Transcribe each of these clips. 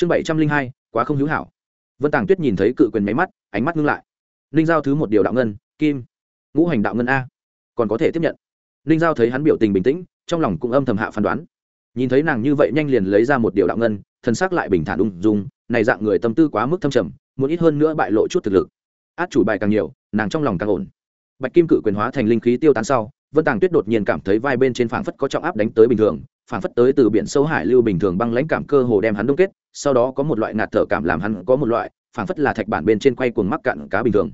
chương bảy trăm linh hai, quá không hữu hảo. Vân tàng tuyết nhìn thấy cự quyền máy mắt, ánh mắt ngưng lại. Ninh giao thứ một điều đạo ngân, kim. Ngũ hành đạo ngân a. Còn có thể tiếp nhận. Ninh giao thấy hắn biểu tình bình tĩnh, trong lòng cũng âm thầm hạ phán đoán. Nhìn thấy nàng như vậy nhanh liền lấy ra một điều đạo ngân thân xác lại bình thản ung dung, này dạng người tâm tư quá mức thâm trầm, muốn ít hơn nữa bại lộ chút thực lực. Át chủ bài càng nhiều, nàng trong lòng càng ổn. Bạch kim cự quyền hóa thành linh khí tiêu tán sau, vân tàng tuyết đột nhiên cảm thấy vai bên trên phảng phất có trọng áp đánh tới bình thường phản phất tới từ biển sâu hải lưu bình thường băng lãnh cảm cơ hồ đem hắn đông kết, sau đó có một loại ngạt thở cảm làm hắn có một loại phản phất là thạch bản bên trên quay cuồng mắc cạn cá bình thường.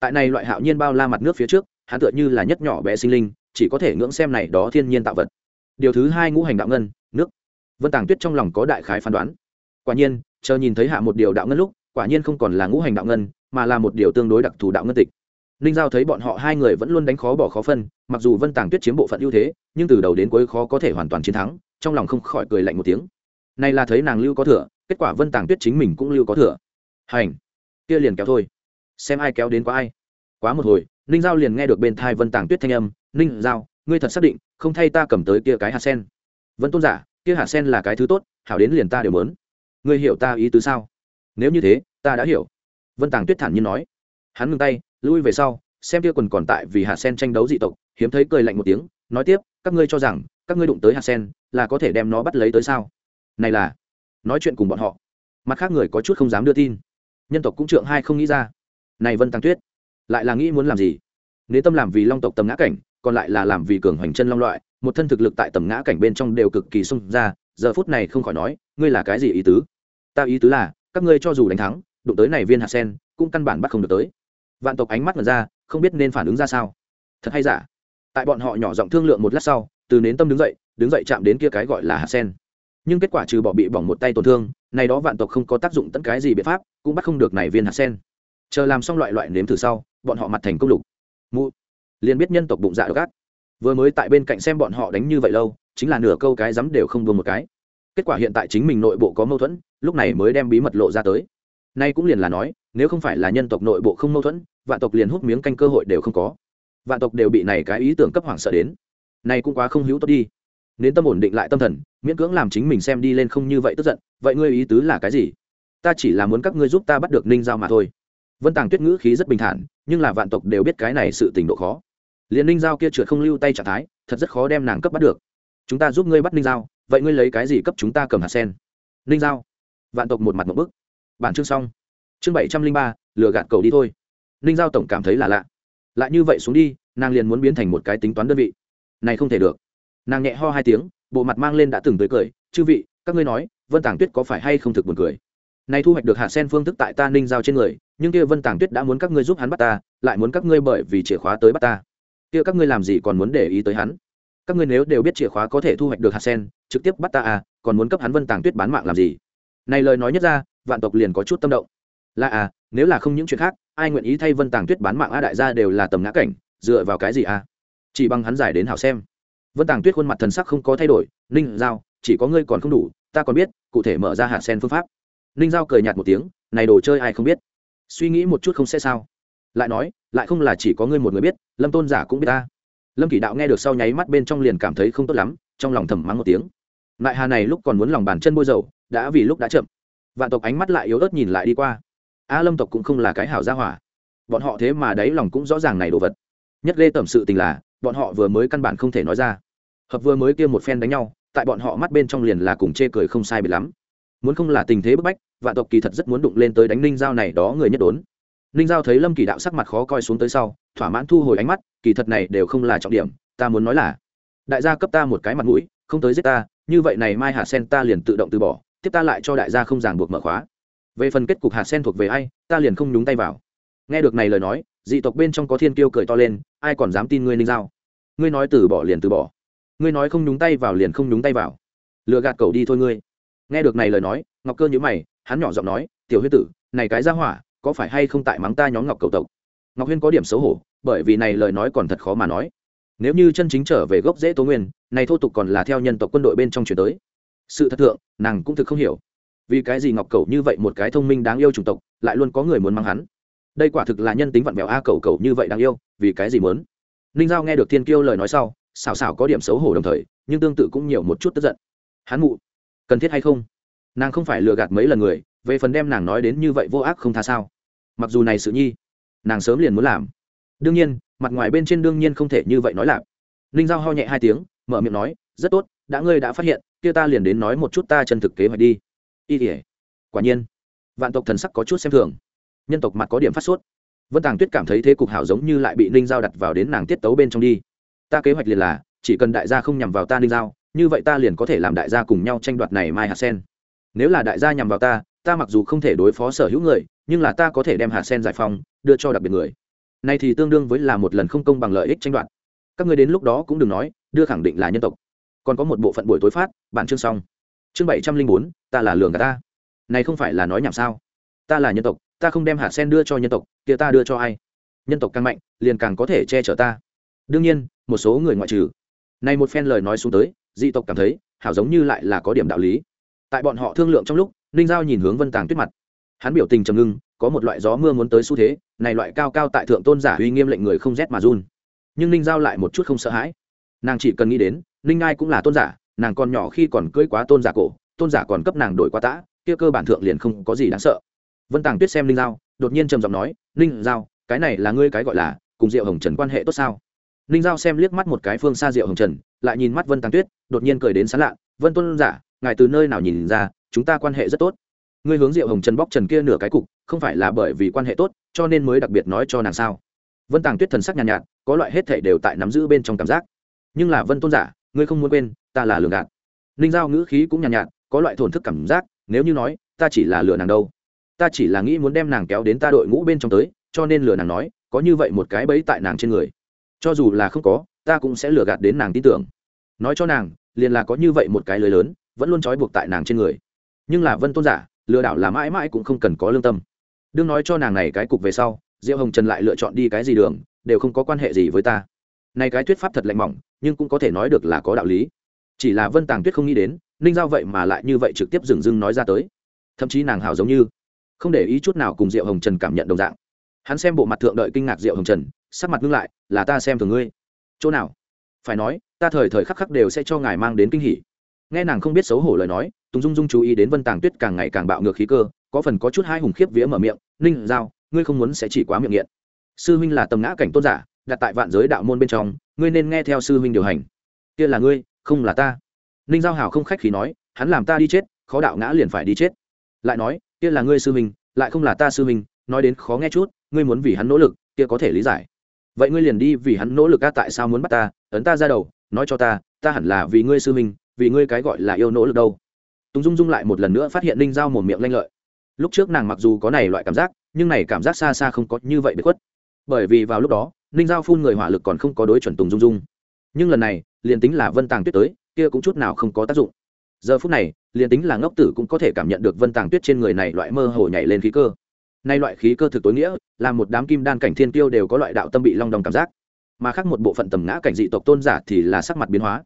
Tại này loại hạo nhiên bao la mặt nước phía trước, hắn tựa như là nhất nhỏ bé sinh linh, chỉ có thể ngưỡng xem này đó thiên nhiên tạo vật. Điều thứ hai ngũ hành đạo ngân, nước. Vân tàng tuyết trong lòng có đại khái phán đoán. Quả nhiên, chờ nhìn thấy hạ một điều đạo ngân lúc, quả nhiên không còn là ngũ hành đạo ngân, mà là một điều tương đối đặc thù đạo ngân tịch ninh giao thấy bọn họ hai người vẫn luôn đánh khó bỏ khó phân, mặc dù vân tàng tuyết chiếm bộ phận ưu thế, nhưng từ đầu đến cuối khó có thể hoàn toàn chiến thắng, trong lòng không khỏi cười lạnh một tiếng. Này là thấy nàng lưu có thừa, kết quả vân tàng tuyết chính mình cũng lưu có thừa. Hành. Kia liền kéo thôi. Xem ai kéo đến quá ai. Quá một hồi ninh giao liền nghe được bên thai vân tàng tuyết thanh âm ninh giao, ngươi thật xác định, không thay ta cầm tới kia cái hạt sen? Vân tôn giả, kia hạt sen là cái thứ tốt, hảo đến liền ta đều mớn ngươi hiểu ta ý tứ sao? Nếu như thế, ta đã hiểu. Vân tàng tuyết thản nhiên nói hắn ngừng tay, lui về sau, xem kia quần còn tại vì hạt sen tranh đấu dị tộc, hiếm thấy cười lạnh một tiếng, nói tiếp, các ngươi cho rằng, các ngươi đụng tới hạt sen, là có thể đem nó bắt lấy tới sao? Này là, nói chuyện cùng bọn họ. Mặt khác người có chút không dám đưa tin. Nhân tộc cũng trượng hai không nghĩ ra. Này vân tăng tuyết, lại là nghĩ muốn làm gì? Nếu tâm làm vì long tộc tầm ngã cảnh, còn lại là làm vì cường hoành chân long loại, một thân thực lực tại tầm ngã cảnh bên trong đều cực kỳ xung ra, giờ phút này không khỏi nói, ngươi là cái gì ý tứ? Ta ý tứ là, các ngươi cho dù đánh thắng, đụng tới này viên hạt sen, cũng căn bản bắt không được tới vạn tộc ánh mắt mật ra, không biết nên phản ứng ra sao. Thật hay giả? Tại bọn họ nhỏ giọng thương lượng một lát sau, từ nến tâm đứng dậy đứng dậy chạm đến kia cái gọi là hạt sen. Nhưng kết quả trừ bỏ bị bỏng một tay tổn thương, này đó vạn tộc không có tác dụng tận cái gì biện pháp, cũng bắt không được này viên hạt sen. Chờ làm xong loại loại nếm thử sau, bọn họ mặt thành công lục. Mụ. Liền biết nhân tộc bụng dạ độc ác. Vừa mới tại bên cạnh xem bọn họ đánh như vậy lâu, chính là nửa câu cái dám đều không buông một cái. Kết quả hiện tại chính mình nội bộ có mâu thuẫn, lúc này mới đem bí mật lộ ra tới nay cũng liền là nói, nếu không phải là nhân tộc nội bộ không mâu thuẫn, vạn tộc liền hút miếng canh cơ hội đều không có. Vạn tộc đều bị này cái ý tưởng cấp hoảng sợ đến. Này cũng quá không hữu tốt đi. Nên tâm ổn định lại tâm thần, miễn cưỡng làm chính mình xem đi lên không như vậy tức giận, vậy ngươi ý tứ là cái gì? Ta chỉ là muốn các ngươi giúp ta bắt được ninh giao mà thôi. Vân tàng tuyết ngữ khí rất bình thản, nhưng là vạn tộc đều biết cái này sự tình độ khó. Liền ninh giao kia trượt không lưu tay trạng thái, thật rất khó đem nàng cấp bắt được. Chúng ta giúp ngươi bắt ninh giao, vậy ngươi lấy cái gì cấp chúng ta cầm hạt sen? Ninh giao. Vạn tộc một mặt một bức bản chương xong. Chương bảy trăm linh ba, lừa gạt cầu đi thôi. Ninh giao tổng cảm thấy là lạ. Lại như vậy xuống đi, nàng liền muốn biến thành một cái tính toán đơn vị. Này không thể được. Nàng nhẹ ho hai tiếng, bộ mặt mang lên đã từng tới cười. Chư vị, các ngươi nói, vân tàng tuyết có phải hay không thực buồn cười? Này thu hoạch được hạ sen phương thức tại ta ninh giao trên người, nhưng kia vân tàng tuyết đã muốn các ngươi giúp hắn bắt ta, lại muốn các ngươi bởi vì chìa khóa tới bắt ta. Kia các ngươi làm gì còn muốn để ý tới hắn? Các ngươi nếu đều biết chìa khóa có thể thu hoạch được hạt sen, trực tiếp bắt ta à còn muốn cấp hắn vân tàng tuyết bán mạng làm gì? Này lời nói nhất ra vạn tộc liền có chút tâm động. Là à nếu là không những chuyện khác, ai nguyện ý thay vân tàng tuyết bán mạng a đại gia đều là tầm ngã cảnh, dựa vào cái gì à? Chỉ bằng hắn giải đến hảo xem. Vân tàng tuyết khuôn mặt thần sắc không có thay đổi, ninh giao, chỉ có ngươi còn không đủ, ta còn biết, cụ thể mở ra hạt sen phương pháp. Ninh giao cười nhạt một tiếng, này đồ chơi ai không biết? Suy nghĩ một chút không sẽ sao? Lại nói, lại không là chỉ có ngươi một người biết, lâm tôn giả cũng biết ta. Lâm kỷ đạo nghe được sau nháy mắt bên trong liền cảm thấy không tốt lắm, trong lòng thầm mắng một tiếng. Lại hà này lúc còn muốn lòng bàn chân bôi dầu, đã vì lúc đã chậm vạn tộc ánh mắt lại yếu ớt nhìn lại đi qua. A lâm tộc cũng không là cái hảo gia hỏa. Bọn họ thế mà đáy lòng cũng rõ ràng này đồ vật. Nhất lê tẩm sự tình là, bọn họ vừa mới căn bản không thể nói ra. Hợp vừa mới kia một phen đánh nhau, tại bọn họ mắt bên trong liền là cùng chê cười không sai bị lắm. Muốn không là tình thế bức bách, vạn tộc kỳ thật rất muốn đụng lên tới đánh ninh giao này đó người nhất đốn. Ninh giao thấy lâm kỳ đạo sắc mặt khó coi xuống tới sau, thỏa mãn thu hồi ánh mắt, kỳ thật này đều không là trọng điểm, ta muốn nói là, đại gia cấp ta một cái mặt mũi, không tới giết ta, như vậy này mai hạ sen ta liền tự động từ bỏ tiếp ta lại cho đại gia không ràng buộc mở khóa. Về phần kết cục hạt sen thuộc về ai, ta liền không nhúng tay vào. Nghe được này lời nói, dị tộc bên trong có thiên kiêu cười to lên, ai còn dám tin ngươi ninh giao? Ngươi nói từ bỏ liền từ bỏ. Ngươi nói không nhúng tay vào liền không nhúng tay vào. Lựa gạt cầu đi thôi ngươi. Nghe được này lời nói, ngọc cơ nhữ mày, hắn nhỏ giọng nói, tiểu huyết tử, này cái ra hỏa, có phải hay không tại mắng ta nhóm ngọc cầu tộc? Ngọc huyên có điểm xấu hổ, bởi vì này lời nói còn thật khó mà nói. Nếu như chân chính trở về gốc dễ tố nguyên, này thô tục còn là theo nhân tộc quân đội bên trong chuyển tới sự thật thượng, nàng cũng thực không hiểu. Vì cái gì ngọc cầu như vậy một cái thông minh đáng yêu chủng tộc, lại luôn có người muốn mang hắn? Đây quả thực là nhân tính vặn vẹo a cầu cầu như vậy đáng yêu, vì cái gì muốn? Ninh giao nghe được thiên kiêu lời nói sau, xảo xảo có điểm xấu hổ đồng thời, nhưng tương tự cũng nhiều một chút tức giận. Hắn mụ, cần thiết hay không? Nàng không phải lừa gạt mấy lần người, về phần đem nàng nói đến như vậy vô ác không tha sao? Mặc dù này sự nhi, nàng sớm liền muốn làm. Đương nhiên, mặt ngoài bên trên đương nhiên không thể như vậy nói lạp ninh giao ho nhẹ hai tiếng, mở miệng nói, rất tốt đã ngươi đã phát hiện, kia ta liền đến nói một chút ta chân thực kế hoạch đi. Y tỉa quả nhiên, vạn tộc thần sắc có chút xem thường. Nhân tộc mặt có điểm phát sốt. Vân tàng tuyết cảm thấy thế cục hảo giống như lại bị ninh giao đặt vào đến nàng tiết tấu bên trong đi. Ta kế hoạch liền là, chỉ cần đại gia không nhằm vào ta ninh giao, như vậy ta liền có thể làm đại gia cùng nhau tranh đoạt này mai hạt sen. Nếu là đại gia nhằm vào ta ta mặc dù không thể đối phó sở hữu người, nhưng là ta có thể đem hạt sen giải phóng, đưa cho đặc biệt người. Này thì tương đương với là một lần không công bằng lợi ích tranh đoạt. Các người đến lúc đó cũng đừng nói, đưa khẳng định là nhân tộc còn có một bộ phận buổi tối phát, bản chương xong. Chương bảy trăm linh bốn, ta là lường gà ta. Này không phải là nói nhảm sao? Ta là nhân tộc, ta không đem hạt sen đưa cho nhân tộc, kia ta đưa cho ai? Nhân tộc càng mạnh, liền càng có thể che chở ta. Đương nhiên, một số người ngoại trừ. Này một phen lời nói xuống tới, dị tộc cảm thấy, hảo giống như lại là có điểm đạo lý. Tại bọn họ thương lượng trong lúc, ninh giao nhìn hướng vân tàng tuyết mặt. Hắn biểu tình trầm ngưng, có một loại gió mưa muốn tới xu thế, này loại cao cao tại thượng tôn giả uy nghiêm lệnh người không rét mà run. Nhưng ninh giao lại một chút không sợ hãi. Nàng chỉ cần nghĩ đến ninh ngai cũng là tôn giả nàng còn nhỏ khi còn cưỡi quá tôn giả cổ tôn giả còn cấp nàng đổi quá tã kia cơ bản thượng liền không có gì đáng sợ. Vân tàng tuyết xem ninh giao đột nhiên trầm giọng nói ninh giao cái này là ngươi cái gọi là cùng diệu hồng trần quan hệ tốt sao? Ninh giao xem liếc mắt một cái phương xa diệu hồng trần lại nhìn mắt vân tàng tuyết đột nhiên cười đến sán lạ vân tôn giả ngài từ nơi nào nhìn ra chúng ta quan hệ rất tốt? Ngươi hướng diệu hồng trần bóc trần kia nửa cái cục không phải là bởi vì quan hệ tốt cho nên mới đặc biệt nói cho nàng sao? Vân tàng tuyết thần sắc nhàn nhạt, nhạt có loại hết thể đều tại nắm giữ bên trong cảm giác. Nhưng là vân tôn giả ngươi không muốn quên ta là lường gạt. Ninh giao ngữ khí cũng nhàn nhạt, nhạt có loại thổn thức cảm giác nếu như nói ta chỉ là lừa nàng đâu. Ta chỉ là nghĩ muốn đem nàng kéo đến ta đội ngũ bên trong tới cho nên lừa nàng nói có như vậy một cái bẫy tại nàng trên người. Cho dù là không có ta cũng sẽ lừa gạt đến nàng tin tưởng. Nói cho nàng liền là có như vậy một cái lưới lớn vẫn luôn trói buộc tại nàng trên người. Nhưng là vân tôn giả lừa đảo là mãi mãi cũng không cần có lương tâm. Đương nói cho nàng này cái cục về sau diệu hồng trần lại lựa chọn đi cái gì đường đều không có quan hệ gì với ta. Này cái thuyết pháp thật lạnh mỏng nhưng cũng có thể nói được là có đạo lý. Chỉ là vân tàng tuyết không nghĩ đến, ninh giao vậy mà lại như vậy trực tiếp dừng dưng nói ra tới. Thậm chí nàng hào giống như không để ý chút nào cùng diệu hồng trần cảm nhận đồng dạng. Hắn xem bộ mặt thượng đợi kinh ngạc diệu hồng trần, sắc mặt ngưng lại, là ta xem thường ngươi. Chỗ nào? Phải nói, ta thời thời khắc khắc đều sẽ cho ngài mang đến kinh hỉ. Nghe nàng không biết xấu hổ lời nói, tùng dung dung chú ý đến vân tàng tuyết càng ngày càng bạo ngược khí cơ, có phần có chút hai hùng khiếp vía mở miệng, ninh giao, ngươi không muốn sẽ chỉ quá miệng nghiện. Sư huynh là tầm ngã cảnh tôn giả đặt tại vạn giới đạo môn bên trong, ngươi nên nghe theo sư huynh điều hành. Kia là ngươi, không là ta. Ninh giao hảo không khách khí nói, hắn làm ta đi chết, khó đạo ngã liền phải đi chết. Lại nói, kia là ngươi sư huynh, lại không là ta sư huynh, nói đến khó nghe chút, ngươi muốn vì hắn nỗ lực, kia có thể lý giải. Vậy ngươi liền đi vì hắn nỗ lực a tại sao muốn bắt ta, ấn ta ra đầu, nói cho ta ta hẳn là vì ngươi sư huynh, vì ngươi cái gọi là yêu nỗ lực đâu. Tùng dung dung lại một lần nữa phát hiện ninh giao một miệng lanh lợi. Lúc trước nàng mặc dù có này loại cảm giác, nhưng này cảm giác xa xa không có như vậy bị khuất. Bởi vì vào lúc đó ninh giao phun người hỏa lực còn không có đối chuẩn tùng dung dung. Nhưng lần này, liền tính là vân tàng tuyết tới, kia cũng chút nào không có tác dụng. Giờ phút này, liền tính là ngốc tử cũng có thể cảm nhận được vân tàng tuyết trên người này loại mơ hồ nhảy lên khí cơ. Nay loại khí cơ thực tối nghĩa, là một đám kim đan cảnh thiên tiêu đều có loại đạo tâm bị long đong cảm giác. Mà khác một bộ phận tầm ngã cảnh dị tộc tôn giả thì là sắc mặt biến hóa.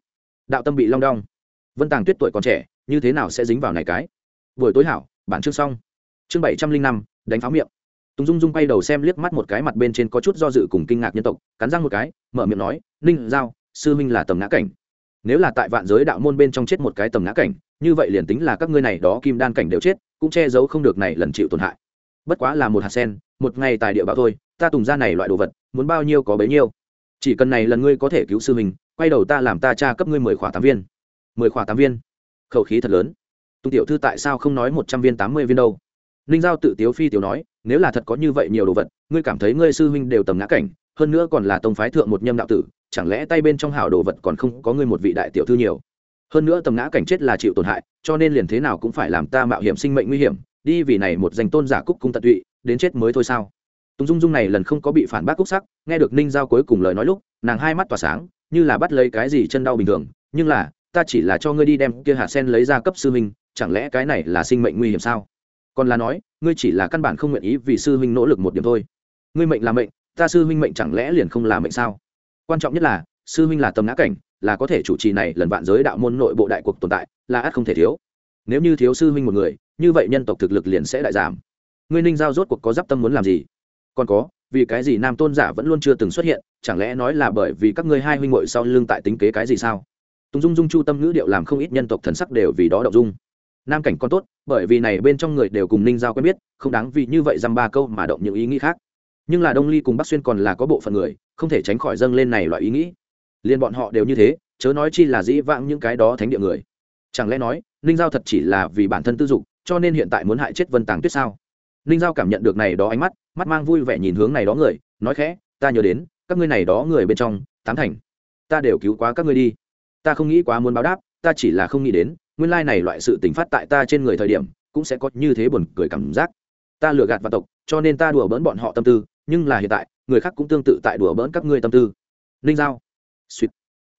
Đạo tâm bị long đong. Vân tàng tuyết tuổi còn trẻ, như thế nào sẽ dính vào này cái? Buổi tối hảo, bản chương xong. Chương bảy trăm linh năm, đánh pháo miệng tùng dung dung quay đầu xem liếc mắt một cái mặt bên trên có chút do dự cùng kinh ngạc nhân tộc, cắn răng một cái, mở miệng nói, ninh giao, sư minh là tầm ngã cảnh. Nếu là tại vạn giới đạo môn bên trong chết một cái tầm ngã cảnh, như vậy liền tính là các ngươi này đó kim đan cảnh đều chết, cũng che giấu không được này lần chịu tổn hại. Bất quá là một hạt sen, một ngày tài địa bảo thôi, ta tùng ra này loại đồ vật, muốn bao nhiêu có bấy nhiêu. Chỉ cần này lần ngươi có thể cứu sư mình quay đầu ta làm ta cha cấp ngươi mười khỏa tám viên. Mười khỏa tám viên? Khẩu khí thật lớn. Tùng tiểu thư tại sao không nói một trăm viên tám mươi viên đâu? Ninh giao tự tiếu phi tiểu nói nếu là thật có như vậy nhiều đồ vật ngươi cảm thấy ngươi sư huynh đều tầm ngã cảnh hơn nữa còn là tông phái thượng một nhâm đạo tử chẳng lẽ tay bên trong hảo đồ vật còn không có ngươi một vị đại tiểu thư nhiều? Hơn nữa tầm ngã cảnh chết là chịu tổn hại cho nên liền thế nào cũng phải làm ta mạo hiểm sinh mệnh nguy hiểm đi vì này một danh tôn giả cúc cung tận tụy đến chết mới thôi sao? Tùng dung dung này lần không có bị phản bác cúc sắc nghe được ninh giao cuối cùng lời nói lúc nàng hai mắt tỏa sáng như là bắt lấy cái gì chân đau bình thường nhưng là ta chỉ là cho ngươi đi đem kia hạt sen lấy ra cấp sư huynh, chẳng lẽ cái này là sinh mệnh nguy hiểm sao? Còn là nói, ngươi chỉ là căn bản không nguyện ý vì sư huynh nỗ lực một điểm thôi. Ngươi mệnh là mệnh, ta sư huynh mệnh chẳng lẽ liền không là mệnh sao? Quan trọng nhất là, sư huynh là tầm ngã cảnh, là có thể chủ trì này lần vạn giới đạo môn nội bộ đại cuộc tồn tại, là ắt không thể thiếu. Nếu như thiếu sư huynh một người, như vậy nhân tộc thực lực liền sẽ đại giảm. Ngươi ninh giao rốt cuộc có d tâm muốn làm gì? Còn có, vì cái gì nam tôn giả vẫn luôn chưa từng xuất hiện, chẳng lẽ nói là bởi vì các ngươi hai huynh ngội sau lưng tại tính kế cái gì sao? Tùng dung dung chu tâm ngữ điệu làm không ít nhân tộc thần sắc đều vì đó động dung nam cảnh con tốt, bởi vì này bên trong người đều cùng ninh giao quen biết, không đáng vì như vậy dăm ba câu mà động những ý nghĩ khác. Nhưng là đông ly cùng bắc xuyên còn là có bộ phận người, không thể tránh khỏi dâng lên này loại ý nghĩ. Liên bọn họ đều như thế, chớ nói chi là dĩ vãng những cái đó thánh địa người. Chẳng lẽ nói, ninh giao thật chỉ là vì bản thân tư dục, cho nên hiện tại muốn hại chết vân tàng tuyết sao? Ninh giao cảm nhận được này đó ánh mắt mắt mang vui vẻ nhìn hướng này đó người, nói khẽ, ta nhớ đến, các ngươi này đó người bên trong, tám thành. Ta đều cứu quá các ngươi đi. Ta không nghĩ quá muốn báo đáp, ta chỉ là không nghĩ đến nguyên lai này loại sự tình phát tại ta trên người thời điểm, cũng sẽ có như thế buồn cười cảm giác. Ta lừa gạt và tộc, cho nên ta đùa bỡn bọn họ tâm tư, nhưng là hiện tại, người khác cũng tương tự tại đùa bỡn các ngươi tâm tư. Ninh giao. Suýt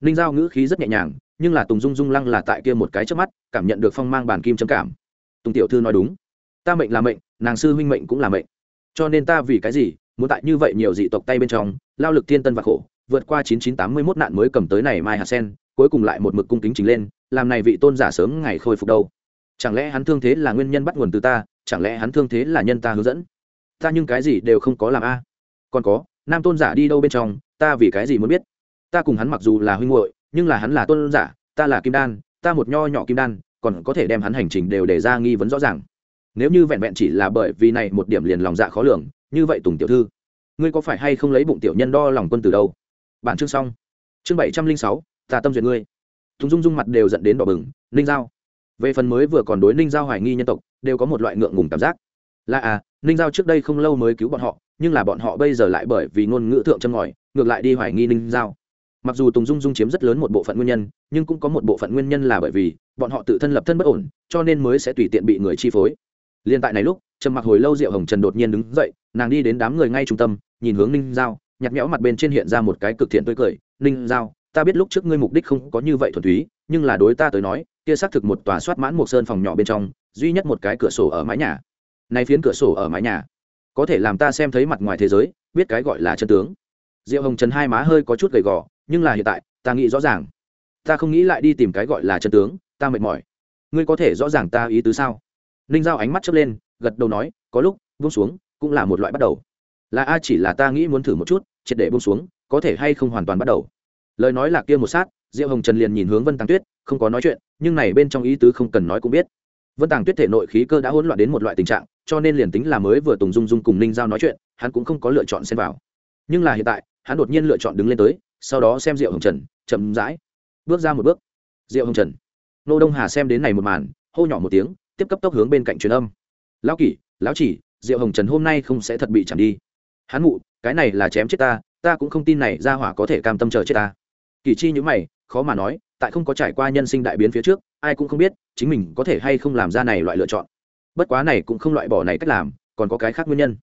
ninh giao ngữ khí rất nhẹ nhàng, nhưng là tùng dung dung lăng là tại kia một cái trước mắt, cảm nhận được phong mang bản kim trầm cảm. Tùng tiểu thư nói đúng. Ta mệnh là mệnh, nàng sư huynh mệnh cũng là mệnh. Cho nên ta vì cái gì, muốn tại như vậy nhiều dị tộc tay bên trong, lao lực thiên tân và khổ, vượt qua chín chín tám mươi mốt nạn mới cầm tới này mai hạt sen, cuối cùng lại một mực cung kính chính lên làm này vị tôn giả sớm ngày khôi phục đâu? Chẳng lẽ hắn thương thế là nguyên nhân bắt nguồn từ ta? Chẳng lẽ hắn thương thế là nhân ta hướng dẫn? Ta nhưng cái gì đều không có làm a. Còn có, nam tôn giả đi đâu bên trong? Ta vì cái gì muốn biết? Ta cùng hắn mặc dù là huynh hội nhưng là hắn là tôn giả, ta là kim đan, ta một nho nhỏ kim đan, còn có thể đem hắn hành trình đều để ra nghi vấn rõ ràng. Nếu như vẹn vẹn chỉ là bởi vì này một điểm liền lòng dạ khó lường, như vậy tùng tiểu thư, ngươi có phải hay không lấy bụng tiểu nhân đo lòng quân từ đâu? Bản chương xong. Chương bảy trăm linh sáu, ta tâm duyệt ngươi tùng dung dung mặt đều dẫn đến đỏ bừng, ninh giao. Về phần mới vừa còn đối ninh giao hoài nghi nhân tộc, đều có một loại ngượng ngùng cảm giác. Là à ninh giao trước đây không lâu mới cứu bọn họ, nhưng là bọn họ bây giờ lại bởi vì ngôn ngữ thượng châm ngòi, ngược lại đi hoài nghi ninh giao. Mặc dù tùng dung dung chiếm rất lớn một bộ phận nguyên nhân, nhưng cũng có một bộ phận nguyên nhân là bởi vì bọn họ tự thân lập thân bất ổn, cho nên mới sẽ tùy tiện bị người chi phối. Liên tại này lúc, trầm mặc hồi lâu diệu hồng trần đột nhiên đứng dậy, nàng đi đến đám người ngay trung tâm, nhìn hướng ninh giao, nhặt nhẽo mặt bên trên hiện ra một cái cực thiện tươi cười, ninh giao ta biết lúc trước ngươi mục đích không có như vậy thuần túy, nhưng là đối ta tới nói, kia xác thực một tòa soát mãn một sơn phòng nhỏ bên trong, duy nhất một cái cửa sổ ở mái nhà. Này phiến cửa sổ ở mái nhà, có thể làm ta xem thấy mặt ngoài thế giới, biết cái gọi là chân tướng. Diệu hồng trần hai má hơi có chút gầy gò, nhưng là hiện tại, ta nghĩ rõ ràng. Ta không nghĩ lại đi tìm cái gọi là chân tướng, ta mệt mỏi. Ngươi có thể rõ ràng ta ý tứ sao? Ninh giao ánh mắt chớp lên, gật đầu nói, có lúc, buông xuống, cũng là một loại bắt đầu. Là a, chỉ là ta nghĩ muốn thử một chút, triệt để buông xuống, có thể hay không hoàn toàn bắt đầu lời nói là kia một sát, diệu hồng trần liền nhìn hướng vân tàng tuyết, không có nói chuyện, nhưng này bên trong ý tứ không cần nói cũng biết. Vân tàng tuyết thể nội khí cơ đã hỗn loạn đến một loại tình trạng, cho nên liền tính là mới vừa tùng dung dung cùng ninh giao nói chuyện, hắn cũng không có lựa chọn xem vào. Nhưng là hiện tại, hắn đột nhiên lựa chọn đứng lên tới, sau đó xem diệu hồng trần, chậm rãi, bước ra một bước. Diệu hồng trần, nô đông hà xem đến này một màn, hô nhỏ một tiếng, tiếp cấp tốc hướng bên cạnh truyền âm. Lão kỷ, lão chỉ, diệu hồng trần hôm nay không sẽ thật bị chẳng đi. Hắn mụ cái này là chém chết ta ta cũng không tin này ra hỏa có thể cam tâm chờ chết ta kỳ chi nhữ mày, khó mà nói, tại không có trải qua nhân sinh đại biến phía trước, ai cũng không biết chính mình có thể hay không làm ra này loại lựa chọn. Bất quá này cũng không loại bỏ này cách làm, còn có cái khác nguyên nhân.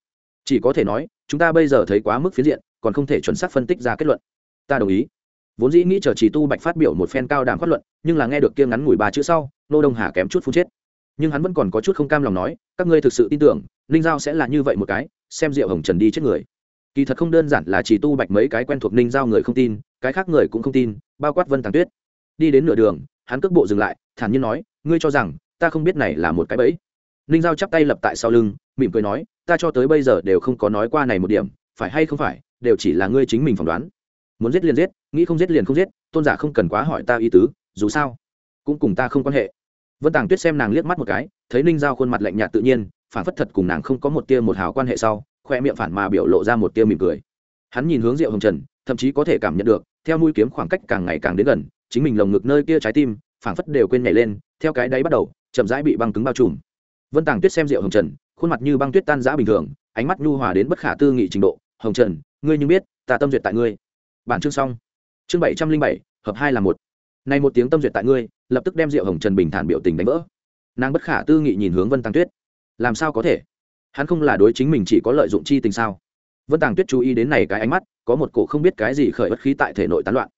Chỉ có thể nói, chúng ta bây giờ thấy quá mức phiến diện, còn không thể chuẩn xác phân tích ra kết luận. Ta đồng ý. Vốn dĩ nghĩ chờ chỉ tu bạch phát biểu một phen cao đàm phát luận, nhưng là nghe được kia ngắn ngủi ba chữ sau, nô đông hà kém chút phun chết. Nhưng hắn vẫn còn có chút không cam lòng nói, các ngươi thực sự tin tưởng, ninh giao sẽ là như vậy một cái, xem diệu hồng trần đi chết người kỳ thật không đơn giản là chỉ tu bạch mấy cái quen thuộc ninh giao người không tin, cái khác người cũng không tin, bao quát vân tàng tuyết. Đi đến nửa đường, hắn cước bộ dừng lại, thản nhiên nói, ngươi cho rằng, ta không biết này là một cái bẫy? Ninh giao chắp tay lập tại sau lưng, mỉm cười nói, ta cho tới bây giờ đều không có nói qua này một điểm, phải hay không phải, đều chỉ là ngươi chính mình phỏng đoán. Muốn giết liền giết, nghĩ không giết liền không giết, tôn giả không cần quá hỏi ta ý tứ, dù sao, cũng cùng ta không quan hệ. Vân tàng tuyết xem nàng liếc mắt một cái, thấy ninh giao khuôn mặt lạnh nhạt tự nhiên, phản phất thật cùng nàng không có một tia một hào quan hệ sau khoe miệng phản mà biểu lộ ra một tia mỉm cười. Hắn nhìn hướng diệu hồng trần, thậm chí có thể cảm nhận được, theo mũi kiếm khoảng cách càng ngày càng đến gần, chính mình lồng ngực nơi kia trái tim, phảng phất đều quên nhảy lên, theo cái đáy bắt đầu, chậm rãi bị băng cứng bao trùm. Vân tàng tuyết xem diệu hồng trần, khuôn mặt như băng tuyết tan giã bình thường, ánh mắt nhu hòa đến bất khả tư nghị trình độ. Hồng trần, ngươi như biết, ta tâm duyệt tại ngươi. Bản chương xong. Chương bảy trăm linh bảy, hợp hai là một. Này một tiếng tâm duyệt tại ngươi, lập tức đem diệu hồng trần bình thản biểu tình đánh vỡ. Nàng bất khả tư nghị nhìn hướng vân tàng tuyết. Làm sao có thể? Hắn không là đối chính mình chỉ có lợi dụng chi tình sao? Vân tàng tuyết chú ý đến này cái ánh mắt, có một cổ không biết cái gì khởi bất khí tại thể nội tán loạn.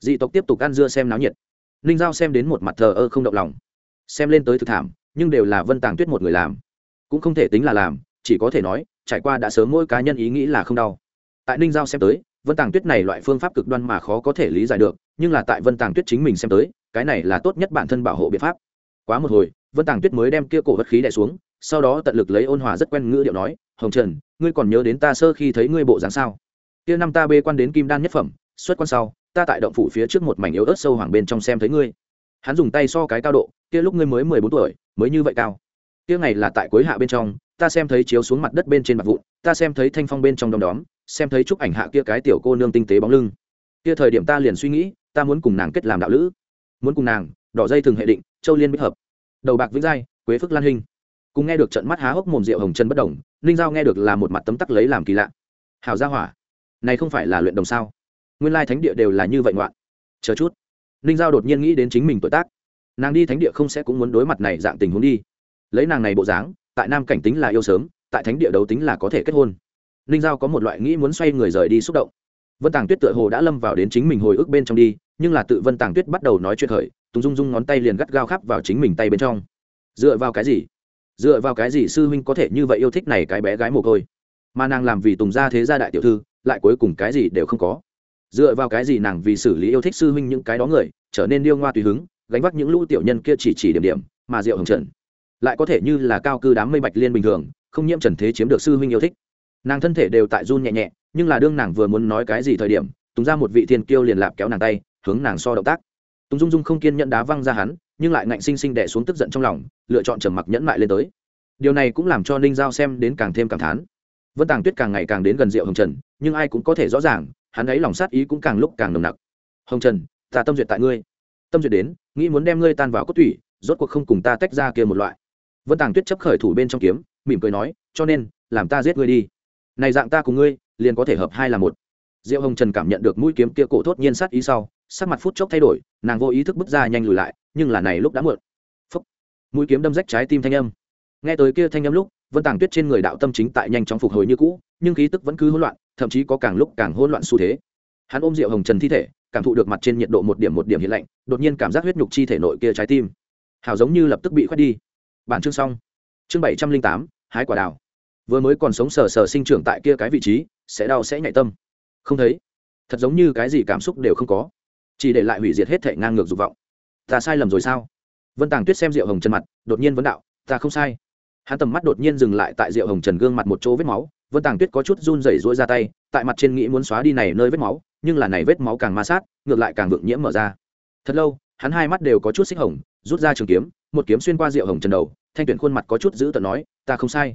Dị tộc tiếp tục ăn dưa xem náo nhiệt. Ninh giao xem đến một mặt thờ ơ không động lòng. Xem lên tới thực thảm, nhưng đều là vân tàng tuyết một người làm. Cũng không thể tính là làm, chỉ có thể nói, trải qua đã sớm mỗi cá nhân ý nghĩ là không đau. Tại ninh giao xem tới, vân tàng tuyết này loại phương pháp cực đoan mà khó có thể lý giải được, nhưng là tại vân tàng tuyết chính mình xem tới, cái này là tốt nhất bản thân bảo hộ biện pháp. Quá một hồi, vân tàng tuyết mới đem kia cổ vật khí đẻ xuống sau đó tận lực lấy ôn hòa rất quen ngữ điệu nói, hồng trần, ngươi còn nhớ đến ta sơ khi thấy ngươi bộ dáng sao? Kia năm ta bê quan đến kim đan nhất phẩm, xuất quan sau, ta tại động phủ phía trước một mảnh yếu ớt sâu hoàng bên trong xem thấy ngươi. Hắn dùng tay so cái cao độ, kia lúc ngươi mới mười bốn tuổi, mới như vậy cao. Kia ngày là tại cuối hạ bên trong, ta xem thấy chiếu xuống mặt đất bên trên mặt vụn, ta xem thấy thanh phong bên trong đom đóm, xem thấy chúc ảnh hạ kia cái tiểu cô nương tinh tế bóng lưng. Kia thời điểm ta liền suy nghĩ, ta muốn cùng nàng kết làm đạo lữ. Muốn cùng nàng, đỏ dây thường hệ định, châu liên bích hợp. Đầu bạc vĩnh giai, quế phước lan hình cùng nghe được trận mắt há hốc mồm rượu hồng chân bất đồng, ninh giao nghe được là một mặt tấm tắc lấy làm kỳ lạ. Hào gia hỏa, này không phải là luyện đồng sao? Nguyên lai thánh địa đều là như vậy ngoạn. Chờ chút. Ninh giao đột nhiên nghĩ đến chính mình tuổi tác. Nàng đi thánh địa không sẽ cũng muốn đối mặt này dạng tình huống đi. Lấy nàng này bộ dáng, tại nam cảnh tính là yêu sớm, tại thánh địa đấu tính là có thể kết hôn. Ninh giao có một loại nghĩ muốn xoay người rời đi xúc động. Vân tàng tuyết tựa hồ đã lâm vào đến chính mình hồi ức bên trong đi, nhưng là tự vân tàng tuyết bắt đầu nói chuyện khởi, tùng dung dung ngón tay liền gắt gao khắp vào chính mình tay bên trong. Dựa vào cái gì? Dựa vào cái gì sư huynh có thể như vậy yêu thích này cái bé gái mồ côi? Mà nàng làm vì tùng gia thế gia đại tiểu thư, lại cuối cùng cái gì đều không có. Dựa vào cái gì nàng vì xử lý yêu thích sư huynh những cái đó người, trở nên điêu ngoa tùy hứng, gánh vác những lũ tiểu nhân kia chỉ chỉ điểm điểm, mà diệu hồng trần. Lại có thể như là cao cư đám mây bạch liên bình thường, không nhiễm trần thế chiếm được sư huynh yêu thích. Nàng thân thể đều tại run nhẹ nhẹ, nhưng là đương nàng vừa muốn nói cái gì thời điểm, tùng ra một vị thiên kiêu liền lạp kéo nàng tay, hướng nàng so động tác. Tùng dung dung không kiên nhẫn đá văng ra hắn nhưng lại ngạnh sinh sinh đẻ xuống tức giận trong lòng, lựa chọn trầm mặc nhẫn mại lên tới. Điều này cũng làm cho ninh giao xem đến càng thêm cảm thán. Vân tàng tuyết càng ngày càng đến gần rượu hồng trần, nhưng ai cũng có thể rõ ràng, hắn ấy lòng sát ý cũng càng lúc càng nồng nặc. Hồng trần, ta tâm duyệt tại ngươi. Tâm duyệt đến, nghĩ muốn đem ngươi tan vào cốt thủy rốt cuộc không cùng ta tách ra kia một loại. Vân tàng tuyết chấp khởi thủ bên trong kiếm, mỉm cười nói, cho nên, làm ta giết ngươi đi. Này dạng ta cùng ngươi, liền có thể hợp hai là một. Diệu hồng trần cảm nhận được mũi kiếm kia cổ thốt nhiên sát ý sau sắc mặt phút chốc thay đổi, nàng vô ý thức bước ra nhanh lùi lại, nhưng là này lúc đã muộn. Phúc. Mũi kiếm đâm rách trái tim thanh âm. Nghe tới kia thanh âm lúc, vân tàng tuyết trên người đạo tâm chính tại nhanh chóng phục hồi như cũ, nhưng khí tức vẫn cứ hỗn loạn, thậm chí có càng lúc càng hỗn loạn xu thế. Hắn ôm rượu hồng trần thi thể, cảm thụ được mặt trên nhiệt độ một điểm một điểm hiện lạnh, đột nhiên cảm giác huyết nhục chi thể nội kia trái tim. Hào giống như lập tức bị khoét đi. Bản chương xong. Chương bảy trăm linh tám, hái quả đào. Vừa mới còn sống sờ sờ sinh trưởng tại kia cái vị trí, sẽ đau sẽ nhạy tâm. Không thấy. Thật giống như cái gì cảm xúc đều không có chỉ để lại hủy diệt hết thể ngang ngược dục vọng. Ta sai lầm rồi sao? Vân tàng tuyết xem rượu hồng trần mặt, đột nhiên vấn đạo, ta không sai. Hắn tầm mắt đột nhiên dừng lại tại rượu hồng trần gương mặt một chỗ vết máu. Vân tàng tuyết có chút run rẩy rỗi ra tay, tại mặt trên nghĩ muốn xóa đi này nơi vết máu, nhưng là này vết máu càng ma sát, ngược lại càng vượng nhiễm mở ra. Thật lâu, hắn hai mắt đều có chút xích hồng, rút ra trường kiếm, một kiếm xuyên qua rượu hồng trần đầu, thanh tuyển khuôn mặt có chút giữ tận nói, ta không sai,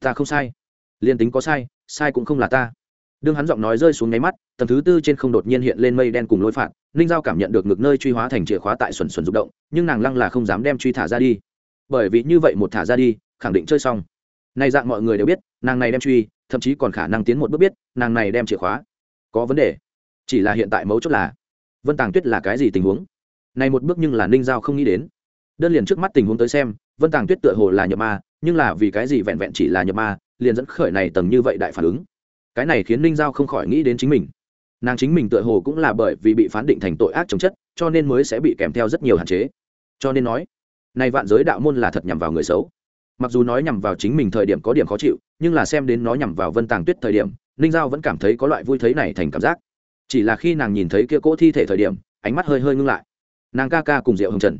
ta không sai. Liên tính có sai sai cũng không là ta đương hắn giọng nói rơi xuống nháy mắt, tầng thứ tư trên không đột nhiên hiện lên mây đen cùng lôi phạt, ninh giao cảm nhận được ngực nơi truy hóa thành chìa khóa tại xuẩn xuẩn rụng động, nhưng nàng lăng là không dám đem truy thả ra đi. Bởi vì như vậy một thả ra đi, khẳng định chơi xong. Nay dạng mọi người đều biết, nàng này đem truy, thậm chí còn khả năng tiến một bước biết, nàng này đem chìa khóa. Có vấn đề. Chỉ là hiện tại mấu chốt là, vân tàng tuyết là cái gì tình huống? Này một bước nhưng là ninh giao không nghĩ đến. Đơn liền trước mắt tình huống tới xem, vân tàng tuyết tựa hồ là nhập ma, nhưng là vì cái gì vẹn vẹn chỉ là nhập ma, liền dẫn khởi này tầng như vậy đại phản ứng? Cái này khiến ninh giao không khỏi nghĩ đến chính mình. Nàng chính mình tựa hồ cũng là bởi vì bị phán định thành tội ác chống chất, cho nên mới sẽ bị kèm theo rất nhiều hạn chế. Cho nên nói nay vạn giới đạo môn là thật nhằm vào người xấu. Mặc dù nói nhằm vào chính mình thời điểm có điểm khó chịu, nhưng là xem đến nó nhằm vào vân tàng tuyết thời điểm, ninh giao vẫn cảm thấy có loại vui thấy này thành cảm giác. Chỉ là khi nàng nhìn thấy kia cỗ thi thể thời điểm, ánh mắt hơi hơi ngưng lại. Nàng ca ca cùng diệu hồng trần,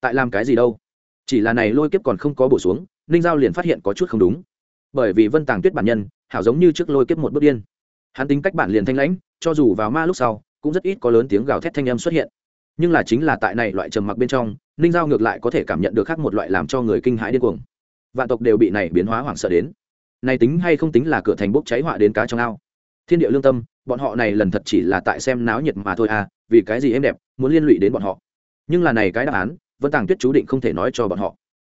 tại làm cái gì đâu? Chỉ là này lôi kiếp còn không có bổ xuống, ninh giao liền phát hiện có chút không đúng bởi vì vân tàng tuyết bản nhân, hảo giống như trước lôi kiếp một bước điên. Hắn tính cách bản liền thanh lãnh, cho dù vào ma lúc sau, cũng rất ít có lớn tiếng gào thét thanh âm xuất hiện. Nhưng là chính là tại này loại trầm mặc bên trong, ninh giao ngược lại có thể cảm nhận được khác một loại làm cho người kinh hãi điên cuồng. Vạn tộc đều bị này biến hóa hoảng sợ đến. Này tính hay không tính là cửa thành bốc cháy họa đến cá trong ao. Thiên địa lương tâm, bọn họ này lần thật chỉ là tại xem náo nhiệt mà thôi à vì cái gì em đẹp, muốn liên lụy đến bọn họ. Nhưng là này cái đáp án, vân tàng tuyết chú định không thể nói cho bọn họ.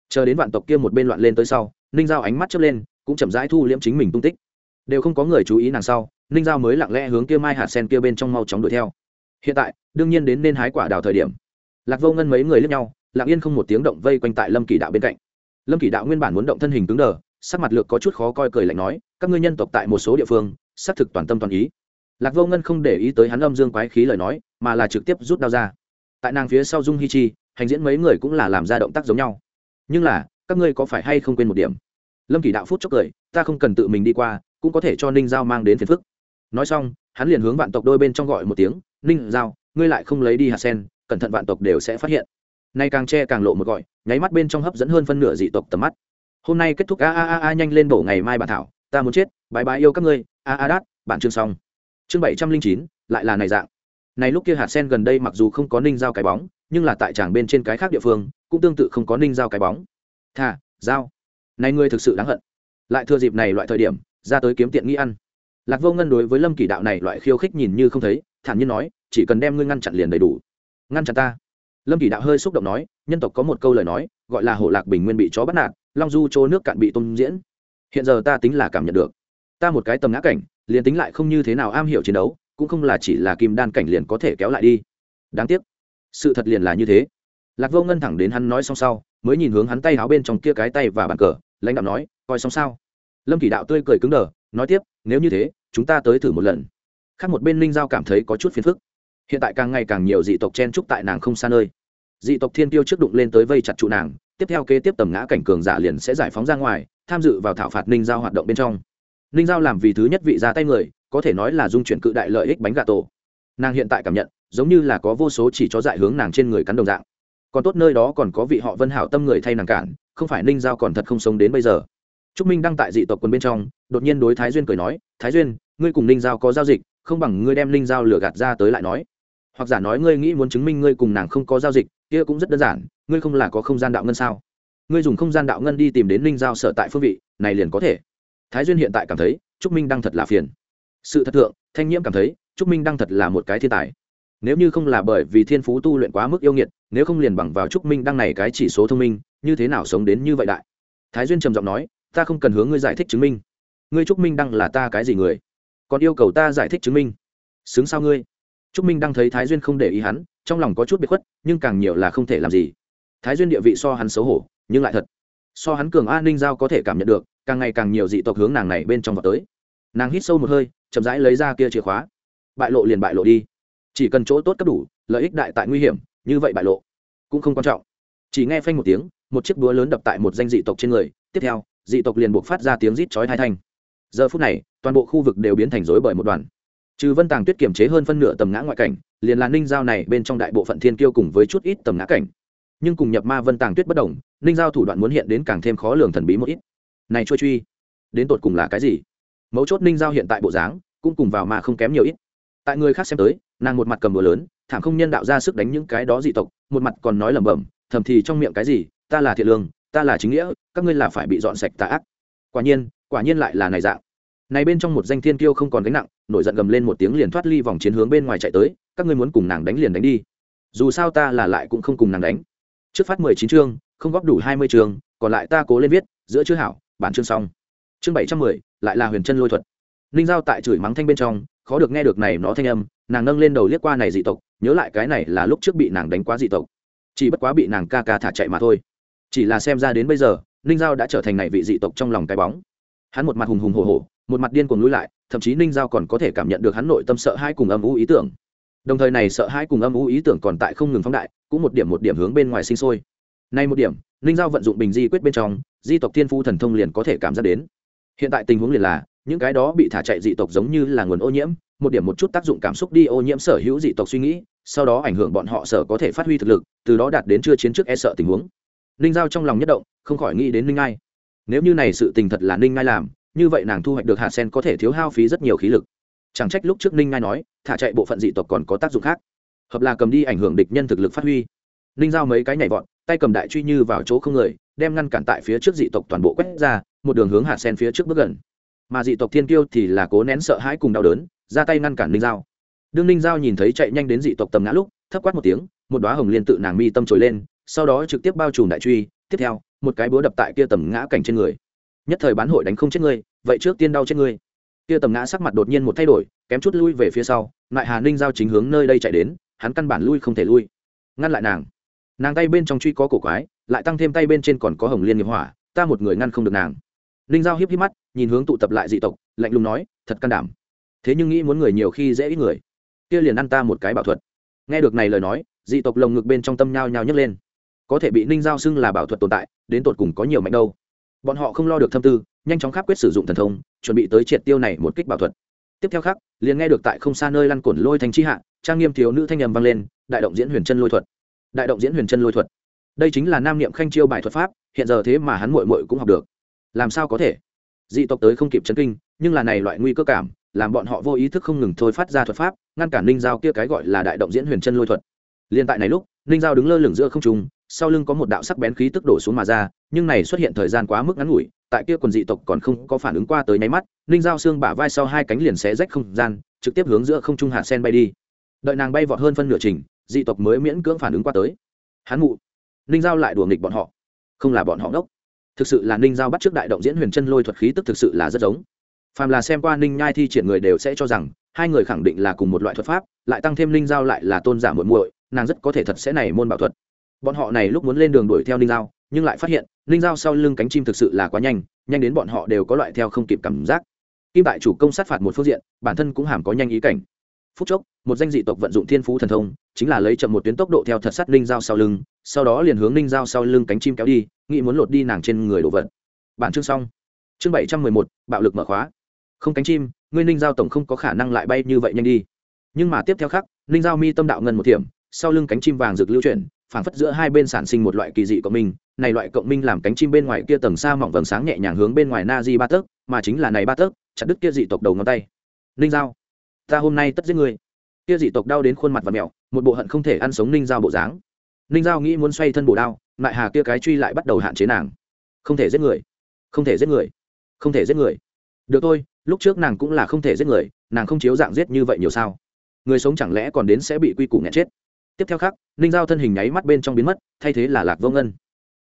Chờ đến vạn tộc kia một bên loạn lên tới sau, ninh giao ánh mắt chớp lên cũng chậm rãi thu liễm chính mình tung tích. Đều không có người chú ý nàng sau, ninh giao mới lặng lẽ hướng kia mai hạt sen kia bên trong mau chóng đuổi theo. Hiện tại, đương nhiên đến nên hái quả đào thời điểm. Lạc vô ngân mấy người lướt nhau, lặng yên không một tiếng động vây quanh tại lâm kỳ đạo bên cạnh. Lâm kỳ đạo nguyên bản muốn động thân hình cứng đờ, sắc mặt lược có chút khó coi cười lạnh nói, các ngươi nhân tộc tại một số địa phương, xác thực toàn tâm toàn ý. Lạc vô ngân không để ý tới hắn âm dương quái khí lời nói, mà là trực tiếp rút đao ra. Tại nàng phía sau dung hi chi, hành diễn mấy người cũng là làm ra động tác giống nhau. Nhưng là, các ngươi có phải hay không quên một điểm? Lâm kỳ đạo phút chốc cười, ta không cần tự mình đi qua, cũng có thể cho ninh giao mang đến phiền phức. Nói xong, hắn liền hướng vạn tộc đôi bên trong gọi một tiếng, ninh giao, ngươi lại không lấy đi hạt sen, cẩn thận vạn tộc đều sẽ phát hiện. Nay càng che càng lộ một gọi, nháy mắt bên trong hấp dẫn hơn phân nửa dị tộc tầm mắt. Hôm nay kết thúc, a a a a, nhanh lên bổ ngày mai bản thảo, ta muốn chết bãi bãi yêu các ngươi, a a, đát, bản chương xong. Chương bảy trăm linh chín, lại là này dạng. Này lúc kia hạt sen gần đây mặc dù không có ninh giao cái bóng, nhưng là tại tràng bên trên cái khác địa phương, cũng tương tự không có ninh giao cái bóng. Thà, giao này ngươi thực sự đáng hận. Lại thừa dịp này loại thời điểm, ra tới kiếm tiện nghi ăn. Lạc vô ngân đối với lâm kỳ đạo này loại khiêu khích nhìn như không thấy, thản nhiên nói, chỉ cần đem ngươi ngăn chặn liền đầy đủ. Ngăn chặn ta? Lâm kỳ đạo hơi xúc động nói, nhân tộc có một câu lời nói, gọi là hổ lạc bình nguyên bị chó bắt nạt, long du chỗ nước cạn bị tôn diễn. Hiện giờ ta tính là cảm nhận được. Ta một cái tầm ngã cảnh, liền tính lại không như thế nào am hiểu chiến đấu, cũng không là chỉ là kim đan cảnh liền có thể kéo lại đi. Đáng tiếc. Sự thật liền là như thế. Lạc vô ngân thẳng đến hắn nói xong sau mới nhìn hướng hắn tay áo bên trong kia cái tay và bàn cờ, lãnh đạo nói, coi xong sao? Lâm kỷ đạo tươi cười cứng đờ, nói tiếp, nếu như thế, chúng ta tới thử một lần. Khác một bên linh giao cảm thấy có chút phiền phức. Hiện tại càng ngày càng nhiều dị tộc chen trúc tại nàng không xa nơi. Dị tộc thiên tiêu trước đụng lên tới vây chặt trụ nàng, tiếp theo kế tiếp tầm ngã cảnh cường giả liền sẽ giải phóng ra ngoài, tham dự vào thảo phạt ninh giao hoạt động bên trong. Ninh giao làm vì thứ nhất vị ra tay người, có thể nói là dung chuyển cự đại lợi ích bánh gà tổ. Nàng hiện tại cảm nhận, giống như là có vô số chỉ cho dại hướng nàng trên người cắn đồng dạng còn tốt nơi đó còn có vị họ vân hảo tâm người thay nàng cản, không phải ninh giao còn thật không sống đến bây giờ. Trúc minh đang tại dị tộc quân bên trong, đột nhiên đối thái duyên cười nói, thái duyên, ngươi cùng ninh giao có giao dịch, không bằng ngươi đem ninh giao lừa gạt ra tới lại nói. Hoặc giả nói ngươi nghĩ muốn chứng minh ngươi cùng nàng không có giao dịch, kia cũng rất đơn giản, ngươi không là có không gian đạo ngân sao? Ngươi dùng không gian đạo ngân đi tìm đến ninh giao sở tại phương vị, này liền có thể. Thái duyên hiện tại cảm thấy, trúc minh đang thật là phiền. Sự thật thượng, thanh nhiễm cảm thấy, trúc minh đang thật là một cái thiên tài nếu như không là bởi vì thiên phú tu luyện quá mức yêu nghiệt, nếu không liền bằng vào trúc minh đăng này cái chỉ số thông minh, như thế nào sống đến như vậy đại? Thái duyên trầm giọng nói, ta không cần hướng ngươi giải thích chứng minh. Ngươi trúc minh đăng là ta cái gì người? Còn yêu cầu ta giải thích chứng minh. Xứng sao ngươi? Trúc minh đăng thấy thái duyên không để ý hắn, trong lòng có chút bị khuất, nhưng càng nhiều là không thể làm gì. Thái duyên địa vị so hắn xấu hổ, nhưng lại thật. So hắn cường an ninh giao có thể cảm nhận được, càng ngày càng nhiều dị tộc hướng nàng này bên trong vào tới. Nàng hít sâu một hơi, chậm rãi lấy ra kia chìa khóa. Bại lộ liền bại lộ đi chỉ cần chỗ tốt cấp đủ, lợi ích đại tại nguy hiểm, như vậy bại lộ, cũng không quan trọng. Chỉ nghe phanh một tiếng, một chiếc búa lớn đập tại một danh dị tộc trên người, tiếp theo, dị tộc liền buộc phát ra tiếng rít chói hai thanh. Giờ phút này, toàn bộ khu vực đều biến thành rối bởi một đoàn. Trừ vân tàng tuyết kiểm chế hơn phân nửa tầm ngã ngoại cảnh, liền là ninh giao này bên trong đại bộ phận thiên kiêu cùng với chút ít tầm ngã cảnh. Nhưng cùng nhập ma vân tàng tuyết bất đồng, ninh giao thủ đoạn muốn hiện đến càng thêm khó lường thần bí một ít. Này trôi truy đến tột cùng là cái gì? Mấu chốt ninh giao hiện tại bộ dáng, cũng cùng vào mà không kém nhiều ít. Tại người khác xem tới nàng một mặt cầm búa lớn, thảm không nhân đạo ra sức đánh những cái đó dị tộc, một mặt còn nói lẩm bẩm, thầm thì trong miệng cái gì, ta là thiện lương, ta là chính nghĩa, các ngươi là phải bị dọn sạch tà ác. Quả nhiên quả nhiên lại là này dạng. Này bên trong một danh thiên kiêu không còn gánh nặng, nổi giận gầm lên một tiếng liền thoát ly vòng chiến hướng bên ngoài chạy tới, các ngươi muốn cùng nàng đánh liền đánh đi. Dù sao ta là lại cũng không cùng nàng đánh. Trước phát mười chín chương, không góp đủ hai mươi chương, còn lại ta cố lên viết, giữa chữ hảo, bản chương xong. Chương bảy trăm mười, lại là huyền chân lôi thuật. Ninh giao tại chửi mắng thanh bên trong khó được nghe được này nó thanh âm, nàng nâng lên đầu liếc qua này dị tộc, nhớ lại cái này là lúc trước bị nàng đánh quá dị tộc. Chỉ bất quá bị nàng ca ca thả chạy mà thôi. Chỉ là xem ra đến bây giờ, ninh giao đã trở thành này vị dị tộc trong lòng cái bóng. Hắn một mặt hùng hùng hồ hồ một mặt điên cuồng lui lại, thậm chí ninh giao còn có thể cảm nhận được hắn nội tâm sợ hãi cùng âm u ý tưởng. Đồng thời này sợ hãi cùng âm u ý tưởng còn tại không ngừng phóng đại, cũng một điểm một điểm hướng bên ngoài sinh sôi. Nay một điểm, ninh giao vận dụng bình di quyết bên trong, di tộc thiên phu thần thông liền có thể cảm giác đến. Hiện tại tình huống liền là những cái đó bị thả chạy dị tộc giống như là nguồn ô nhiễm, một điểm một chút tác dụng cảm xúc đi ô nhiễm sở hữu dị tộc suy nghĩ, sau đó ảnh hưởng bọn họ sở có thể phát huy thực lực, từ đó đạt đến chưa chiến trước e sợ tình huống. Ninh giao trong lòng nhất động, không khỏi nghĩ đến ninh ngai. Nếu như này sự tình thật là ninh ngai làm, như vậy nàng thu hoạch được hạ sen có thể thiếu hao phí rất nhiều khí lực. Chẳng trách lúc trước ninh ngai nói, thả chạy bộ phận dị tộc còn có tác dụng khác. Hợp là cầm đi ảnh hưởng địch nhân thực lực phát huy. Ninh giao mấy cái nhảy vọt, tay cầm đại truy như vào chỗ không người, đem ngăn cản tại phía trước dị tộc toàn bộ quét ra, một đường hướng hạ sen phía trước bước gần mà dị tộc thiên kiêu thì là cố nén sợ hãi cùng đau đớn, ra tay ngăn cản ninh giao. Đương ninh giao nhìn thấy chạy nhanh đến dị tộc tầm ngã lúc, thấp quát một tiếng, một đoá hồng liên tự nàng mi tâm trồi lên, sau đó trực tiếp bao trùm đại truy, tiếp theo, một cái búa đập tại kia tầm ngã cảnh trên người. Nhất thời bán hội đánh không chết ngươi, vậy trước tiên đau chết ngươi. Kia tầm ngã sắc mặt đột nhiên một thay đổi, kém chút lui về phía sau, lại hà ninh giao chính hướng nơi đây chạy đến, hắn căn bản lui không thể lui. Ngăn lại nàng. Nàng tay bên trong truy có cổ quái, lại tăng thêm tay bên trên còn có hồng liên nghiệp hỏa, ta một người ngăn không được nàng ninh giao hiếp hiếp mắt, nhìn hướng tụ tập lại dị tộc, lạnh lùng nói, thật can đảm. Thế nhưng nghĩ muốn người nhiều khi dễ ít người. Kia liền ăn ta một cái bảo thuật. Nghe được này lời nói, dị tộc lồng ngực bên trong tâm nhao nhao nhấc lên. Có thể bị ninh giao xưng là bảo thuật tồn tại, đến tột cùng có nhiều mạnh đâu. Bọn họ không lo được thâm tư, nhanh chóng khắc quyết sử dụng thần thông, chuẩn bị tới triệt tiêu này một kích bảo thuật. Tiếp theo khác liền nghe được tại không xa nơi lăn cổn lôi thành chi hạ, trang nghiêm thiếu nữ thanh nhầm vang lên, đại động diễn huyền chân lôi thuật. Đại động diễn huyền chân lôi thuật. Đây chính là nam niệm khanh chiêu bài thuật pháp, hiện giờ thế mà hắn muội muội cũng học được làm sao có thể? Dị tộc tới không kịp chấn kinh, nhưng là này loại nguy cơ cảm, làm bọn họ vô ý thức không ngừng thôi phát ra thuật pháp, ngăn cản ninh giao kia cái gọi là đại động diễn huyền chân lôi thuật. Liên tại này lúc, ninh giao đứng lơ lửng giữa không trung, sau lưng có một đạo sắc bén khí tức đổ xuống mà ra, nhưng này xuất hiện thời gian quá mức ngắn ngủi, tại kia quần dị tộc còn không có phản ứng qua tới nháy mắt, ninh giao xương bả vai sau hai cánh liền xé rách không gian, trực tiếp hướng giữa không trung hạ sen bay đi. Đợi nàng bay vọt hơn phân nửa trình, dị tộc mới miễn cưỡng phản ứng qua tới. Hắn mụ. Ninh giao lại đùa nghịch bọn họ. Không là bọn họ ngốc thực sự là ninh giao bắt trước đại động diễn huyền chân lôi thuật khí tức thực sự là rất giống. Phàm là xem qua ninh nhai thi triển người đều sẽ cho rằng, hai người khẳng định là cùng một loại thuật pháp, lại tăng thêm ninh giao lại là tôn giả muội muội, nàng rất có thể thật sẽ này môn bảo thuật. Bọn họ này lúc muốn lên đường đuổi theo ninh giao, nhưng lại phát hiện, ninh giao sau lưng cánh chim thực sự là quá nhanh nhanh đến bọn họ đều có loại theo không kịp cảm giác. Kim đại chủ công sát phạt một phương diện, bản thân cũng hàm có nhanh ý cảnh. Phút chốc, một danh dị tộc vận dụng thiên phú thần thông, chính là lấy chậm một tuyến tốc độ theo thật sát ninh giao sau lưng sau đó liền hướng ninh giao sau lưng cánh chim kéo đi, nghĩ muốn lột đi nàng trên người đồ vật. Bản chương xong. Chương bảy trăm mười một, bạo lực mở khóa. Không cánh chim, ngươi ninh giao tổng không có khả năng lại bay như vậy nhanh đi. Nhưng mà tiếp theo khắc, ninh giao mi tâm đạo ngân một thiểm, sau lưng cánh chim vàng rực lưu chuyển, phảng phất giữa hai bên sản sinh một loại kỳ dị cộng minh. Này loại cộng minh làm cánh chim bên ngoài kia tầng xa mỏng vầng sáng nhẹ nhàng hướng bên ngoài na di ba tấc, mà chính là này ba tấc, chặt đứt kia dị tộc đầu ngón tay. Ninh giao, ta hôm nay tất giết ngươi. Kia dị tộc đau đến khuôn mặt và mẹo, một bộ hận không thể ăn sống ninh giao bộ dáng ninh giao nghĩ muốn xoay thân bổ đao lại hà kia cái truy lại bắt đầu hạn chế nàng. Không thể giết người. Không thể giết người. Không thể giết người. Được thôi, lúc trước nàng cũng là không thể giết người, nàng không chiếu dạng giết như vậy nhiều sao. Người sống chẳng lẽ còn đến sẽ bị quy củ nghẹn chết. Tiếp theo khác, ninh giao thân hình nháy mắt bên trong biến mất, thay thế là lạc vô ngân.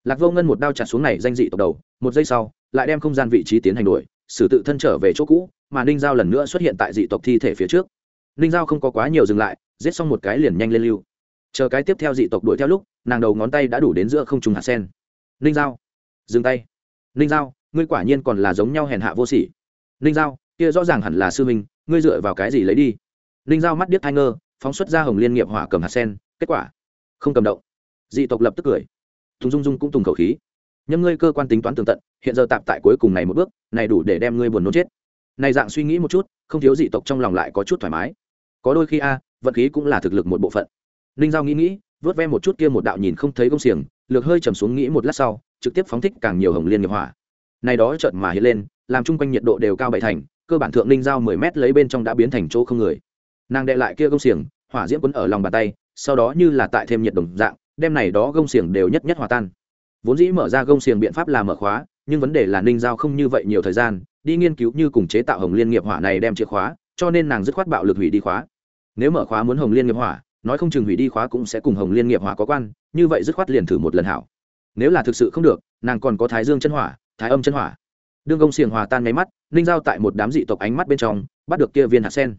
Lạc vô ngân một đao chặt xuống này danh dị tộc đầu, một giây sau, lại đem không gian vị trí tiến hành đổi xử tự thân trở về chỗ cũ, mà ninh giao lần nữa xuất hiện tại dị tộc thi thể phía trước. Ninh giao không có quá nhiều dừng lại, giết xong một cái liền nhanh lên lưu chờ cái tiếp theo dị tộc đuổi theo lúc, nàng đầu ngón tay đã đủ đến giữa không trùng hạt sen. Ninh giao, dừng tay. Ninh giao, ngươi quả nhiên còn là giống nhau hèn hạ vô sỉ. Ninh giao, kia rõ ràng hẳn là sư minh ngươi dựa vào cái gì lấy đi? Ninh giao mắt điếc thai ngơ, phóng xuất ra hồng liên nghiệp hỏa cầm hạt sen, kết quả, không cầm động. Dị tộc lập tức cười. Thùng dung dung cũng tùng khẩu khí. Nhâm ngươi cơ quan tính toán tường tận, hiện giờ tạp tại cuối cùng này một bước, này đủ để đem ngươi buồn nôn chết. Này dạng suy nghĩ một chút, không thiếu dị tộc trong lòng lại có chút thoải mái. Có đôi khi a, vận khí cũng là thực lực một bộ phận ninh giao nghĩ nghĩ, vớt ve một chút kia một đạo nhìn không thấy công xiềng, lược hơi trầm xuống nghĩ một lát sau, trực tiếp phóng thích càng nhiều hồng liên nghiệp hỏa. Này đó chợt mà hiện lên, làm chung quanh nhiệt độ đều cao bảy thành, cơ bản thượng ninh giao mười mét lấy bên trong đã biến thành chỗ không người. Nàng đệ lại kia công xiềng, hỏa diễm quấn ở lòng bàn tay, sau đó như là tại thêm nhiệt đồng dạng, đem này đó gông xiềng đều nhất nhất hòa tan. Vốn dĩ mở ra gông xiềng biện pháp là mở khóa, nhưng vấn đề là ninh giao không như vậy nhiều thời gian, đi nghiên cứu như cùng chế tạo hồng liên nghiệp hỏa này đem chìa khóa, cho nên nàng dứt khoát bạo lực hủy đi khóa. Nếu mở khóa muốn hồng liên nghiệp hỏa nói không chừng hủy đi khóa cũng sẽ cùng hồng liên nghiệp hỏa có quan, như vậy dứt khoát liền thử một lần hảo. Nếu là thực sự không được, nàng còn có thái dương chân hỏa, thái âm chân hỏa. Đương công xiềng hòa tan nháy mắt, ninh giao tại một đám dị tộc ánh mắt bên trong, bắt được kia viên hạt sen.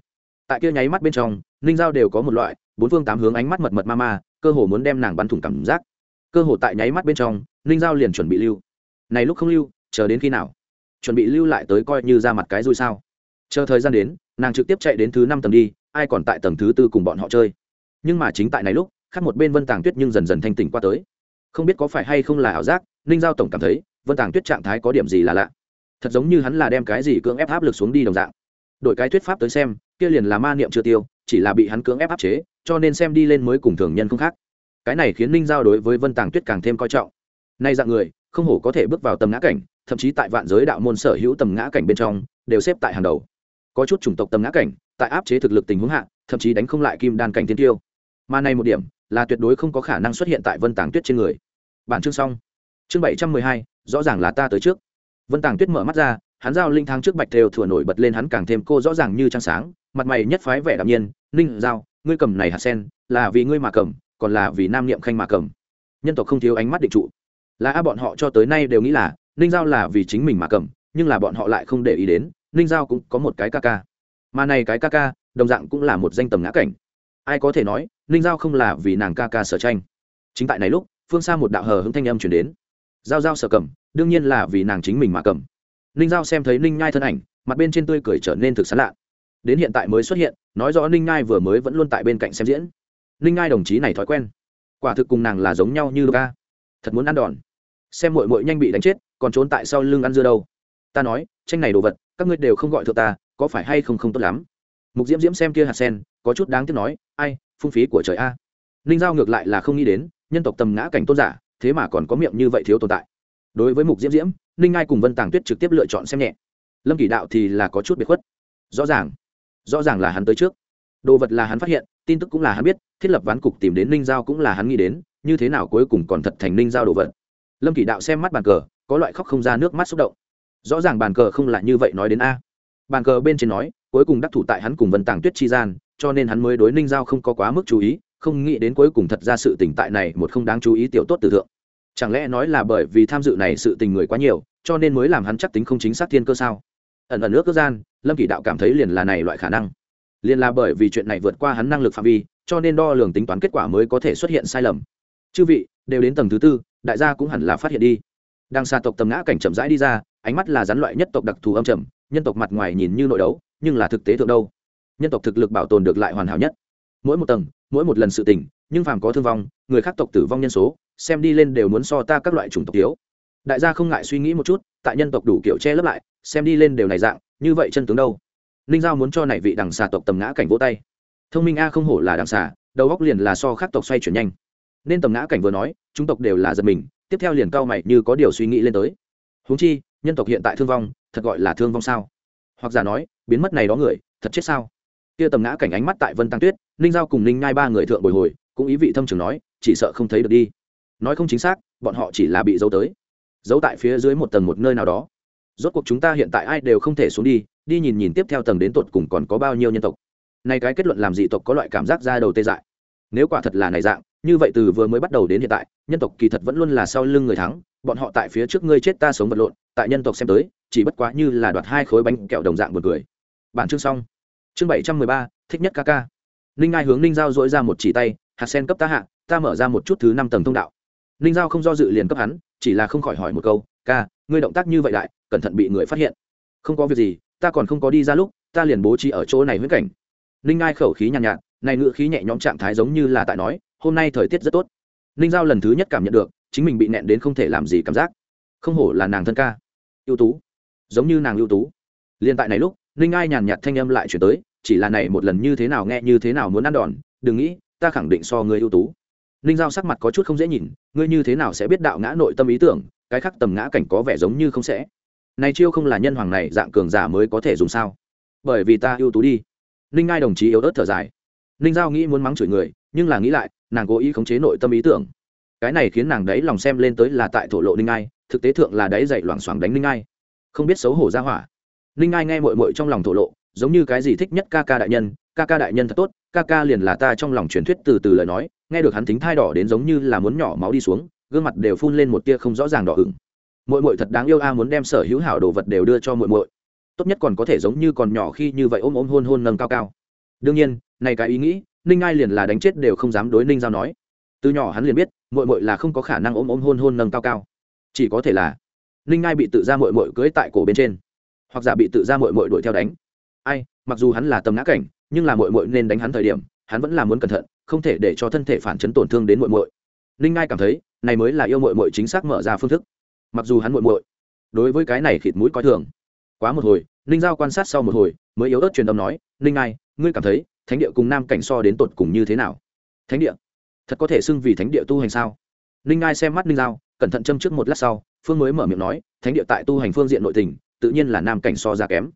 Tại kia nháy mắt bên trong, ninh giao đều có một loại, bốn phương tám hướng ánh mắt mật mật ma ma, cơ hồ muốn đem nàng bắn thủng cảm giác. Cơ hồ tại nháy mắt bên trong, ninh giao liền chuẩn bị lưu. Này lúc không lưu, chờ đến khi nào? Chuẩn bị lưu lại tới coi như ra mặt cái rui sao? Chờ thời gian đến, nàng trực tiếp chạy đến thứ năm tầng đi, ai còn tại tầng thứ tư cùng bọn họ chơi? Nhưng mà chính tại này lúc, khác một bên vân tàng tuyết nhưng dần dần thanh tỉnh qua tới. Không biết có phải hay không là ảo giác, ninh giao tổng cảm thấy, vân tàng tuyết trạng thái có điểm gì là lạ. Thật giống như hắn là đem cái gì cưỡng ép áp lực xuống đi đồng dạng. Đổi cái thuyết pháp tới xem, kia liền là ma niệm chưa tiêu, chỉ là bị hắn cưỡng ép áp chế, cho nên xem đi lên mới cùng thường nhân không khác. Cái này khiến ninh giao đối với vân tàng tuyết càng thêm coi trọng. Nay dạng người, không hổ có thể bước vào tầm ngã cảnh, thậm chí tại vạn giới đạo môn sở hữu tầm ngã cảnh bên trong, đều xếp tại hàng đầu. Có chút chủng tộc tầm ngã cảnh, tại áp chế thực lực tình huống hạ, thậm chí đánh không lại kim đan cảnh tiên tiêu mà này một điểm là tuyệt đối không có khả năng xuất hiện tại vân tàng tuyết trên người. Bản chương xong. Chương bảy trăm mười hai, rõ ràng là ta tới trước. Vân tàng tuyết mở mắt ra, hắn giao linh thang trước bạch thều thủa nổi bật lên hắn càng thêm cô rõ ràng như trăng sáng, mặt mày nhất phái vẻ đạm nhiên, ninh giao, ngươi cầm này hạt sen, là vì ngươi mà cầm, còn là vì nam niệm khanh mà cầm? Nhân tộc không thiếu ánh mắt định trụ. Là a bọn họ cho tới nay đều nghĩ là, ninh giao là vì chính mình mà cầm, nhưng là bọn họ lại không để ý đến, ninh giao cũng có một cái ca ca. Mà này cái ca ca, đồng dạng cũng là một danh tầm ngã cảnh. Ai có thể nói ninh giao không là vì nàng ca ca sở tranh. Chính tại này lúc, phương xa một đạo hờ hững thanh âm chuyển đến. Giao giao sở cầm, đương nhiên là vì nàng chính mình mà cầm. Ninh giao xem thấy ninh nhai thân ảnh, mặt bên trên tươi cười trở nên thực sán lạ. Đến hiện tại mới xuất hiện, nói rõ ninh nhai vừa mới vẫn luôn tại bên cạnh xem diễn. Ninh nhai đồng chí này thói quen. Quả thực cùng nàng là giống nhau như ca. Thật muốn ăn đòn. Xem mội mội nhanh bị đánh chết, còn trốn tại sau lưng ăn dưa đâu. Ta nói, tranh này đồ vật, các ngươi đều không gọi thượng ta, có phải hay không không tốt lắm? Mục diễm diễm xem kia hạt sen, có chút đáng tiếc nói, ai phung phí của trời a. Ninh giao ngược lại là không nghĩ đến, nhân tộc tầm ngã cảnh tôn giả, thế mà còn có miệng như vậy thiếu tồn tại. Đối với mục diễm diễm, ninh ai cùng vân tàng tuyết trực tiếp lựa chọn xem nhẹ. Lâm kỷ đạo thì là có chút biệt khuất. Rõ ràng rõ ràng là hắn tới trước. Đồ vật là hắn phát hiện, tin tức cũng là hắn biết, thiết lập ván cục tìm đến ninh giao cũng là hắn nghĩ đến, như thế nào cuối cùng còn thật thành ninh giao đồ vật. Lâm kỷ đạo xem mắt bàn cờ, có loại khóc không ra nước mắt xúc động. Rõ ràng bàn cờ không là như vậy nói đến a. Bàn cờ bên trên nói, cuối cùng đắc thủ tại hắn cùng vân tàng tuyết chi gian cho nên hắn mới đối ninh giao không có quá mức chú ý, không nghĩ đến cuối cùng thật ra sự tình tại này một không đáng chú ý tiểu tốt từ thượng. Chẳng lẽ nói là bởi vì tham dự này sự tình người quá nhiều, cho nên mới làm hắn chắc tính không chính xác thiên cơ sao? Ẩn ẩn ước cơ gian, lâm kỷ đạo cảm thấy liền là này loại khả năng. Liền là bởi vì chuyện này vượt qua hắn năng lực phạm vi, cho nên đo lường tính toán kết quả mới có thể xuất hiện sai lầm. Chư vị, đều đến tầng thứ tư, đại gia cũng hẳn là phát hiện đi. Đang xa tộc tầm ngã cảnh chậm rãi đi ra, ánh mắt là rắn loại nhất tộc đặc thù âm trầm, nhân tộc mặt ngoài nhìn như nội đấu, nhưng là thực tế thượng đâu nhân tộc thực lực bảo tồn được lại hoàn hảo nhất. Mỗi một tầng, mỗi một lần sự tình, nhưng phàm có thương vong, người khác tộc tử vong nhân số, xem đi lên đều muốn so ta các loại chủng tộc thiếu. Đại gia không ngại suy nghĩ một chút, tại nhân tộc đủ kiểu che lấp lại, xem đi lên đều này dạng, như vậy chân tướng đâu? Ninh giao muốn cho này vị đằng xà tộc tầm ngã cảnh vỗ tay. Thông minh a không hổ là đằng xà, đầu góc liền là so khác tộc xoay chuyển nhanh. Nên tầm ngã cảnh vừa nói, chúng tộc đều là giật mình, tiếp theo liền cao mày như có điều suy nghĩ lên tới. Huống chi, nhân tộc hiện tại thương vong, thật gọi là thương vong sao? Hoặc giả nói, biến mất này đó người, thật chết sao? Kia tầm ngã cảnh ánh mắt tại vân tăng tuyết, ninh giao cùng ninh Nhai ba người thượng bồi hồi, cũng ý vị thâm trường nói, chỉ sợ không thấy được đi. Nói không chính xác, bọn họ chỉ là bị giấu tới. Giấu tại phía dưới một tầng một nơi nào đó. Rốt cuộc chúng ta hiện tại ai đều không thể xuống đi đi nhìn nhìn tiếp theo tầng đến tột cùng còn có bao nhiêu nhân tộc. Nay cái kết luận làm dị tộc có loại cảm giác ra đầu tê dại. Nếu quả thật là này dạng, như vậy từ vừa mới bắt đầu đến hiện tại, nhân tộc kỳ thật vẫn luôn là sau lưng người thắng, bọn họ tại phía trước ngươi chết ta sống vật lộn, tại nhân tộc xem tới, chỉ bất quá như là đoạt hai khối bánh kẹo đồng dạng một người bản chương xong chương bảy trăm mười ba thích nhất ca ca. Ninh ai hướng ninh giao dỗi ra một chỉ tay hạt sen cấp ta hạ ta mở ra một chút thứ năm tầng thông đạo. Ninh giao không do dự liền cấp hắn chỉ là không khỏi hỏi một câu ca ngươi động tác như vậy lại cẩn thận bị người phát hiện. Không có việc gì ta còn không có đi ra lúc ta liền bố trí ở chỗ này huyết cảnh. Ninh ai khẩu khí nhàn nhạt, nhạt này ngựa khí nhẹ nhõm trạng thái giống như là tại nói hôm nay thời tiết rất tốt. Ninh giao lần thứ nhất cảm nhận được chính mình bị nẹn đến không thể làm gì cảm giác. Không hổ là nàng thân ca. Ưu tú. Giống như nàng ưu tú. Liên tại này lúc ninh ai nhàn nhạt thanh âm lại chuyển tới, chỉ là này một lần như thế nào nghe như thế nào muốn ăn đòn, đừng nghĩ, ta khẳng định so người ưu tú. Ninh giao sắc mặt có chút không dễ nhìn, ngươi như thế nào sẽ biết đạo ngã nội tâm ý tưởng, cái khác tầm ngã cảnh có vẻ giống như không sẽ. Này chiêu không là nhân hoàng này, dạng cường giả mới có thể dùng sao? Bởi vì ta ưu tú đi. Ninh ai đồng chí yếu ớt thở dài. Ninh giao nghĩ muốn mắng chửi người, nhưng là nghĩ lại, nàng cố ý khống chế nội tâm ý tưởng. Cái này khiến nàng đấy lòng xem lên tới là tại thổ lộ ninh ai, thực tế thượng là đấy dậy loảng xoảng đánh ninh ai. Không biết xấu hổ ra hỏa ninh ai nghe mội mội trong lòng thổ lộ, giống như cái gì thích nhất ca ca đại nhân, ca ca đại nhân thật tốt, ca ca liền là ta trong lòng truyền thuyết từ từ lời nói, nghe được hắn tính thai đỏ đến giống như là muốn nhỏ máu đi xuống, gương mặt đều phun lên một tia không rõ ràng đỏ ửng. Mội mội thật đáng yêu a, muốn đem sở hữu hảo đồ vật đều đưa cho mội mội tốt nhất còn có thể giống như còn nhỏ khi như vậy ôm ôm hôn hôn nâng cao cao. Đương nhiên, này cái ý nghĩ ninh ai liền là đánh chết đều không dám đối ninh giao nói. Từ nhỏ hắn liền biết mội mội là không có khả năng ôm ôm hôn hôn nâng cao cao. Chỉ có thể là ninh ai bị tự ra mội mội cưới tại cổ bên trên hoặc giả bị tự ra mội mội đuổi theo đánh. Ai mặc dù hắn là tầm ngã cảnh nhưng là mội mội nên đánh hắn thời điểm hắn vẫn là muốn cẩn thận không thể để cho thân thể phản chấn tổn thương đến mội mội ninh Ngai cảm thấy này mới là yêu mội mội chính xác mở ra phương thức. Mặc dù hắn mội mội đối với cái này khịt mũi coi thường. Quá một hồi ninh giao quan sát sau một hồi mới yếu ớt truyền âm nói ninh Ngai, ngươi cảm thấy thánh địa cùng nam cảnh so đến tột cùng như thế nào? Thánh địa? Thật có thể xưng vì thánh địa tu hành sao? Ninh Ngai xem mắt ninh giao cẩn thận châm trước một lát sau phương mới mở miệng nói thánh địa tại tu hành phương diện nội tình tự nhiên là nam cảnh so ra kém.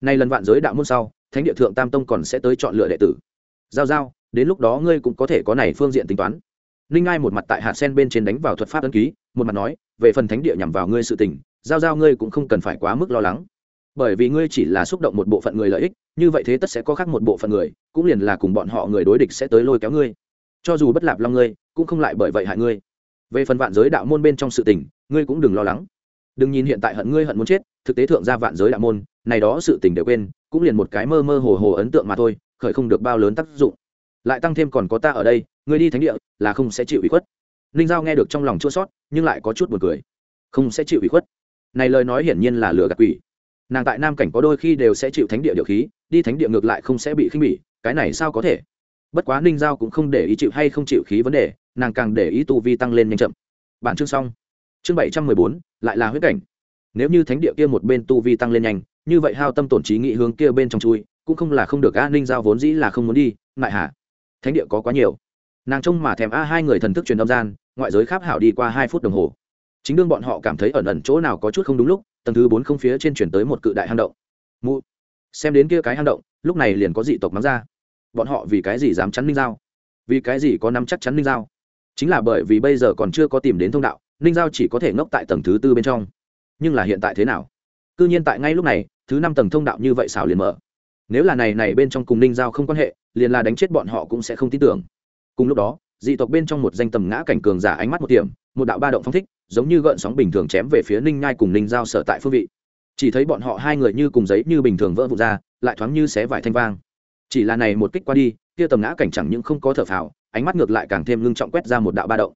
Nay lần vạn giới đạo môn sau, thánh địa thượng tam tông còn sẽ tới chọn lựa đệ tử. Giao giao, đến lúc đó ngươi cũng có thể có này phương diện tính toán. Ninh ai một mặt tại hạt sen bên trên đánh vào thuật pháp ấn ký, một mặt nói, về phần thánh địa nhằm vào ngươi sự tình, giao giao ngươi cũng không cần phải quá mức lo lắng. Bởi vì ngươi chỉ là xúc động một bộ phận người lợi ích, như vậy thế tất sẽ có khác một bộ phận người, cũng liền là cùng bọn họ người đối địch sẽ tới lôi kéo ngươi. Cho dù bất lạp long ngươi, cũng không lại bởi vậy hại ngươi. Về phần vạn giới đạo môn bên trong sự tình, ngươi cũng đừng lo lắng đừng nhìn hiện tại hận ngươi hận muốn chết, thực tế thượng gia vạn giới đạo môn, này đó sự tình đều quên, cũng liền một cái mơ mơ hồ hồ ấn tượng mà thôi, khởi không được bao lớn tác dụng. Lại tăng thêm còn có ta ở đây, ngươi đi thánh địa, là không sẽ chịu ủy khuất. Ninh giao nghe được trong lòng chua sót nhưng lại có chút buồn cười. Không sẽ chịu ủy khuất. Này lời nói hiển nhiên là lừa gạt quỷ. Nàng tại nam cảnh có đôi khi đều sẽ chịu thánh địa điều khí, đi thánh địa ngược lại không sẽ bị khinh bỉ, cái này sao có thể? Bất quá ninh giao cũng không để ý chịu hay không chịu khí vấn đề, nàng càng để ý tu vi tăng lên nhanh chậm. Bản chương xong chương bảy trăm mười bốn, lại là huyết cảnh. Nếu như thánh địa kia một bên tu vi tăng lên nhanh, như vậy hao tâm tổn trí nghị hướng kia bên trong chui, cũng không là không được a ninh giao vốn dĩ là không muốn đi, ngại hả? Thánh địa có quá nhiều. Nàng trông mà thèm a hai người thần thức truyền âm gian, ngoại giới kháp hảo đi qua hai phút đồng hồ. Chính đương bọn họ cảm thấy ẩn ẩn chỗ nào có chút không đúng lúc, tầng thứ bốn không phía trên chuyển tới một cự đại hang động. Mụ. Xem đến kia cái hang động, lúc này liền có dị tộc mắng ra. Bọn họ vì cái gì dám chắn ninh giao? Vì cái gì có nắm chắc chắn ninh giao? Chính là bởi vì bây giờ còn chưa có tìm đến thông đạo ninh giao chỉ có thể ngốc tại tầng thứ tư bên trong. Nhưng là hiện tại thế nào? C ư nhiên tại ngay lúc này, thứ năm tầng thông đạo như vậy xảo liền mở. Nếu là này này bên trong cùng ninh giao không quan hệ, liền là đánh chết bọn họ cũng sẽ không tin tưởng. Cùng lúc đó, dị tộc bên trong một danh tầm ngã cảnh cường giả ánh mắt một điểm, một đạo ba động phong thích, giống như gợn sóng bình thường chém về phía ninh nhai cùng ninh giao sở tại phương vị. Chỉ thấy bọn họ hai người như cùng giấy như bình thường vỡ vụt ra, lại thoáng như xé vải thanh vang. Chỉ là này một kích qua đi, kia tầm ngã cảnh chẳng những không có thở phào, ánh mắt ngược lại càng thêm ngưng trọng quét ra một đạo ba động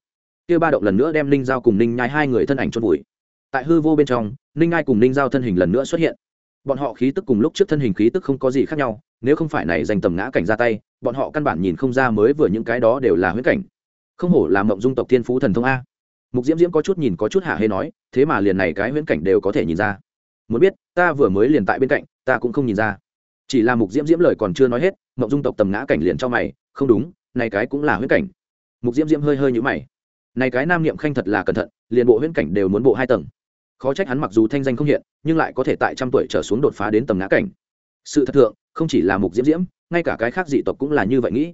kia ba động lần nữa đem ninh giao cùng ninh nhai hai người thân ảnh chôn vùi. Tại hư vô bên trong, ninh nhai cùng ninh giao thân hình lần nữa xuất hiện. Bọn họ khí tức cùng lúc trước thân hình khí tức không có gì khác nhau, nếu không phải này dành tầm ngã cảnh ra tay, bọn họ căn bản nhìn không ra mới vừa những cái đó đều là huyết cảnh. Không hổ là mộng dung tộc thiên phú thần thông a. Mục diễm diễm có chút nhìn, có chút hạ hê nói, thế mà liền này cái huyễn cảnh đều có thể nhìn ra. Muốn biết, ta vừa mới liền tại bên cạnh, ta cũng không nhìn ra. Chỉ là mục diễm diễm lời còn chưa nói hết, mộng dung tộc tầm ngã cảnh liền cho mày, không đúng, này cái cũng là huyễn cảnh. Mục diễm diễm hơi hơi nhũ mày này cái nam niệm khanh thật là cẩn thận, liền bộ huyễn cảnh đều muốn bộ hai tầng. Khó trách hắn mặc dù thanh danh không hiện, nhưng lại có thể tại trăm tuổi trở xuống đột phá đến tầm ngã cảnh. Sự thật thượng, không chỉ là mục diễm diễm, ngay cả cái khác dị tộc cũng là như vậy nghĩ.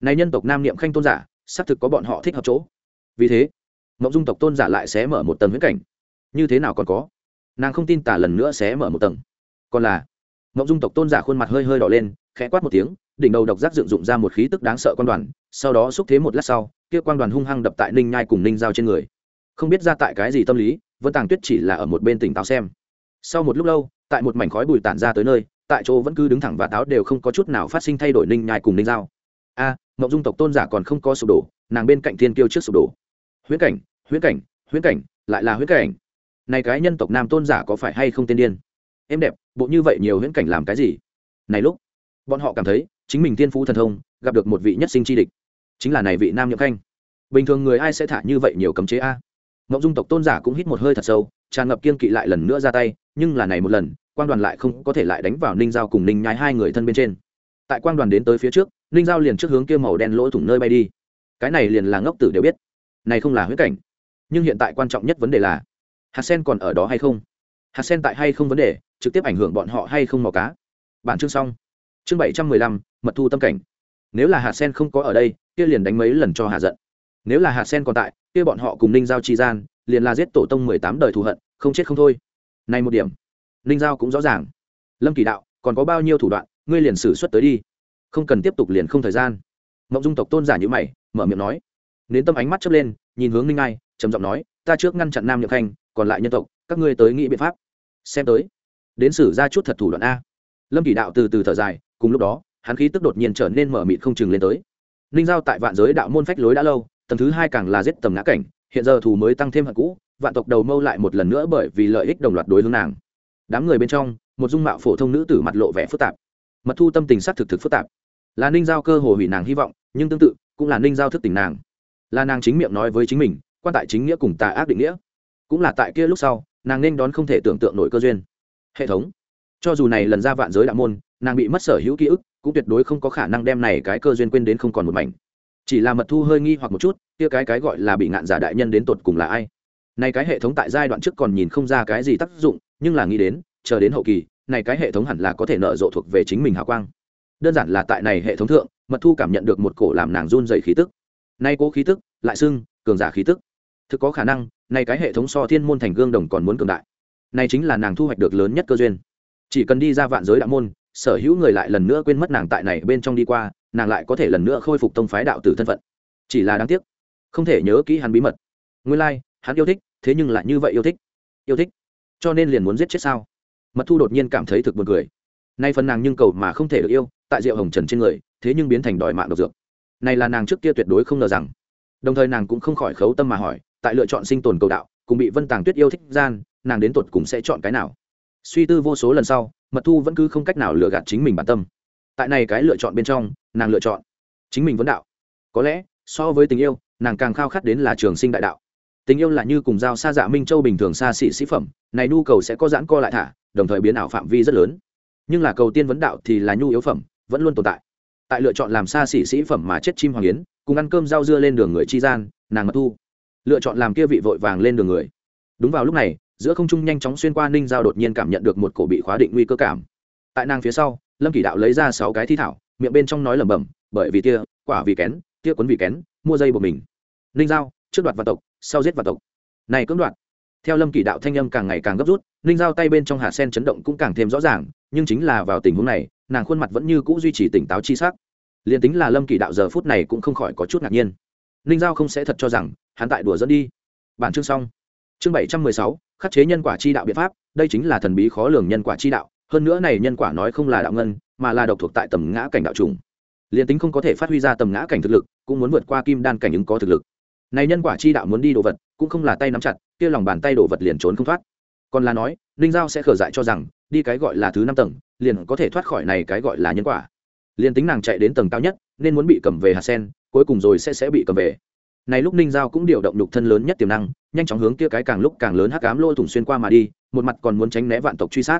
Này nhân tộc nam niệm khanh tôn giả, xác thực có bọn họ thích hợp chỗ. Vì thế, mộng dung tộc tôn giả lại sẽ mở một tầng huyễn cảnh. Như thế nào còn có? Nàng không tin tả lần nữa sẽ mở một tầng. Còn là, mộng dung tộc tôn giả khuôn mặt hơi hơi đỏ lên, khẽ quát một tiếng, đỉnh đầu độc giác dựng dụng ra một khí tức đáng sợ quan đoàn, sau đó xúc thế một lát sau kia quan đoàn hung hăng đập tại ninh nhai cùng ninh giao trên người. Không biết ra tại cái gì tâm lý vân tàng tuyết chỉ là ở một bên tỉnh táo xem. Sau một lúc lâu tại một mảnh khói bùi tản ra tới nơi tại chỗ vẫn cứ đứng thẳng và táo đều không có chút nào phát sinh thay đổi ninh nhai cùng ninh giao. A à, mộng dung tộc tôn giả còn không có sụp đổ nàng bên cạnh thiên kiêu trước sụp đổ. Huyễn cảnh huyễn cảnh huyễn cảnh lại là huyễn cảnh. Này cái nhân tộc nam tôn giả có phải hay không tên điên? Em đẹp bộ như vậy nhiều huyễn cảnh làm cái gì? Này lúc bọn họ cảm thấy chính mình tiên phú thần thông gặp được một vị nhất sinh chi địch chính là này vị nam nhậm khanh. Bình thường người ai sẽ thả như vậy nhiều cấm chế a? Mộng dung tộc tôn giả cũng hít một hơi thật sâu, tràn ngập kiên kỵ lại lần nữa ra tay, nhưng là này một lần quan đoàn lại không có thể lại đánh vào ninh giao cùng ninh nhái hai người thân bên trên. Tại quan đoàn đến tới phía trước, ninh giao liền trước hướng kia màu đen lỗ thủng nơi bay đi. Cái này liền là ngốc tử đều biết. Này không là huyết cảnh. Nhưng hiện tại quan trọng nhất vấn đề là, hạt sen còn ở đó hay không? Hạt sen tại hay không vấn đề, trực tiếp ảnh hưởng bọn họ hay không mò cá? Bản chương xong. Chương bảy trăm mười lăm, mật thu tâm cảnh. Nếu là hạt sen không có ở đây kia liền đánh mấy lần cho hạ giận. Nếu là hạt sen còn tại, kia bọn họ cùng ninh giao tri gian, liền là giết tổ tông mười tám đời thù hận, không chết không thôi. Này một điểm, ninh giao cũng rõ ràng. Lâm kỳ đạo, còn có bao nhiêu thủ đoạn, ngươi liền xử xuất tới đi. Không cần tiếp tục liền không thời gian. Mộng dung tộc tôn giả như mày, mở miệng nói. Nến tâm ánh mắt chớp lên, nhìn hướng ninh ai, trầm giọng nói, ta trước ngăn chặn nam nhậm khanh, còn lại nhân tộc, các ngươi tới nghĩ biện pháp. Xem tới. Đến xử ra chút thật thủ đoạn a. Lâm kỳ đạo từ từ thở dài, cùng lúc đó, hắn khí tức đột nhiên trở nên mở mịt không chừng lên tới ninh giao tại vạn giới đạo môn phách lối đã lâu, tầng thứ hai càng là giết tầm ngã cảnh, hiện giờ thù mới tăng thêm hận cũ, vạn tộc đầu mâu lại một lần nữa bởi vì lợi ích đồng loạt đối hướng nàng. Đám người bên trong, một dung mạo phổ thông nữ tử mặt lộ vẻ phức tạp. Mật thu tâm tình sắc thực thực phức tạp. Là ninh giao cơ hồ hủy nàng hy vọng, nhưng tương tự, cũng là ninh giao thức tình nàng. Là nàng chính miệng nói với chính mình, quan tại chính nghĩa cùng tà ác định nghĩa. Cũng là tại kia lúc sau, nàng nên đón không thể tưởng tượng nổi cơ duyên. Hệ thống. Cho dù này lần ra vạn giới đạo môn, nàng bị mất sở hữu ký ức cũng tuyệt đối không có khả năng đem này cái cơ duyên quên đến không còn một mảnh. Chỉ là mật thu hơi nghi hoặc một chút, kia cái cái gọi là bị ngạn giả đại nhân đến tột cùng là ai? Này cái hệ thống tại giai đoạn trước còn nhìn không ra cái gì tác dụng, nhưng là nghĩ đến, chờ đến hậu kỳ, này cái hệ thống hẳn là có thể nợ rộ thuộc về chính mình hào quang. Đơn giản là tại này hệ thống thượng, mật thu cảm nhận được một cổ làm nàng run dày khí tức. Nay cố khí tức, lại xưng cường giả khí tức. Thực có khả năng, này cái hệ thống so thiên môn thành gương đồng còn muốn cường đại. Này chính là nàng thu hoạch được lớn nhất cơ duyên. Chỉ cần đi ra vạn giới đạo môn sở hữu người lại lần nữa quên mất nàng tại này bên trong đi qua nàng lại có thể lần nữa khôi phục tông phái đạo tử thân phận. Chỉ là đáng tiếc không thể nhớ kỹ hắn bí mật. Nguyên lai、like, hắn yêu thích thế nhưng lại như vậy yêu thích. Yêu thích? Cho nên liền muốn giết chết sao? Mật thu đột nhiên cảm thấy thực buồn cười. Nay phần nàng nhưng cầu mà không thể được yêu tại rượu hồng trần trên người thế nhưng biến thành đòi mạng độc dược. Này là nàng trước kia tuyệt đối không ngờ rằng. Đồng thời nàng cũng không khỏi khấu tâm mà hỏi tại lựa chọn sinh tồn cầu đạo cùng bị vân tàng tuyết yêu thích gian nàng đến tột cùng sẽ chọn cái nào? Suy tư vô số lần sau mật thu vẫn cứ không cách nào lừa gạt chính mình bản tâm. Tại này cái lựa chọn bên trong, nàng lựa chọn chính mình vấn đạo. Có lẽ, so với tình yêu, nàng càng khao khát đến là trường sinh đại đạo. Tình yêu là như cùng giao xa dạ minh châu bình thường xa xỉ sĩ phẩm, này nhu cầu sẽ có giãn co lại thả, đồng thời biến ảo phạm vi rất lớn. Nhưng là cầu tiên vấn đạo thì là nhu yếu phẩm, vẫn luôn tồn tại. Tại lựa chọn làm xa xỉ sĩ phẩm mà chết chim hoàng yến, cùng ăn cơm rau dưa lên đường người chi gian, nàng mật thu. Lựa chọn làm kia vị vội vàng lên đường người. Đúng vào lúc này giữa không trung nhanh chóng xuyên qua ninh giao đột nhiên cảm nhận được một cổ bị khóa định nguy cơ cảm. Tại nàng phía sau, lâm kỷ đạo lấy ra sáu cái thi thảo, miệng bên trong nói lẩm bẩm, bởi vì tia, quả vì kén, tia quấn vì kén, mua dây của mình. Ninh giao, trước đoạt vạn tộc, sau giết vạn tộc. Này cưỡng đoạt. Theo lâm kỷ đạo thanh âm càng ngày càng gấp rút, ninh giao tay bên trong hạ sen chấn động cũng càng thêm rõ ràng, nhưng chính là vào tình huống này, nàng khuôn mặt vẫn như c ũ duy trì tỉnh táo chi s ắ c liền tính là lâm kỷ đạo giờ phút này cũng không khỏi có chút ngạc nhiên. Ninh giao không sẽ thật cho rằng, hắn tại đùa dẫn đi. Bản chương xong. Chương bảy trăm mười sáu khắc chế nhân quả chi đạo biện pháp, đây chính là thần bí khó lường nhân quả chi đạo, hơn nữa này nhân quả nói không là đạo ngân, mà là độc thuộc tại tầm ngã cảnh đạo trùng. Liền tính không có thể phát huy ra tầm ngã cảnh thực lực, cũng muốn vượt qua kim đan cảnh ứng có thực lực. Này nhân quả chi đạo muốn đi đồ vật, cũng không là tay nắm chặt, kia lòng bàn tay đổ vật liền trốn không thoát. Còn là nói, ninh giao sẽ khở dại cho rằng, đi cái gọi là thứ năm tầng, liền có thể thoát khỏi này cái gọi là nhân quả. Liền tính nàng chạy đến tầng cao nhất, nên muốn bị cầm về hạt sen, cuối cùng rồi sẽ sẽ bị cầm về này lúc ninh giao cũng điều động nhục thân lớn nhất tiềm năng, nhanh chóng hướng kia cái càng lúc càng lớn hắc ám lô thủng xuyên qua mà đi, một mặt còn muốn tránh né vạn tộc truy sát.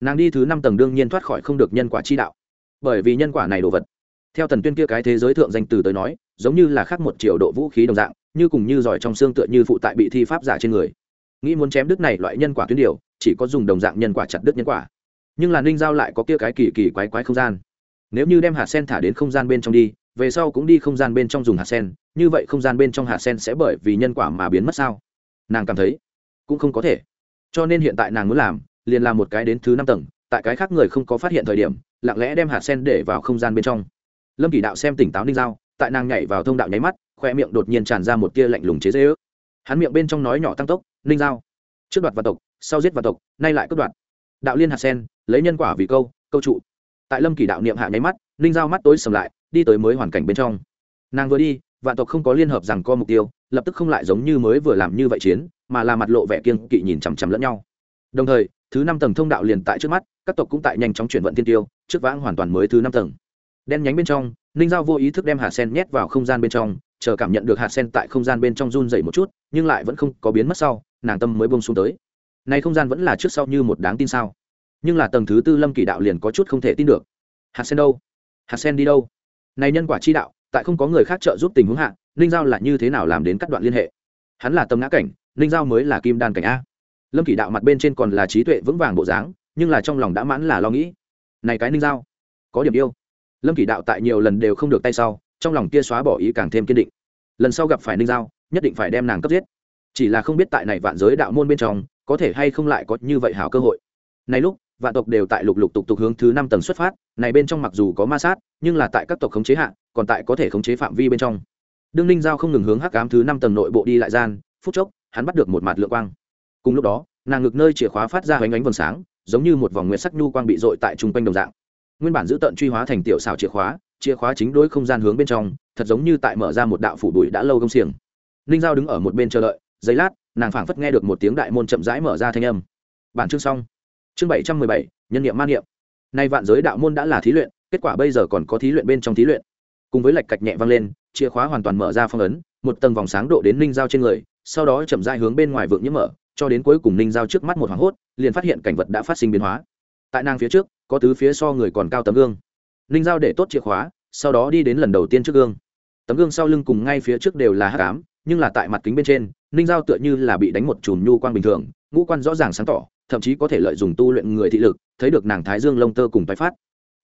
Nàng đi thứ năm tầng đương nhiên thoát khỏi không được nhân quả chi đạo. Bởi vì nhân quả này đồ vật. Theo thần tuyên kia cái thế giới thượng danh từ tới nói, giống như là khác một triệu độ vũ khí đồng dạng, như cùng như giỏi trong xương tựa như phụ tại bị thi pháp giả trên người. Nghĩ muốn chém đứt này loại nhân quả tuyến điều, chỉ có dùng đồng dạng nhân quả chặt đứt nhân quả. Nhưng là ninh giao lại có kia cái kỳ kỳ quái quái không gian. Nếu như đem hạt sen thả đến không gian bên trong đi về sau cũng đi không gian bên trong dùng hạt sen, như vậy không gian bên trong hạt sen sẽ bởi vì nhân quả mà biến mất sao? Nàng cảm thấy, cũng không có thể. Cho nên hiện tại nàng muốn làm, liền làm một cái đến thứ năm tầng, tại cái khác người không có phát hiện thời điểm, lặng lẽ đem hạt sen để vào không gian bên trong. Lâm kỷ đạo xem tỉnh táo ninh giao, tại nàng nhảy vào thông đạo nháy mắt khoe miệng đột nhiên tràn ra một tia lạnh lùng chế dễ ước hắn miệng bên trong nói nhỏ tăng tốc, ninh giao, trước đoạt và tộc, sau giết và tộc, nay lại cướp đoạt. Đạo liên hạt sen, lấy nhân quả vì câu câu trụ. Tại lâm kỷ đạo niệm hạ nháy mắt ninh giao mắt tối sầm lại, đi tới mới hoàn cảnh bên trong. Nàng vừa đi, vạn tộc không có liên hợp rằng co mục tiêu, lập tức không lại giống như mới vừa làm như vậy chiến, mà là mặt lộ vẻ kiêng kỵ nhìn chằm chằm lẫn nhau. Đồng thời, thứ năm tầng thông đạo liền tại trước mắt, các tộc cũng tại nhanh chóng chuyển vận tiên tiêu, trước vãng hoàn toàn mới thứ năm tầng. Đen nhánh bên trong, ninh giao vô ý thức đem hạt sen nhét vào không gian bên trong, chờ cảm nhận được hạt sen tại không gian bên trong run dày một chút, nhưng lại vẫn không có biến mất sau, nàng tâm mới bông xuống tới. Nay không gian vẫn là trước sau như một đáng tin sao? Nhưng là tầng thứ tư lâm kỷ đạo liền có chút không thể tin được. Hạt sen đâu? Hạt sen đi đâu? Này nhân quả chi đạo, tại không có người khác trợ giúp tình huống hạ, ninh giao là như thế nào làm đến cắt đoạn liên hệ? Hắn là tầm ngã cảnh, ninh giao mới là kim đan cảnh a. Lâm kỷ đạo mặt bên trên còn là trí tuệ vững vàng bộ dáng, nhưng là trong lòng đã mãn là lo nghĩ. Này cái ninh giao, có điểm yêu. Lâm kỷ đạo tại nhiều lần đều không được tay sau, trong lòng kia xóa bỏ ý càng thêm kiên định. Lần sau gặp phải ninh giao, nhất định phải đem nàng cấp giết. Chỉ là không biết tại này vạn giới đạo môn bên trong, có thể hay không lại có như vậy hảo cơ hội. Này lúc vạn tộc đều tại lục lục tục tục hướng thứ năm tầng xuất phát, này bên trong mặc dù có ma sát, nhưng là tại các tộc khống chế hạ, còn tại có thể khống chế phạm vi bên trong. Đương ninh giao không ngừng hướng hắc ám thứ năm tầng nội bộ đi lại gian, phút chốc, hắn bắt được một mặt lượng quang. Cùng lúc đó, nàng ngực nơi chìa khóa phát ra hoành ánh vầng sáng, giống như một vòng nguyệt sắc nhu quang bị dội tại trung quanh đồng dạng. Nguyên bản giữ tận truy hóa thành tiểu xảo chìa khóa chìa khóa chính đối không gian hướng bên trong, thật giống như tại mở ra một đạo phủ bụi đã lâu công xiềng. Ninh giao đứng ở một bên chờ đợi, giây lát, nàng phảng phất nghe được một tiếng đại môn chậm rãi mở ra thanh âm. Bản chương xong chương bảy trăm mười bảy, nhân nghiệm man nghiệm nay vạn giới đạo môn đã là thí luyện, kết quả bây giờ còn có thí luyện bên trong thí luyện. Cùng với lạch cạch nhẹ vang lên, chìa khóa hoàn toàn mở ra phong ấn, một tầng vòng sáng độ đến ninh giao trên người, sau đó chậm rãi hướng bên ngoài vượng nhiễm mở, cho đến cuối cùng ninh giao trước mắt một hoảng hốt, liền phát hiện cảnh vật đã phát sinh biến hóa. Tại nàng phía trước, có tứ phía so người còn cao tấm gương. Ninh giao để tốt chìa khóa, sau đó đi đến lần đầu tiên trước gương. Tấm gương sau lưng cùng ngay phía trước đều là hát cám nhưng là tại mặt kính bên trên, ninh giao tựa như là bị đánh một chùm nhu quang bình thường, ngũ quan rõ ràng sáng tỏ thậm chí có thể lợi dụng tu luyện người thị lực, thấy được nàng thái dương lông tơ cùng tái phát.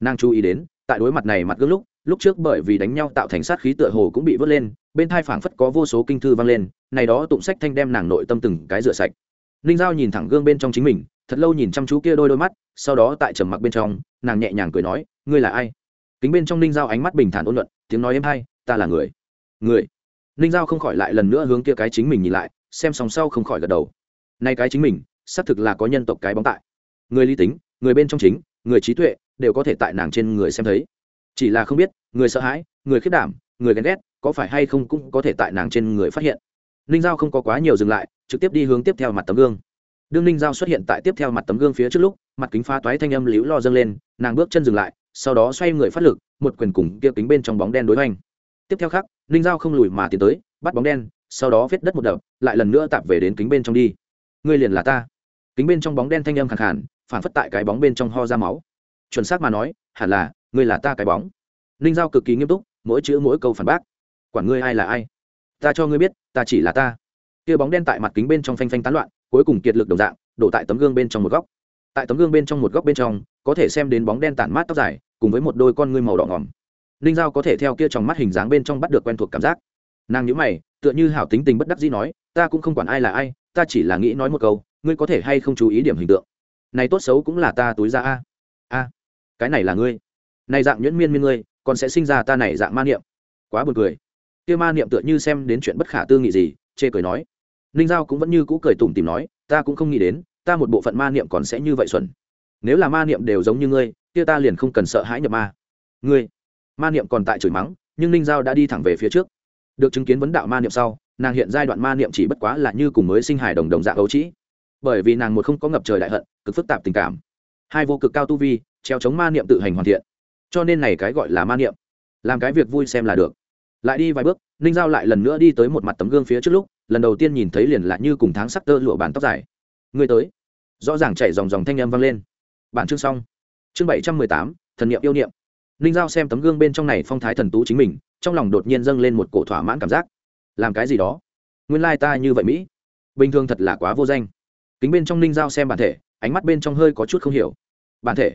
Nàng chú ý đến, tại đối mặt này mặt gương lúc lúc trước bởi vì đánh nhau tạo thành sát khí tựa hồ cũng bị vớt lên, bên thai phảng phất có vô số kinh thư vang lên, này đó tụng sách thanh đem nàng nội tâm từng cái rửa sạch. Ninh giao nhìn thẳng gương bên trong chính mình, thật lâu nhìn chăm chú kia đôi đôi mắt, sau đó tại trầm mặc bên trong, nàng nhẹ nhàng cười nói, ngươi là ai? Kính bên trong ninh giao ánh mắt bình thản ôn luận, tiếng nói êm hay, ta là người. Người? Ninh giao không khỏi lại lần nữa hướng kia cái chính mình nhìn lại, xem sòng sau không khỏi gật đầu. Nay cái chính mình xác thực là có nhân tộc cái bóng tại. Người lý tính, người bên trong chính, người trí tuệ, đều có thể tại nàng trên người xem thấy. Chỉ là không biết, người sợ hãi, người khiết đảm, người ghen ghét, có phải hay không cũng có thể tại nàng trên người phát hiện. Ninh giao không có quá nhiều dừng lại, trực tiếp đi hướng tiếp theo mặt tấm gương. Đương ninh giao xuất hiện tại tiếp theo mặt tấm gương phía trước lúc, mặt kính pha toái thanh âm liễu lo dâng lên, nàng bước chân dừng lại, sau đó xoay người phát lực, một quyền cùng kia kính bên trong bóng đen đối hoành. Tiếp theo khác, ninh giao không lùi mà tiến tới, bắt bóng đen, sau đó viết đất một đập, lại lần nữa tạp về đến kính bên trong đi. Ngươi liền là ta kính bên trong bóng đen thanh âm khẳng hẳn phản phất tại cái bóng bên trong ho ra máu. Chuẩn xác mà nói, hẳn là, ngươi là ta cái bóng. Ninh giao cực kỳ nghiêm túc, mỗi chữ mỗi câu phản bác. Quản ngươi ai là ai? Ta cho ngươi biết, ta chỉ là ta. Kia bóng đen tại mặt kính bên trong phanh phanh tán loạn, cuối cùng kiệt lực đồng dạng, đổ tại tấm gương bên trong một góc. Tại tấm gương bên trong một góc bên trong, có thể xem đến bóng đen tản mát tóc dài, cùng với một đôi con ngươi màu đỏ ngỏm ninh giao có thể theo kia trong mắt hình dáng bên trong bắt được quen thuộc cảm giác. Nàng nhữ mày, tựa như hảo tính tình bất đắc dĩ nói, ta cũng không quản ai là ai, ta chỉ là nghĩ nói một câu ngươi có thể hay không chú ý điểm hình tượng? Này tốt xấu cũng là ta túi ra a. A, cái này là ngươi. Này dạng nhuyễn miên miên ngươi, còn sẽ sinh ra ta này dạng ma niệm. Quá buồn cười. Kia ma niệm tựa như xem đến chuyện bất khả tư nghị gì, chê cười nói. Ninh giao cũng vẫn như cũ cười tủm tìm nói, ta cũng không nghĩ đến, ta một bộ phận ma niệm còn sẽ như vậy xuẩn. Nếu là ma niệm đều giống như ngươi, kia ta liền không cần sợ hãi nhập ma. Ngươi, ma niệm còn tại chửi mắng, nhưng ninh giao đã đi thẳng về phía trước. Được chứng kiến vấn đạo ma niệm sau, nàng hiện giai đoạn ma niệm chỉ bất quá là như cùng mới sinh hài đồng đồng dạng ấu trĩ bởi vì nàng một không có ngập trời đại hận, cực phức tạp tình cảm. Hai vô cực cao tu vi, treo chống ma niệm tự hành hoàn thiện. Cho nên này cái gọi là ma niệm, làm cái việc vui xem là được. Lại đi vài bước, ninh giao lại lần nữa đi tới một mặt tấm gương phía trước lúc, lần đầu tiên nhìn thấy liền lại như cùng tháng sắc tơ lụa bàn tóc dài. Người tới. Rõ ràng chảy dòng dòng thanh âm vang lên. Bản chương xong. Chương bảy trăm mười tám, thần niệm yêu niệm. Ninh giao xem tấm gương bên trong này phong thái thần tú chính mình, trong lòng đột nhiên dâng lên một cổ thỏa mãn cảm giác. Làm cái gì đó? Nguyên lai、like、ta như vậy mỹ. Bình thường thật là quá vô danh kính bên trong ninh giao xem bản thể, ánh mắt bên trong hơi có chút không hiểu. Bản thể?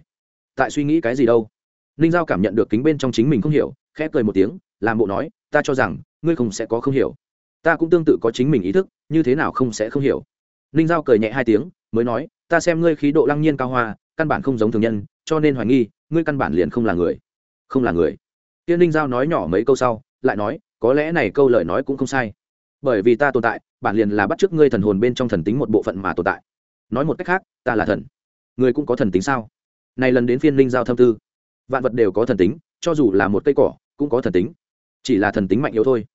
Tại suy nghĩ cái gì đâu? Ninh giao cảm nhận được kính bên trong chính mình không hiểu, khẽ cười một tiếng, làm bộ nói, ta cho rằng, ngươi không sẽ có không hiểu. Ta cũng tương tự có chính mình ý thức, như thế nào không sẽ không hiểu. Ninh giao cười nhẹ hai tiếng, mới nói, ta xem ngươi khí độ lăng nhiên cao hoa, căn bản không giống thường nhân, cho nên hoài nghi, ngươi căn bản liền không là người. Không là người? Tiên ninh giao nói nhỏ mấy câu sau, lại nói, có lẽ này câu lời nói cũng không sai bởi vì ta tồn tại, bản liền là bắt chước ngươi thần hồn bên trong thần tính một bộ phận mà tồn tại. Nói một cách khác, ta là thần. Người cũng có thần tính sao? Này lần đến phiên linh giao thâm tư, vạn vật đều có thần tính, cho dù là một cây cỏ, cũng có thần tính. Chỉ là thần tính mạnh yếu thôi.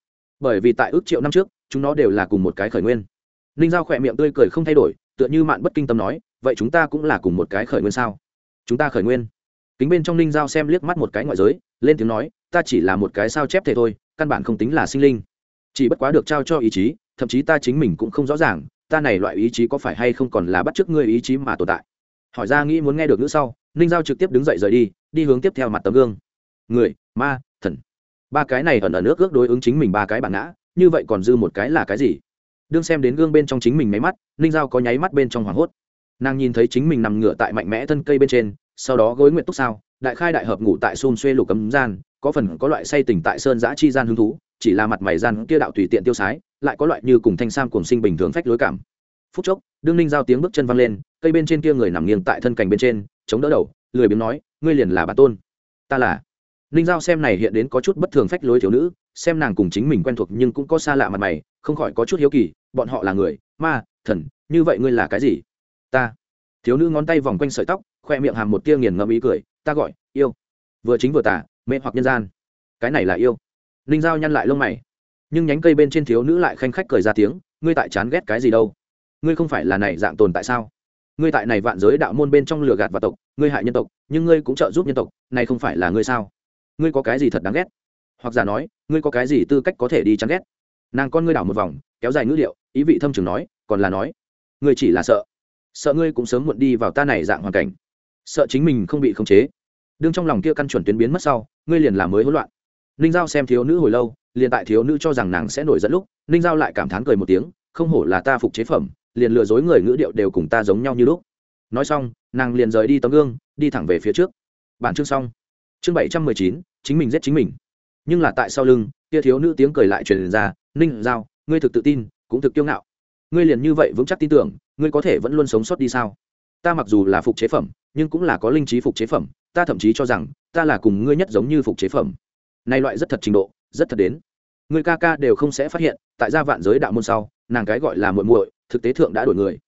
Bởi vì tại ước triệu năm trước, chúng nó đều là cùng một cái khởi nguyên. Ninh giao khỏe miệng tươi cười không thay đổi, tựa như mạn bất kinh tâm nói, vậy chúng ta cũng là cùng một cái khởi nguyên sao? Chúng ta khởi nguyên. Kính bên trong ninh giao xem liếc mắt một cái ngoại giới, lên tiếng nói, ta chỉ là một cái sao chép thể thôi, căn bản không tính là sinh linh chỉ bất quá được trao cho ý chí, thậm chí ta chính mình cũng không rõ ràng, ta này loại ý chí có phải hay không còn là bắt chước ngươi ý chí mà tồn tại. Hỏi ra nghĩ muốn nghe được nữa sau, ninh giao trực tiếp đứng dậy rời đi đi hướng tiếp theo mặt tấm gương. Người, ma, thần. Ba cái này ẩn ở nước ước đối ứng chính mình ba cái bản ngã, như vậy còn dư một cái là cái gì? Đương xem đến gương bên trong chính mình máy mắt, ninh giao có nháy mắt bên trong hoảng hốt. Nàng nhìn thấy chính mình nằm ngửa tại mạnh mẽ thân cây bên trên, sau đó gối nguyện túc sao, đại khai đại hợp ngủ tại xôn xuê lục cấm gian, có phần có loại say tỉnh tại sơn giã chi gian hứng thú chỉ là mặt mày gian kia đạo tùy tiện tiêu sái, lại có loại như cùng thanh sam cùng sinh bình thường phách lối cảm. Phút chốc, đương ninh giao tiếng bước chân văng lên, cây bên trên kia người nằm nghiêng tại thân cành bên trên, chống đỡ đầu, lười biếng nói, ngươi liền là bà tôn. Ta là. Ninh giao xem này hiện đến có chút bất thường phách lối thiếu nữ, xem nàng cùng chính mình quen thuộc nhưng cũng có xa lạ mặt mày, không khỏi có chút hiếu kỳ, bọn họ là người, ma, thần, như vậy ngươi là cái gì? Ta. Thiếu nữ ngón tay vòng quanh sợi tóc, khoe miệng hàm một tia nghiền ngẫm ý cười, ta gọi, yêu. Vừa chính vừa tả mê hoặc nhân gian. Cái này là yêu ninh giao nhăn lại lông mày. Nhưng nhánh cây bên trên thiếu nữ lại khanh khách cười ra tiếng, ngươi tại chán ghét cái gì đâu? Ngươi không phải là này dạng tồn tại sao? Ngươi tại này vạn giới đạo môn bên trong lừa gạt và tộc, ngươi hại nhân tộc, nhưng ngươi cũng trợ giúp nhân tộc, này không phải là ngươi sao? Ngươi có cái gì thật đáng ghét? Hoặc giả nói, ngươi có cái gì tư cách có thể đi chán ghét? Nàng con ngươi đảo một vòng, kéo dài ngữ liệu, ý vị thâm trường nói, còn là nói, ngươi chỉ là sợ. Sợ ngươi cũng sớm muộn đi vào ta này dạng hoàn cảnh. Sợ chính mình không bị khống chế. Đương trong lòng kia căn chuẩn tuyến biến mất sau, ngươi liền làm mới hỗn loạn ninh giao xem thiếu nữ hồi lâu, liền tại thiếu nữ cho rằng nàng sẽ nổi dẫn lúc, ninh giao lại cảm thán cười một tiếng, không hổ là ta phục chế phẩm, liền lừa dối người ngữ điệu đều cùng ta giống nhau như lúc. Nói xong, nàng liền rời đi tấm gương, đi thẳng về phía trước. Bản chương xong. Chương bảy trăm mười chín, chính mình giết chính mình. Nhưng là tại sau lưng, kia thiếu nữ tiếng cười lại truyền ra, ninh giao, ngươi thực tự tin, cũng thực kiêu ngạo. Ngươi liền như vậy vững chắc tin tưởng, ngươi có thể vẫn luôn sống sót đi sao? Ta mặc dù là phục chế phẩm, nhưng cũng là có linh trí phục chế phẩm, ta thậm chí cho rằng, ta là cùng ngươi nhất giống như phục chế phẩm nay loại rất thật trình độ, rất thật đến. Người ca ca đều không sẽ phát hiện, tại gia vạn giới đạo môn sau, nàng cái gọi là muội muội, thực tế thượng đã đổi người.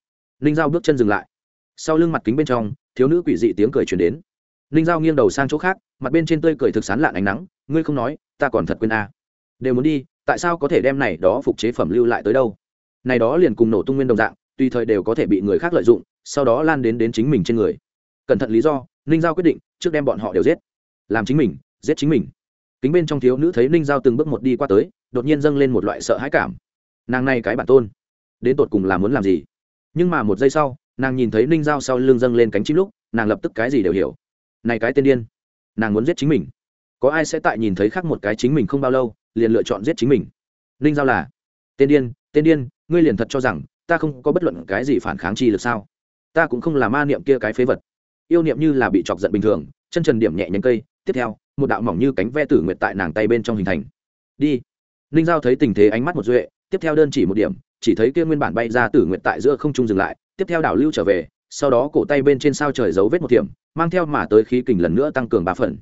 Ninh giao bước chân dừng lại. Sau lưng mặt kính bên trong, thiếu nữ quỷ dị tiếng cười truyền đến. Ninh giao nghiêng đầu sang chỗ khác, mặt bên trên tươi cười thực sán lạn ánh nắng, ngươi không nói, ta còn thật quên a. À. đều muốn đi, tại sao có thể đem này đó phục chế phẩm lưu lại tới đâu? Này đó liền cùng nổ tung nguyên đồng dạng, tùy thời đều có thể bị người khác lợi dụng, sau đó lan đến đến chính mình trên người. Cẩn thận lý do, ninh giao quyết định, trước đem bọn họ đều giết. Làm chính mình, giết chính mình kính bên trong thiếu nữ thấy ninh giao từng bước một đi qua tới, đột nhiên dâng lên một loại sợ hãi cảm. Nàng này cái bản tôn, đến tột cùng là muốn làm gì? Nhưng mà một giây sau, nàng nhìn thấy ninh giao sau lưng dâng lên cánh chim lúc, nàng lập tức cái gì đều hiểu. Này cái tên điên, nàng muốn giết chính mình. Có ai sẽ tại nhìn thấy khác một cái chính mình không bao lâu, liền lựa chọn giết chính mình? Ninh giao là, tên điên tên điên, ngươi liền thật cho rằng, ta không có bất luận cái gì phản kháng chi được sao? Ta cũng không là ma niệm kia cái phế vật. Yêu niệm như là bị chọc giận bình thường, chân trần điểm nhẹ nhánh cây, tiếp theo một đạo mỏng như cánh ve tử nguyệt tại nàng tay bên trong hình thành. Đi. Ninh giao thấy tình thế ánh mắt một duệ, tiếp theo đơn chỉ một điểm, chỉ thấy kia nguyên bản bay ra tử nguyệt tại giữa không trung dừng lại, tiếp theo đảo lưu trở về, sau đó cổ tay bên trên sao trời dấu vết một điểm, mang theo mà tới khí kình lần nữa tăng cường ba phần.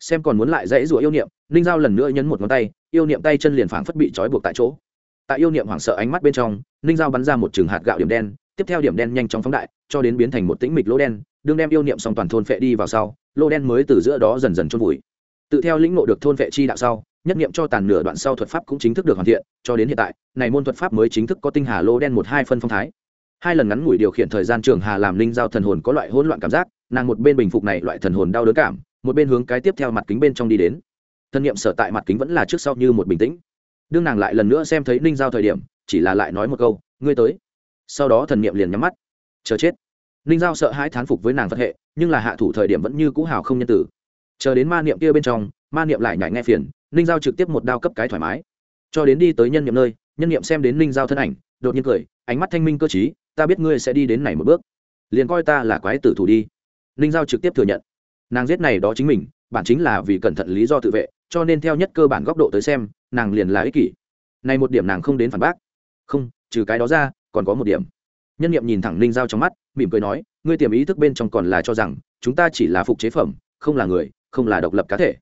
Xem còn muốn lại dãy rủa yêu niệm, ninh giao lần nữa nhấn một ngón tay, yêu niệm tay chân liền phảng phất bị trói buộc tại chỗ. Tại yêu niệm hoảng sợ ánh mắt bên trong, ninh giao bắn ra một chừng hạt gạo điểm đen, tiếp theo điểm đen nhanh chóng phóng đại, cho đến biến thành một tĩnh mịch lỗ đen, đương đem yêu niệm xong toàn thôn phệ đi vào sau, lỗ đen mới từ giữa đó dần dần trôn vùi tự theo lĩnh ngộ được thôn vệ chi đạo sau, nhất niệm cho tàn nửa đoạn sau thuật pháp cũng chính thức được hoàn thiện, cho đến hiện tại, này môn thuật pháp mới chính thức có tinh hà lô đen một hai phân phong thái. Hai lần ngắn ngủi điều khiển thời gian trường hà làm linh giao thần hồn có loại hỗn loạn cảm giác, nàng một bên bình phục này loại thần hồn đau đớn cảm, một bên hướng cái tiếp theo mặt kính bên trong đi đến. Thân nhiệm sở tại mặt kính vẫn là trước sau như một bình tĩnh. Đương nàng lại lần nữa xem thấy ninh giao thời điểm, chỉ là lại nói một câu, ngươi tới. Sau đó thần niệm liền nhắm mắt. Chờ chết. Ninh giao sợ hãi thán phục với nàng phật hệ, nhưng là hạ thủ thời điểm vẫn như cũ hào không nhân tử chờ đến ma niệm kia bên trong, ma niệm lại nhảy nghe phiền, ninh giao trực tiếp một đao cấp cái thoải mái. Cho đến đi tới nhân niệm nơi, nhân niệm xem đến ninh giao thân ảnh, đột nhiên cười, ánh mắt thanh minh cơ t ta biết ngươi sẽ đi đến này một bước. Liền coi ta là quái tử thủ đi. Ninh giao trực tiếp thừa nhận. Nàng giết này đó chính mình, bản chính là vì cẩn thận lý do tự vệ, cho nên theo nhất cơ bản góc độ tới xem, nàng liền là ích kỷ. Này một điểm nàng không đến phản bác. Không, trừ cái đó ra, còn có một điểm. Nhân nghiệm nhìn thẳng ninh giao trong mắt, mỉm cười nói, ngươi tiềm ý thức bên trong còn là cho rằng, chúng ta chỉ là phục chế phẩm, không là người không là độc lập cá thể.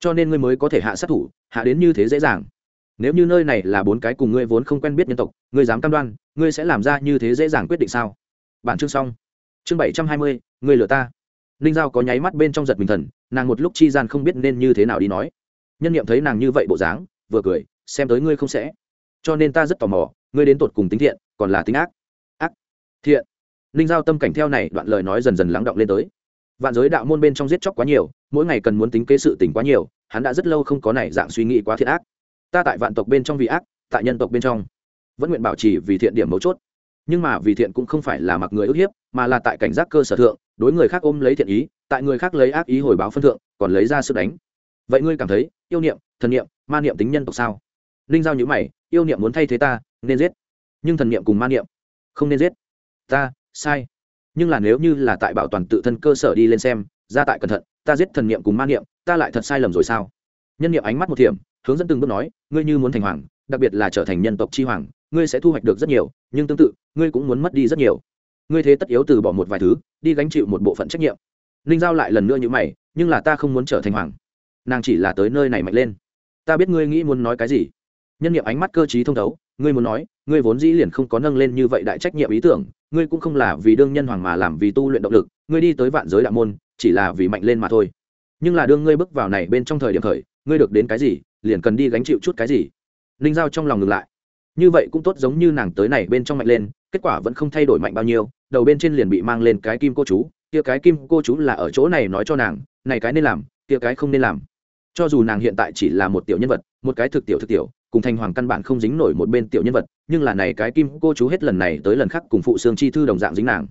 Cho nên ngươi mới có thể hạ sát thủ, hạ đến như thế dễ dàng. Nếu như nơi này là bốn cái cùng ngươi vốn không quen biết nhân tộc, ngươi dám cam đoan, ngươi sẽ làm ra như thế dễ dàng quyết định sao? Bản chương xong. Chương bảy trăm hai mươi, ngươi lừa ta. Ninh giao có nháy mắt bên trong giật mình thần, nàng một lúc chi gian không biết nên như thế nào đi nói. Nhân nghiệm thấy nàng như vậy bộ dáng, vừa cười, xem tới ngươi không sẽ. Cho nên ta rất tò mò, ngươi đến tột cùng tính thiện, còn là tính ác? Ác? Thiện. Ninh giao tâm cảnh theo này đoạn lời nói dần dần lắng động lên tới. Vạn giới đạo môn bên trong giết chóc quá nhiều mỗi ngày cần muốn tính kế sự tình quá nhiều, hắn đã rất lâu không có này dạng suy nghĩ quá thiện ác. Ta tại vạn tộc bên trong vì ác, tại nhân tộc bên trong vẫn nguyện bảo trì vì thiện điểm mấu chốt. Nhưng mà vì thiện cũng không phải là mặc người ức hiếp, mà là tại cảnh giác cơ sở thượng, đối người khác ôm lấy thiện ý, tại người khác lấy ác ý hồi báo phân thượng, còn lấy ra sức đánh. Vậy ngươi cảm thấy, yêu niệm, thần niệm, ma niệm tính nhân tộc sao? Ninh giao nhữ mày, yêu niệm muốn thay thế ta, nên giết. Nhưng thần niệm cùng ma niệm không nên giết. Ta, sai. Nhưng là nếu như là tại bảo toàn tự thân cơ sở đi lên xem, ra tại cẩn thận ta giết thần niệm cùng ma niệm, ta lại thật sai lầm rồi sao? Nhân niệm ánh mắt một thiểm, hướng dẫn từng bước nói, ngươi như muốn thành hoàng, đặc biệt là trở thành nhân tộc chi hoàng, ngươi sẽ thu hoạch được rất nhiều, nhưng tương tự, ngươi cũng muốn mất đi rất nhiều. Ngươi thế tất yếu từ bỏ một vài thứ, đi gánh chịu một bộ phận trách nhiệm. Linh giao lại lần nữa như mày, nhưng là ta không muốn trở thành hoàng. Nàng chỉ là tới nơi này mạnh lên. Ta biết ngươi nghĩ muốn nói cái gì. Nhân niệm ánh mắt cơ trí thông thấu, ngươi muốn nói, ngươi vốn dĩ liền không có nâng lên như vậy đại trách nhiệm ý tưởng, ngươi cũng không là vì đương nhân hoàng mà làm vì tu luyện động lực, ngươi đi tới vạn giới đạo môn chỉ là vì mạnh lên mà thôi. Nhưng là đương ngươi bước vào này bên trong thời điểm khởi, ngươi được đến cái gì, liền cần đi gánh chịu chút cái gì. Ninh giao trong lòng ngừng lại. Như vậy cũng tốt giống như nàng tới này bên trong mạnh lên, kết quả vẫn không thay đổi mạnh bao nhiêu, đầu bên trên liền bị mang lên cái kim cô chú, kia cái kim cô chú là ở chỗ này nói cho nàng, này cái nên làm, kia cái không nên làm. Cho dù nàng hiện tại chỉ là một tiểu nhân vật, một cái thực tiểu thực tiểu, cùng thành hoàng căn bản không dính nổi một bên tiểu nhân vật, nhưng là này cái kim cô chú hết lần này tới lần khác cùng phụ xương chi thư đồng dạng dính nàng.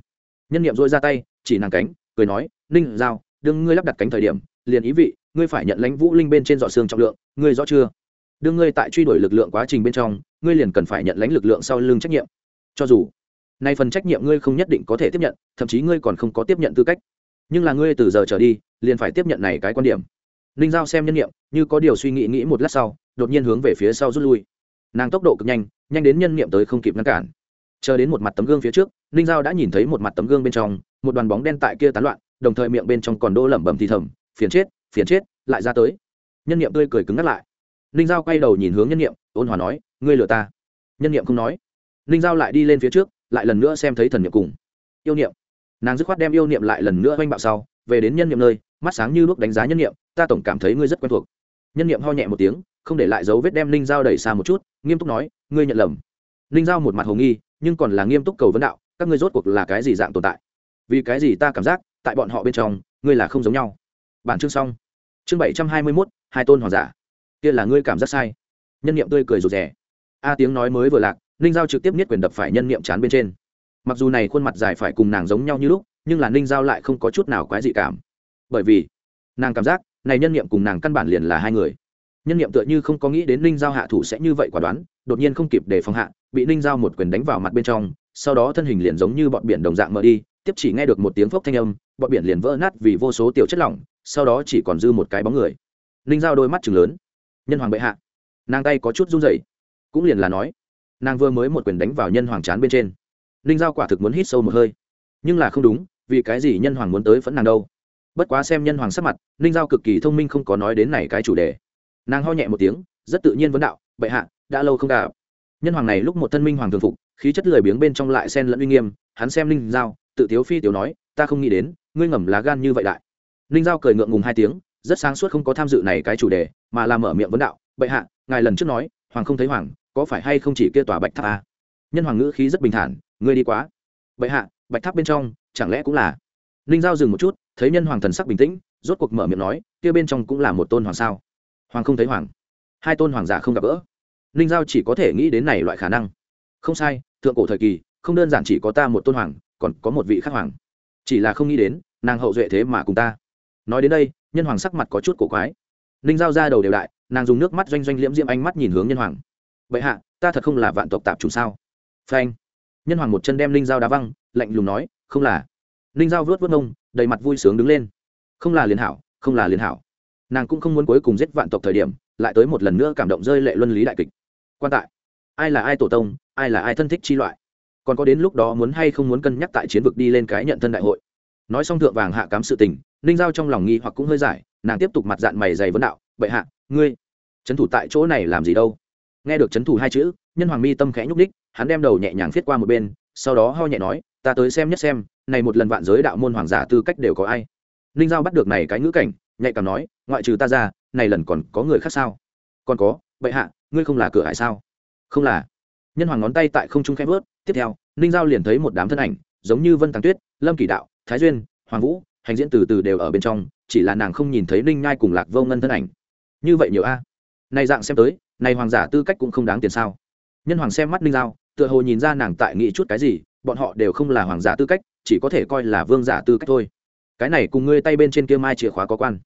Nhân nghiệm dội ra tay, chỉ nàng cánh, cười nói ninh giao đương ngươi lắp đặt cánh thời điểm, liền ý vị, ngươi phải nhận lãnh vũ linh bên trên dọ xương trọng lượng, ngươi rõ chưa? Đương ngươi tại truy đuổi lực lượng quá trình bên trong, ngươi liền cần phải nhận lãnh lực lượng sau lưng trách nhiệm. Cho dù, nay phần trách nhiệm ngươi không nhất định có thể tiếp nhận, thậm chí ngươi còn không có tiếp nhận tư cách. Nhưng là ngươi từ giờ trở đi, liền phải tiếp nhận này cái quan điểm. Ninh giao xem nhân nhiệm như có điều suy nghĩ nghĩ một lát sau, đột nhiên hướng về phía sau rút lui. Nàng tốc độ cực nhanh nhanh đến nhân niệm tới không kịp ngăn cản. Chờ đến một mặt tấm gương phía trước, ninh giao đã nhìn thấy một mặt tấm gương bên trong, một đoàn bóng đen tại kia tán loạn đồng thời miệng bên trong còn đô lẩm bẩm thì thầm phiền chết phiền chết lại ra tới. Nhân niệm tươi cười cứng ngắt lại. Ninh giao quay đầu nhìn hướng nhân niệm, ôn hòa nói ngươi lừa ta. Nhân niệm không nói. Ninh giao lại đi lên phía trước lại lần nữa xem thấy thần niệm cùng. Yêu niệm. Nàng dứt khoát đem yêu niệm lại lần nữa oanh bạo sau về đến nhân niệm nơi mắt sáng như lúc đánh giá nhân niệm ta tổng cảm thấy ngươi rất quen thuộc. Nhân niệm ho nhẹ một tiếng không để lại dấu vết đem ninh giao đẩy xa một chút nghiêm túc nói ngươi nhận lầm. Ninh giao một mặt hồ nghi nhưng còn là nghiêm túc cầu vấn đạo các ngươi rốt cuộc là cái gì dạng tồn tại? Vì cái gì ta cảm giác tại bọn họ bên trong, ngươi là không giống nhau. Bản chương xong. Chương bảy trăm hai mươi mốt, hai tôn hoàng giả. Kia là ngươi cảm giác sai. Nhân niệm tươi cười rụt rè. A tiếng nói mới vừa lạc, ninh giao trực tiếp niết quyền đập phải nhân niệm chán bên trên. Mặc dù này khuôn mặt dài phải cùng nàng giống nhau như lúc, nhưng là ninh giao lại không có chút nào quái dị cảm. Bởi vì, nàng cảm giác, này nhân niệm cùng nàng căn bản liền là hai người. Nhân niệm tựa như không có nghĩ đến ninh giao hạ thủ sẽ như vậy quả đoán, đột nhiên không kịp để phòng hạ, bị ninh giao một quyền đánh vào mặt bên trong, sau đó thân hình liền giống như bọn biển đồng dạng mở đi, tiếp chỉ nghe được một tiếng phốc thanh âm bọn biển liền vỡ nát vì vô số tiểu chất lỏng sau đó chỉ còn dư một cái bóng người. Ninh giao đôi mắt chừng lớn. Nhân hoàng bệ hạ. Nàng tay có chút run rẩy. Cũng liền là nói nàng vừa mới một quyền đánh vào nhân hoàng chán bên trên. Ninh giao quả thực muốn hít sâu một hơi. Nhưng là không đúng vì cái gì nhân hoàng muốn tới phẫn nàng đâu? Bất quá xem nhân hoàng sắc mặt ninh giao cực kỳ thông minh không có nói đến này cái chủ đề. Nàng ho nhẹ một tiếng rất tự nhiên vấn đạo bệ hạ đã lâu không đạo, nhân hoàng này lúc một thân minh hoàng thường phục khí chất lười biếng bên trong lại sen lẫn uy nghiêm hắn xem ninh giao tự tiếu phi tiểu nói ta không nghĩ đến, ngươi ngầm lá gan như vậy đại ninh giao cười ngượng ngùng hai tiếng, rất sáng suốt không có tham dự này cái chủ đề, mà làm mở miệng vấn đạo, bệ hạ, ngài lần trước nói, hoàng không thấy hoàng, có phải hay không chỉ kia tòa bạch tháp à? nhân hoàng ngữ khí rất bình thản, ngươi đi quá. Bệ hạ, bạch tháp bên trong, chẳng lẽ cũng là? Ninh giao dừng một chút, thấy nhân hoàng thần sắc bình tĩnh, rốt cuộc mở miệng nói, kia bên trong cũng là một tôn hoàng sao? Hoàng không thấy hoàng. Hai tôn hoàng giả không gặp gỡ. Ninh giao chỉ có thể nghĩ đến này loại khả năng. Không sai, thượng cổ thời kỳ, không đơn giản chỉ có ta một tôn hoàng, còn có một vị khác hoàng chỉ là không nghĩ đến, nàng hậu duệ thế mà cùng ta. Nói đến đây, nhân hoàng sắc mặt có chút cổ quái. Ninh giao ra đầu đều đại, nàng dùng nước mắt doanh doanh liễm diễm ánh mắt nhìn hướng nhân hoàng. Vậy hạ, ta thật không là vạn tộc tạp trùng sao? Phanh. Nhân hoàng một chân đem ninh giao đá văng, lạnh lùng nói, không là. Ninh giao vớt vớt ngông đầy mặt vui sướng đứng lên. Không là liền hảo, không là liền hảo. Nàng cũng không muốn cuối cùng giết vạn tộc thời điểm, lại tới một lần nữa cảm động rơi lệ luân lý đại kịch. Quan tại, ai là ai tổ tông, ai là ai thân thích chi loại? Còn có đến lúc đó muốn hay không muốn cân nhắc tại chiến vực đi lên cái nhận thân đại hội. Nói xong thượng vàng hạ cám sự tình, ninh giao trong lòng nghi hoặc cũng hơi giải, nàng tiếp tục mặt dạng mày dày vấn đạo, bệ hạ, ngươi, trấn thủ tại chỗ này làm gì đâu? Nghe được trấn thủ hai chữ, nhân hoàng mi tâm khẽ nhúc ních hắn đem đầu nhẹ nhàng viết qua một bên, sau đó ho nhẹ nói, ta tới xem nhất xem, này một lần vạn giới đạo môn hoàng giả tư cách đều có ai? Ninh giao bắt được này cái ngữ cảnh, nhạy cảm nói, ngoại trừ ta ra, này lần còn có người khác sao? Còn có, bệ hạ, ngươi không là cửa hải sao? Không là nhân hoàng ngón tay tại không trung khẽ vớt, tiếp theo, ninh giao liền thấy một đám thân ảnh, giống như vân tàng tuyết, lâm kỳ đạo, thái duyên, hoàng vũ, hành diễn từ từ đều ở bên trong, chỉ là nàng không nhìn thấy ninh nhai cùng lạc vô ngân thân ảnh. Như vậy nhiều a. Này dạng xem tới, này hoàng giả tư cách cũng không đáng tiền sao. Nhân hoàng xem mắt ninh giao, tựa hồ nhìn ra nàng tại nghĩ chút cái gì, bọn họ đều không là hoàng giả tư cách, chỉ có thể coi là vương giả tư cách thôi. Cái này cùng ngươi tay bên trên kia mai chìa khóa có quan.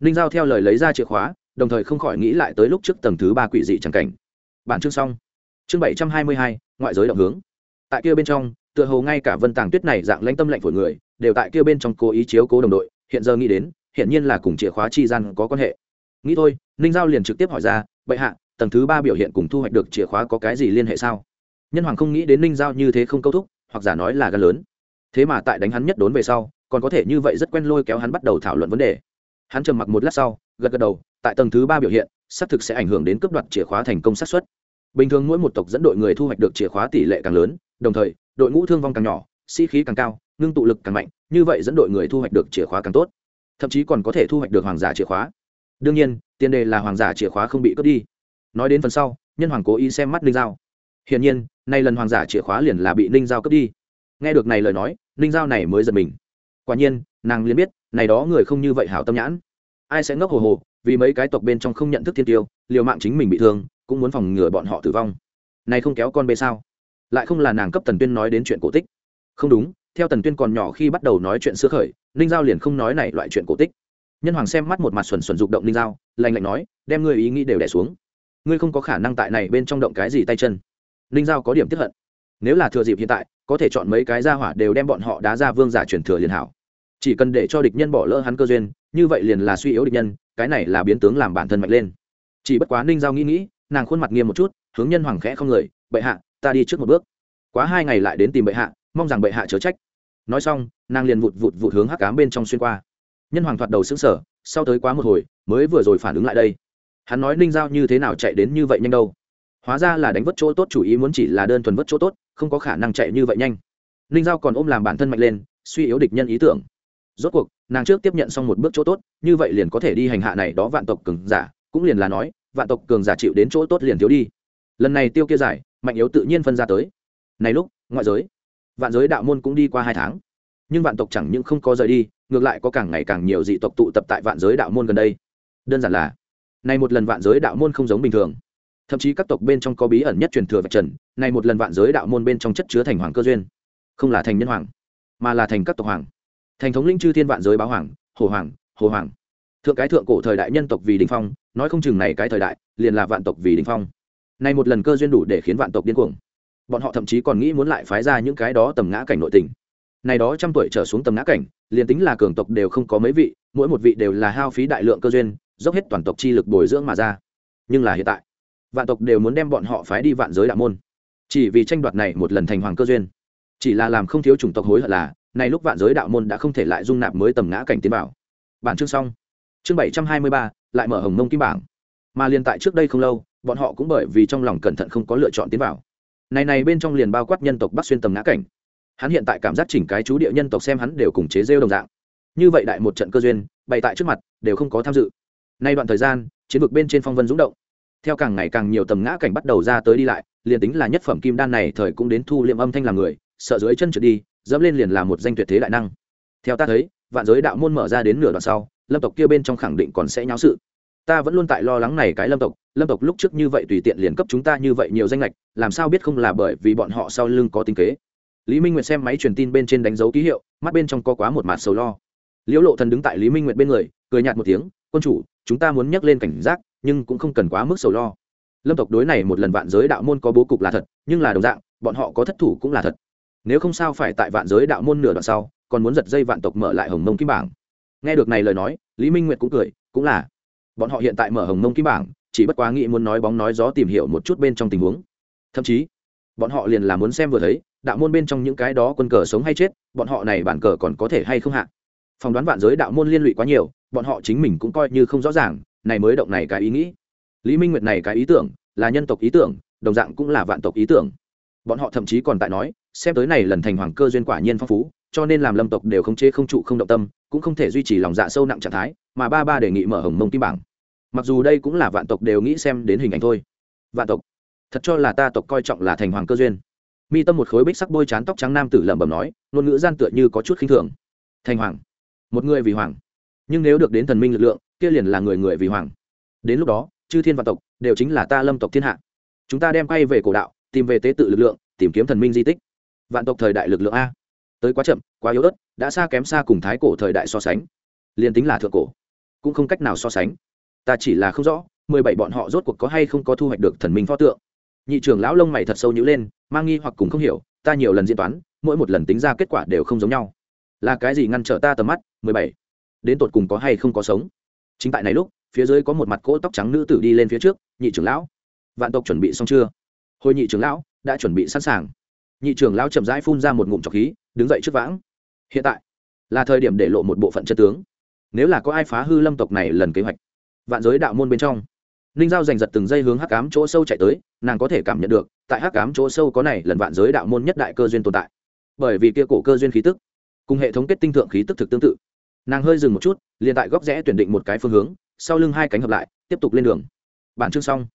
Ninh giao theo lời lấy ra chìa khóa, đồng thời không khỏi nghĩ lại tới lúc trước tầng thứ ba quỷ dị tràng cảnh. Bản chương xong chương bảy trăm hai mươi hai, ngoại giới động hướng. Tại kia bên trong, tựa hồ ngay cả vân tàng tuyết này dạng lãnh tâm lạnh phổi người, đều tại kia bên trong cố ý chiếu cố đồng đội, hiện giờ nghĩ đến hiện nhiên là cùng chìa khóa chi gian có quan hệ. Nghĩ thôi, ninh giao liền trực tiếp hỏi ra, bệ hạ, tầng thứ ba biểu hiện cùng thu hoạch được chìa khóa có cái gì liên hệ sao? Nhân hoàng không nghĩ đến ninh giao như thế không câu thúc, hoặc giả nói là gan lớn. Thế mà tại đánh hắn nhất đốn về sau, còn có thể như vậy rất quen lôi kéo hắn bắt đầu thảo luận vấn đề. Hắn trầm mặc một lát sau, gật gật đầu, tại tầng thứ ba biểu hiện, xác thực sẽ ảnh hưởng đến cấp đoạt chìa khóa thành công xác suất bình thường mỗi một tộc dẫn đội người thu hoạch được chìa khóa tỷ lệ càng lớn, đồng thời, đội ngũ thương vong càng nhỏ, sĩ、si、khí càng cao, ngưng tụ lực càng mạnh, như vậy dẫn đội người thu hoạch được chìa khóa càng tốt. Thậm chí còn có thể thu hoạch được hoàng giả chìa khóa. Đương nhiên, tiền đề là hoàng giả chìa khóa không bị cướp đi. Nói đến phần sau, nhân hoàng cố ý xem mắt ninh giao. Hiển nhiên, nay lần hoàng giả chìa khóa liền là bị ninh giao cướp đi. Nghe được này lời nói, ninh giao này mới giật mình. Quả nhiên, nàng liền biết, này đó người không như vậy hảo tâm nhãn. Ai sẽ ngốc hồ hồ vì mấy cái tộc bên trong không nhận thức thiên tiêu, liều mạng chính mình bị thương cũng muốn phòng ngừa bọn họ tử vong. Này không kéo con bê sao? Lại không là nàng cấp tần tuyên nói đến chuyện cổ tích. Không đúng, theo tần tuyên còn nhỏ khi bắt đầu nói chuyện xưa khởi, ninh giao liền không nói này loại chuyện cổ tích. Nhân hoàng xem mắt một mặt xuẩn xuẩn rụng động ninh giao lành lạnh nói, đem ngươi ý nghĩ đều đẻ xuống. Ngươi không có khả năng tại này bên trong động cái gì tay chân. Ninh giao có điểm tiếp hận. Nếu là thừa dịp hiện tại, có thể chọn mấy cái ra hỏa đều đem bọn họ đá ra vương giả truyền thừa liền hảo. Chỉ cần để cho địch nhân bỏ lỡ hắn cơ duyên, như vậy liền là suy yếu địch nhân, cái này là biến tướng làm bản thân mạnh lên. Chỉ bất quá ninh giao nghĩ nghĩ nàng khuôn mặt nghiêm một chút, hướng nhân hoàng khẽ không người, bệ hạ, ta đi trước một bước. Quá hai ngày lại đến tìm bệ hạ, mong rằng bệ hạ chớ trách. Nói xong, nàng liền vụt vụt vụt hướng hắc cám bên trong xuyên qua. Nhân hoàng thoạt đầu xứng sở sau tới quá một hồi, mới vừa rồi phản ứng lại đây. Hắn nói, ninh giao như thế nào chạy đến như vậy nhanh đâu? Hóa ra là đánh vất chỗ tốt, chủ ý muốn chỉ là đơn thuần vất chỗ tốt, không có khả năng chạy như vậy nhanh. Ninh giao còn ôm làm bản thân mạnh lên, suy yếu địch nhân ý tưởng. Rốt cuộc, nàng trước tiếp nhận xong một bước chỗ tốt, như vậy liền có thể đi hành hạ này đó vạn tộc cừng giả, cũng liền là nói vạn tộc cường giả chịu đến chỗ tốt liền thiếu đi. Lần này tiêu kia giải, mạnh yếu tự nhiên phân ra tới. Này lúc, ngoại giới, vạn giới đạo môn cũng đi qua hai tháng. Nhưng vạn tộc chẳng những không có rời đi, ngược lại có càng ngày càng nhiều dị tộc tụ tập tại vạn giới đạo môn gần đây. Đơn giản là, này một lần vạn giới đạo môn không giống bình thường. Thậm chí các tộc bên trong có bí ẩn nhất truyền thừa vạch trần, này một lần vạn giới đạo môn bên trong chất chứa thành hoàng cơ duyên. Không là thành nhân hoàng, mà là thành các tộc hoàng. Thành thống linh chư thiên vạn giới báo hoàng, hồ hoàng hồ hoàng. Thượng cái thượng cổ thời đại nhân tộc vì đình phong nói không chừng này cái thời đại, liền là vạn tộc vì đình phong. Này một lần cơ duyên đủ để khiến vạn tộc điên cuồng. Bọn họ thậm chí còn nghĩ muốn lại phái ra những cái đó tầm ngã cảnh nội tình. Này đó trăm tuổi trở xuống tầm ngã cảnh, liền tính là cường tộc đều không có mấy vị, mỗi một vị đều là hao phí đại lượng cơ duyên, dốc hết toàn tộc chi lực bồi dưỡng mà ra. Nhưng là hiện tại, vạn tộc đều muốn đem bọn họ phái đi vạn giới đạo môn. Chỉ vì tranh đoạt này một lần thành hoàng cơ duyên. Chỉ là làm không thiếu chủng tộc hối hận là nay lúc vạn giới đạo môn đã không thể lại dung nạp mới tầm ngã cảnh tiến bảo bản chương xong. Chương bảy trăm hai mươi ba lại mở hồng mông kim bảng. Mà liền tại trước đây không lâu, bọn họ cũng bởi vì trong lòng cẩn thận không có lựa chọn tiến vào. Này này bên trong liền bao quát nhân tộc bắc xuyên tầm ngã cảnh. Hắn hiện tại cảm giác chỉnh cái chú địa nhân tộc xem hắn đều cùng chế rêu đồng dạng. Như vậy đại một trận cơ duyên, bày tại trước mặt, đều không có tham dự. Nay đoạn thời gian, chiến vực bên trên phong vân dũng động. Theo càng ngày càng nhiều tầm ngã cảnh bắt đầu ra tới đi lại, liền tính là nhất phẩm kim đan này thời cũng đến thu liệm âm thanh làm người, sợ dưới chân trượt đi, dẫm lên liền là một danh tuyệt thế đại năng. Theo ta thấy, vạn giới đạo môn mở ra đến nửa đoạn sau lâm tộc kia bên trong khẳng định còn sẽ nháo sự. Ta vẫn luôn tại lo lắng này cái lâm tộc lâm tộc lúc trước như vậy tùy tiện liền cấp chúng ta như vậy nhiều danh lệch làm sao biết không là bởi vì bọn họ sau lưng có tính kế. Lý minh nguyệt xem máy truyền tin bên trên đánh dấu ký hiệu, mắt bên trong có quá một mạt sầu lo. Liễu lộ thần đứng tại lý minh nguyệt bên người, cười nhạt một tiếng, quân chủ, chúng ta muốn nhắc lên cảnh giác, nhưng cũng không cần quá mức sầu lo. Lâm tộc đối này một lần vạn giới đạo môn có bố cục là thật, nhưng là đồng dạng, bọn họ có thất thủ cũng là thật. Nếu không sao phải tại vạn giới đạo môn nửa đoạn sau, còn muốn giật dây vạn tộc mở lại hồng mông kim bảng nghe được này lời nói, lý minh nguyệt cũng cười, cũng là. Bọn họ hiện tại mở hồng mông kim bảng, chỉ bất quá nghĩ muốn nói bóng nói gió tìm hiểu một chút bên trong tình huống. Thậm chí, bọn họ liền là muốn xem vừa thấy, đạo môn bên trong những cái đó quân cờ sống hay chết, bọn họ này bản cờ còn có thể hay không hạ. Phỏng đoán vạn giới đạo môn liên lụy quá nhiều, bọn họ chính mình cũng coi như không rõ ràng, này mới động này cái ý nghĩ. Lý minh nguyệt này cái ý tưởng, là nhân tộc ý tưởng, đồng dạng cũng là vạn tộc ý tưởng. Bọn họ thậm chí còn tại nói, xem tới này lần thành hoàng cơ duyên quả nhiên phong phú cho nên làm lâm tộc đều không chế không trụ không động tâm, cũng không thể duy trì lòng dạ sâu nặng trạng thái, mà ba ba đề nghị mở hồng mông kim bảng. Mặc dù đây cũng là vạn tộc đều nghĩ xem đến hình ảnh thôi. Vạn tộc, thật cho là ta tộc coi trọng là thành hoàng cơ duyên. Mi tâm một khối bích sắc bôi chán tóc trắng nam tử lẩm bẩm nói, ngôn ngữ gian tựa như có chút khinh thường. Thành hoàng, một người vì hoàng. Nhưng nếu được đến thần minh lực lượng, kia liền là người người vì hoàng. Đến lúc đó, chư thiên vạn tộc đều chính là ta lâm tộc thiên hạ. Chúng ta đem quay về cổ đạo, tìm về tế tự lực lượng, tìm kiếm thần minh di tích. Vạn tộc thời đại lực lượng a tới quá chậm, quá yếu ớt, đã xa kém xa cùng thái cổ thời đại so sánh. Liền tính là thượng cổ, cũng không cách nào so sánh. Ta chỉ là không rõ, mười bảy bọn họ rốt cuộc có hay không có thu hoạch được thần minh pho tượng. Nhị trưởng lão lông mày thật sâu nhữ lên, mang nghi hoặc cùng không hiểu, ta nhiều lần diễn toán, mỗi một lần tính ra kết quả đều không giống nhau. Là cái gì ngăn trở ta tầm mắt, mười bảy? Đến tột cùng có hay không có sống? Chính tại này lúc, phía dưới có một mặt cỗ tóc trắng nữ tử đi lên phía trước, nhị trưởng lão. Vạn tộc chuẩn bị xong chưa? Hồi nhị trưởng lão, đã chuẩn bị sẵn sàng. Nhị trưởng lão chậm rãi phun ra một ngụm trọc khí đứng dậy trước vãng. Hiện tại, là thời điểm để lộ một bộ phận chân tướng. Nếu là có ai phá hư lâm tộc này lần kế hoạch, vạn giới đạo môn bên trong, ninh giao giành giật từng giây hướng hắc cám chỗ sâu chạy tới, nàng có thể cảm nhận được, tại hắc cám chỗ sâu có này lần vạn giới đạo môn nhất đại cơ duyên tồn tại. Bởi vì kia cổ cơ duyên khí tức, cùng hệ thống kết tinh thượng khí tức thực tương tự. Nàng hơi dừng một chút, liền tại góc rẽ tuyển định một cái phương hướng, sau lưng hai cánh hợp lại, tiếp tục lên đường. Bản chương xong.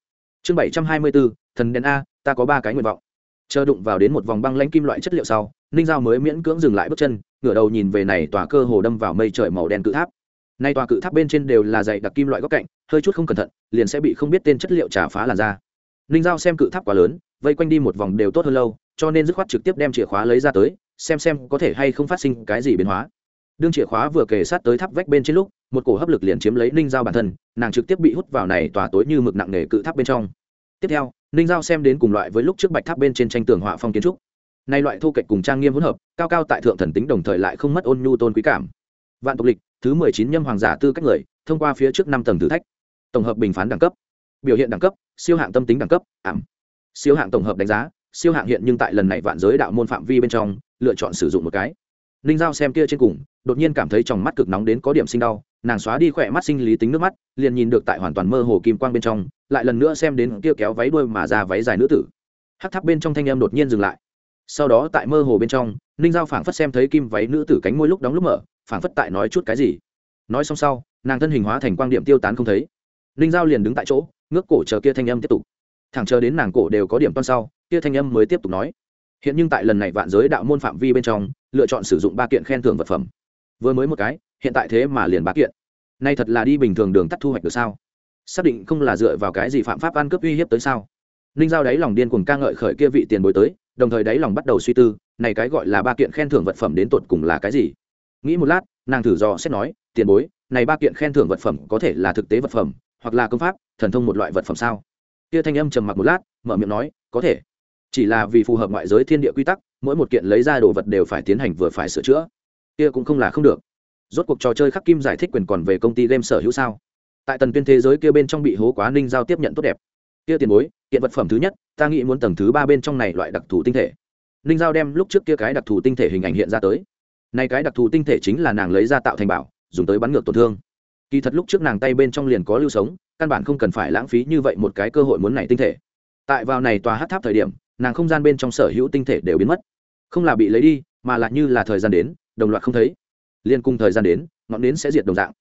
Chương bảy trăm hai mươi bốn, thần đèn a, ta có ba cái nguyện vọng. Chờ đụng vào đến một vòng băng lãnh kim loại chất liệu sau ninh giao mới miễn cưỡng dừng lại bước chân, ngửa đầu nhìn về này tòa cơ hồ đâm vào mây trời màu đen cự tháp. Nay tòa cự tháp bên trên đều là dày đặc kim loại góc cạnh, hơi chút không cẩn thận, liền sẽ bị không biết tên chất liệu trả phá làn ra ninh giao xem cự tháp quá lớn, vây quanh đi một vòng đều tốt hơn lâu, cho nên dứt khoát trực tiếp đem chìa khóa lấy ra tới, xem xem có thể hay không phát sinh cái gì biến hóa. Đương chìa khóa vừa kề sát tới tháp vách bên trên lúc, một cổ hấp lực liền chiếm lấy ninh giao bản thân, nàng trực tiếp bị hút vào này tòa tối như mực nặng nề cự tháp bên trong. Tiếp theo, ninh giao xem đến cùng loại với lúc trước bạch tháp bên trên tranh tường họa phong kiến trúc nay loại thu kệch cùng trang nghiêm hỗn hợp, cao cao tại thượng thần tính đồng thời lại không mất ôn nhu tôn quý cảm. Vạn tục lịch, thứ mười chín nhâm hoàng giả tư cách người, thông qua phía trước năm tầng thử thách. Tổng hợp bình phán đẳng cấp. Biểu hiện đẳng cấp, siêu hạng tâm tính đẳng cấp, ảm. Siêu hạng tổng hợp đánh giá, siêu hạng hiện nhưng tại lần này vạn giới đạo môn phạm vi bên trong, lựa chọn sử dụng một cái. Ninh giao xem kia trên cùng, đột nhiên cảm thấy trong mắt cực nóng đến có điểm sinh đau, nàng xóa đi khỏe mắt sinh lý tính nước mắt, liền nhìn được tại hoàn toàn mơ hồ kim quang bên trong, lại lần nữa xem đến kia kéo váy đuôi mà ra váy dài nữ tử. Hắt tháp bên trong thanh em đột nhiên dừng lại sau đó tại mơ hồ bên trong, ninh giao phảng phất xem thấy kim váy nữ tử cánh môi lúc đóng lúc mở, phảng phất tại nói chút cái gì. Nói xong sau, nàng thân hình hóa thành quang điểm tiêu tán không thấy. Ninh giao liền đứng tại chỗ, ngước cổ chờ kia thanh âm tiếp tục. Thẳng chờ đến nàng cổ đều có điểm toan sau, kia thanh âm mới tiếp tục nói. Hiện nhưng tại lần này vạn giới đạo môn phạm vi bên trong, lựa chọn sử dụng ba kiện khen thưởng vật phẩm. Vừa mới một cái, hiện tại thế mà liền ba kiện. Nay thật là đi bình thường đường tắt thu hoạch được sao? Xác định không là dựa vào cái gì phạm pháp ăn cướp uy hiếp tới sao? Ninh giao đáy lòng điên cuồng ca ngợi khởi kia vị tiền bối tới, đồng thời đáy lòng bắt đầu suy tư, này cái gọi là ba kiện khen thưởng vật phẩm đến tột cùng là cái gì? Nghĩ một lát, nàng thử dò xét nói, tiền bối, này ba kiện khen thưởng vật phẩm có thể là thực tế vật phẩm, hoặc là công pháp, thần thông một loại vật phẩm sao? Kia thanh âm trầm mặc một lát, mở miệng nói, có thể. Chỉ là vì phù hợp ngoại giới thiên địa quy tắc, mỗi một kiện lấy ra đồ vật đều phải tiến hành vừa phải sửa chữa. Kia cũng không là không được. Rốt cuộc trò chơi khắc kim giải thích quyền còn về công ty game sở hữu sao? Tại tần tuyên thế giới kia bên trong bị hố quá, ninh giao tiếp nhận tốt đẹp kia tiền bối, kiện vật phẩm thứ nhất, ta nghĩ muốn tầng thứ ba bên trong này loại đặc thù tinh thể. Ninh giao đem lúc trước kia cái đặc thù tinh thể hình ảnh hiện ra tới. Này cái đặc thù tinh thể chính là nàng lấy ra tạo thành bảo, dùng tới bắn ngược tổn thương. Kỳ thật lúc trước nàng tay bên trong liền có lưu sống, căn bản không cần phải lãng phí như vậy một cái cơ hội muốn này tinh thể. Tại vào này tòa hát tháp thời điểm, nàng không gian bên trong sở hữu tinh thể đều biến mất. Không là bị lấy đi, mà là như là thời gian đến, đồng loạt không thấy. Liên cùng thời gian đến, ngọn đến sẽ diệt đồng dạng.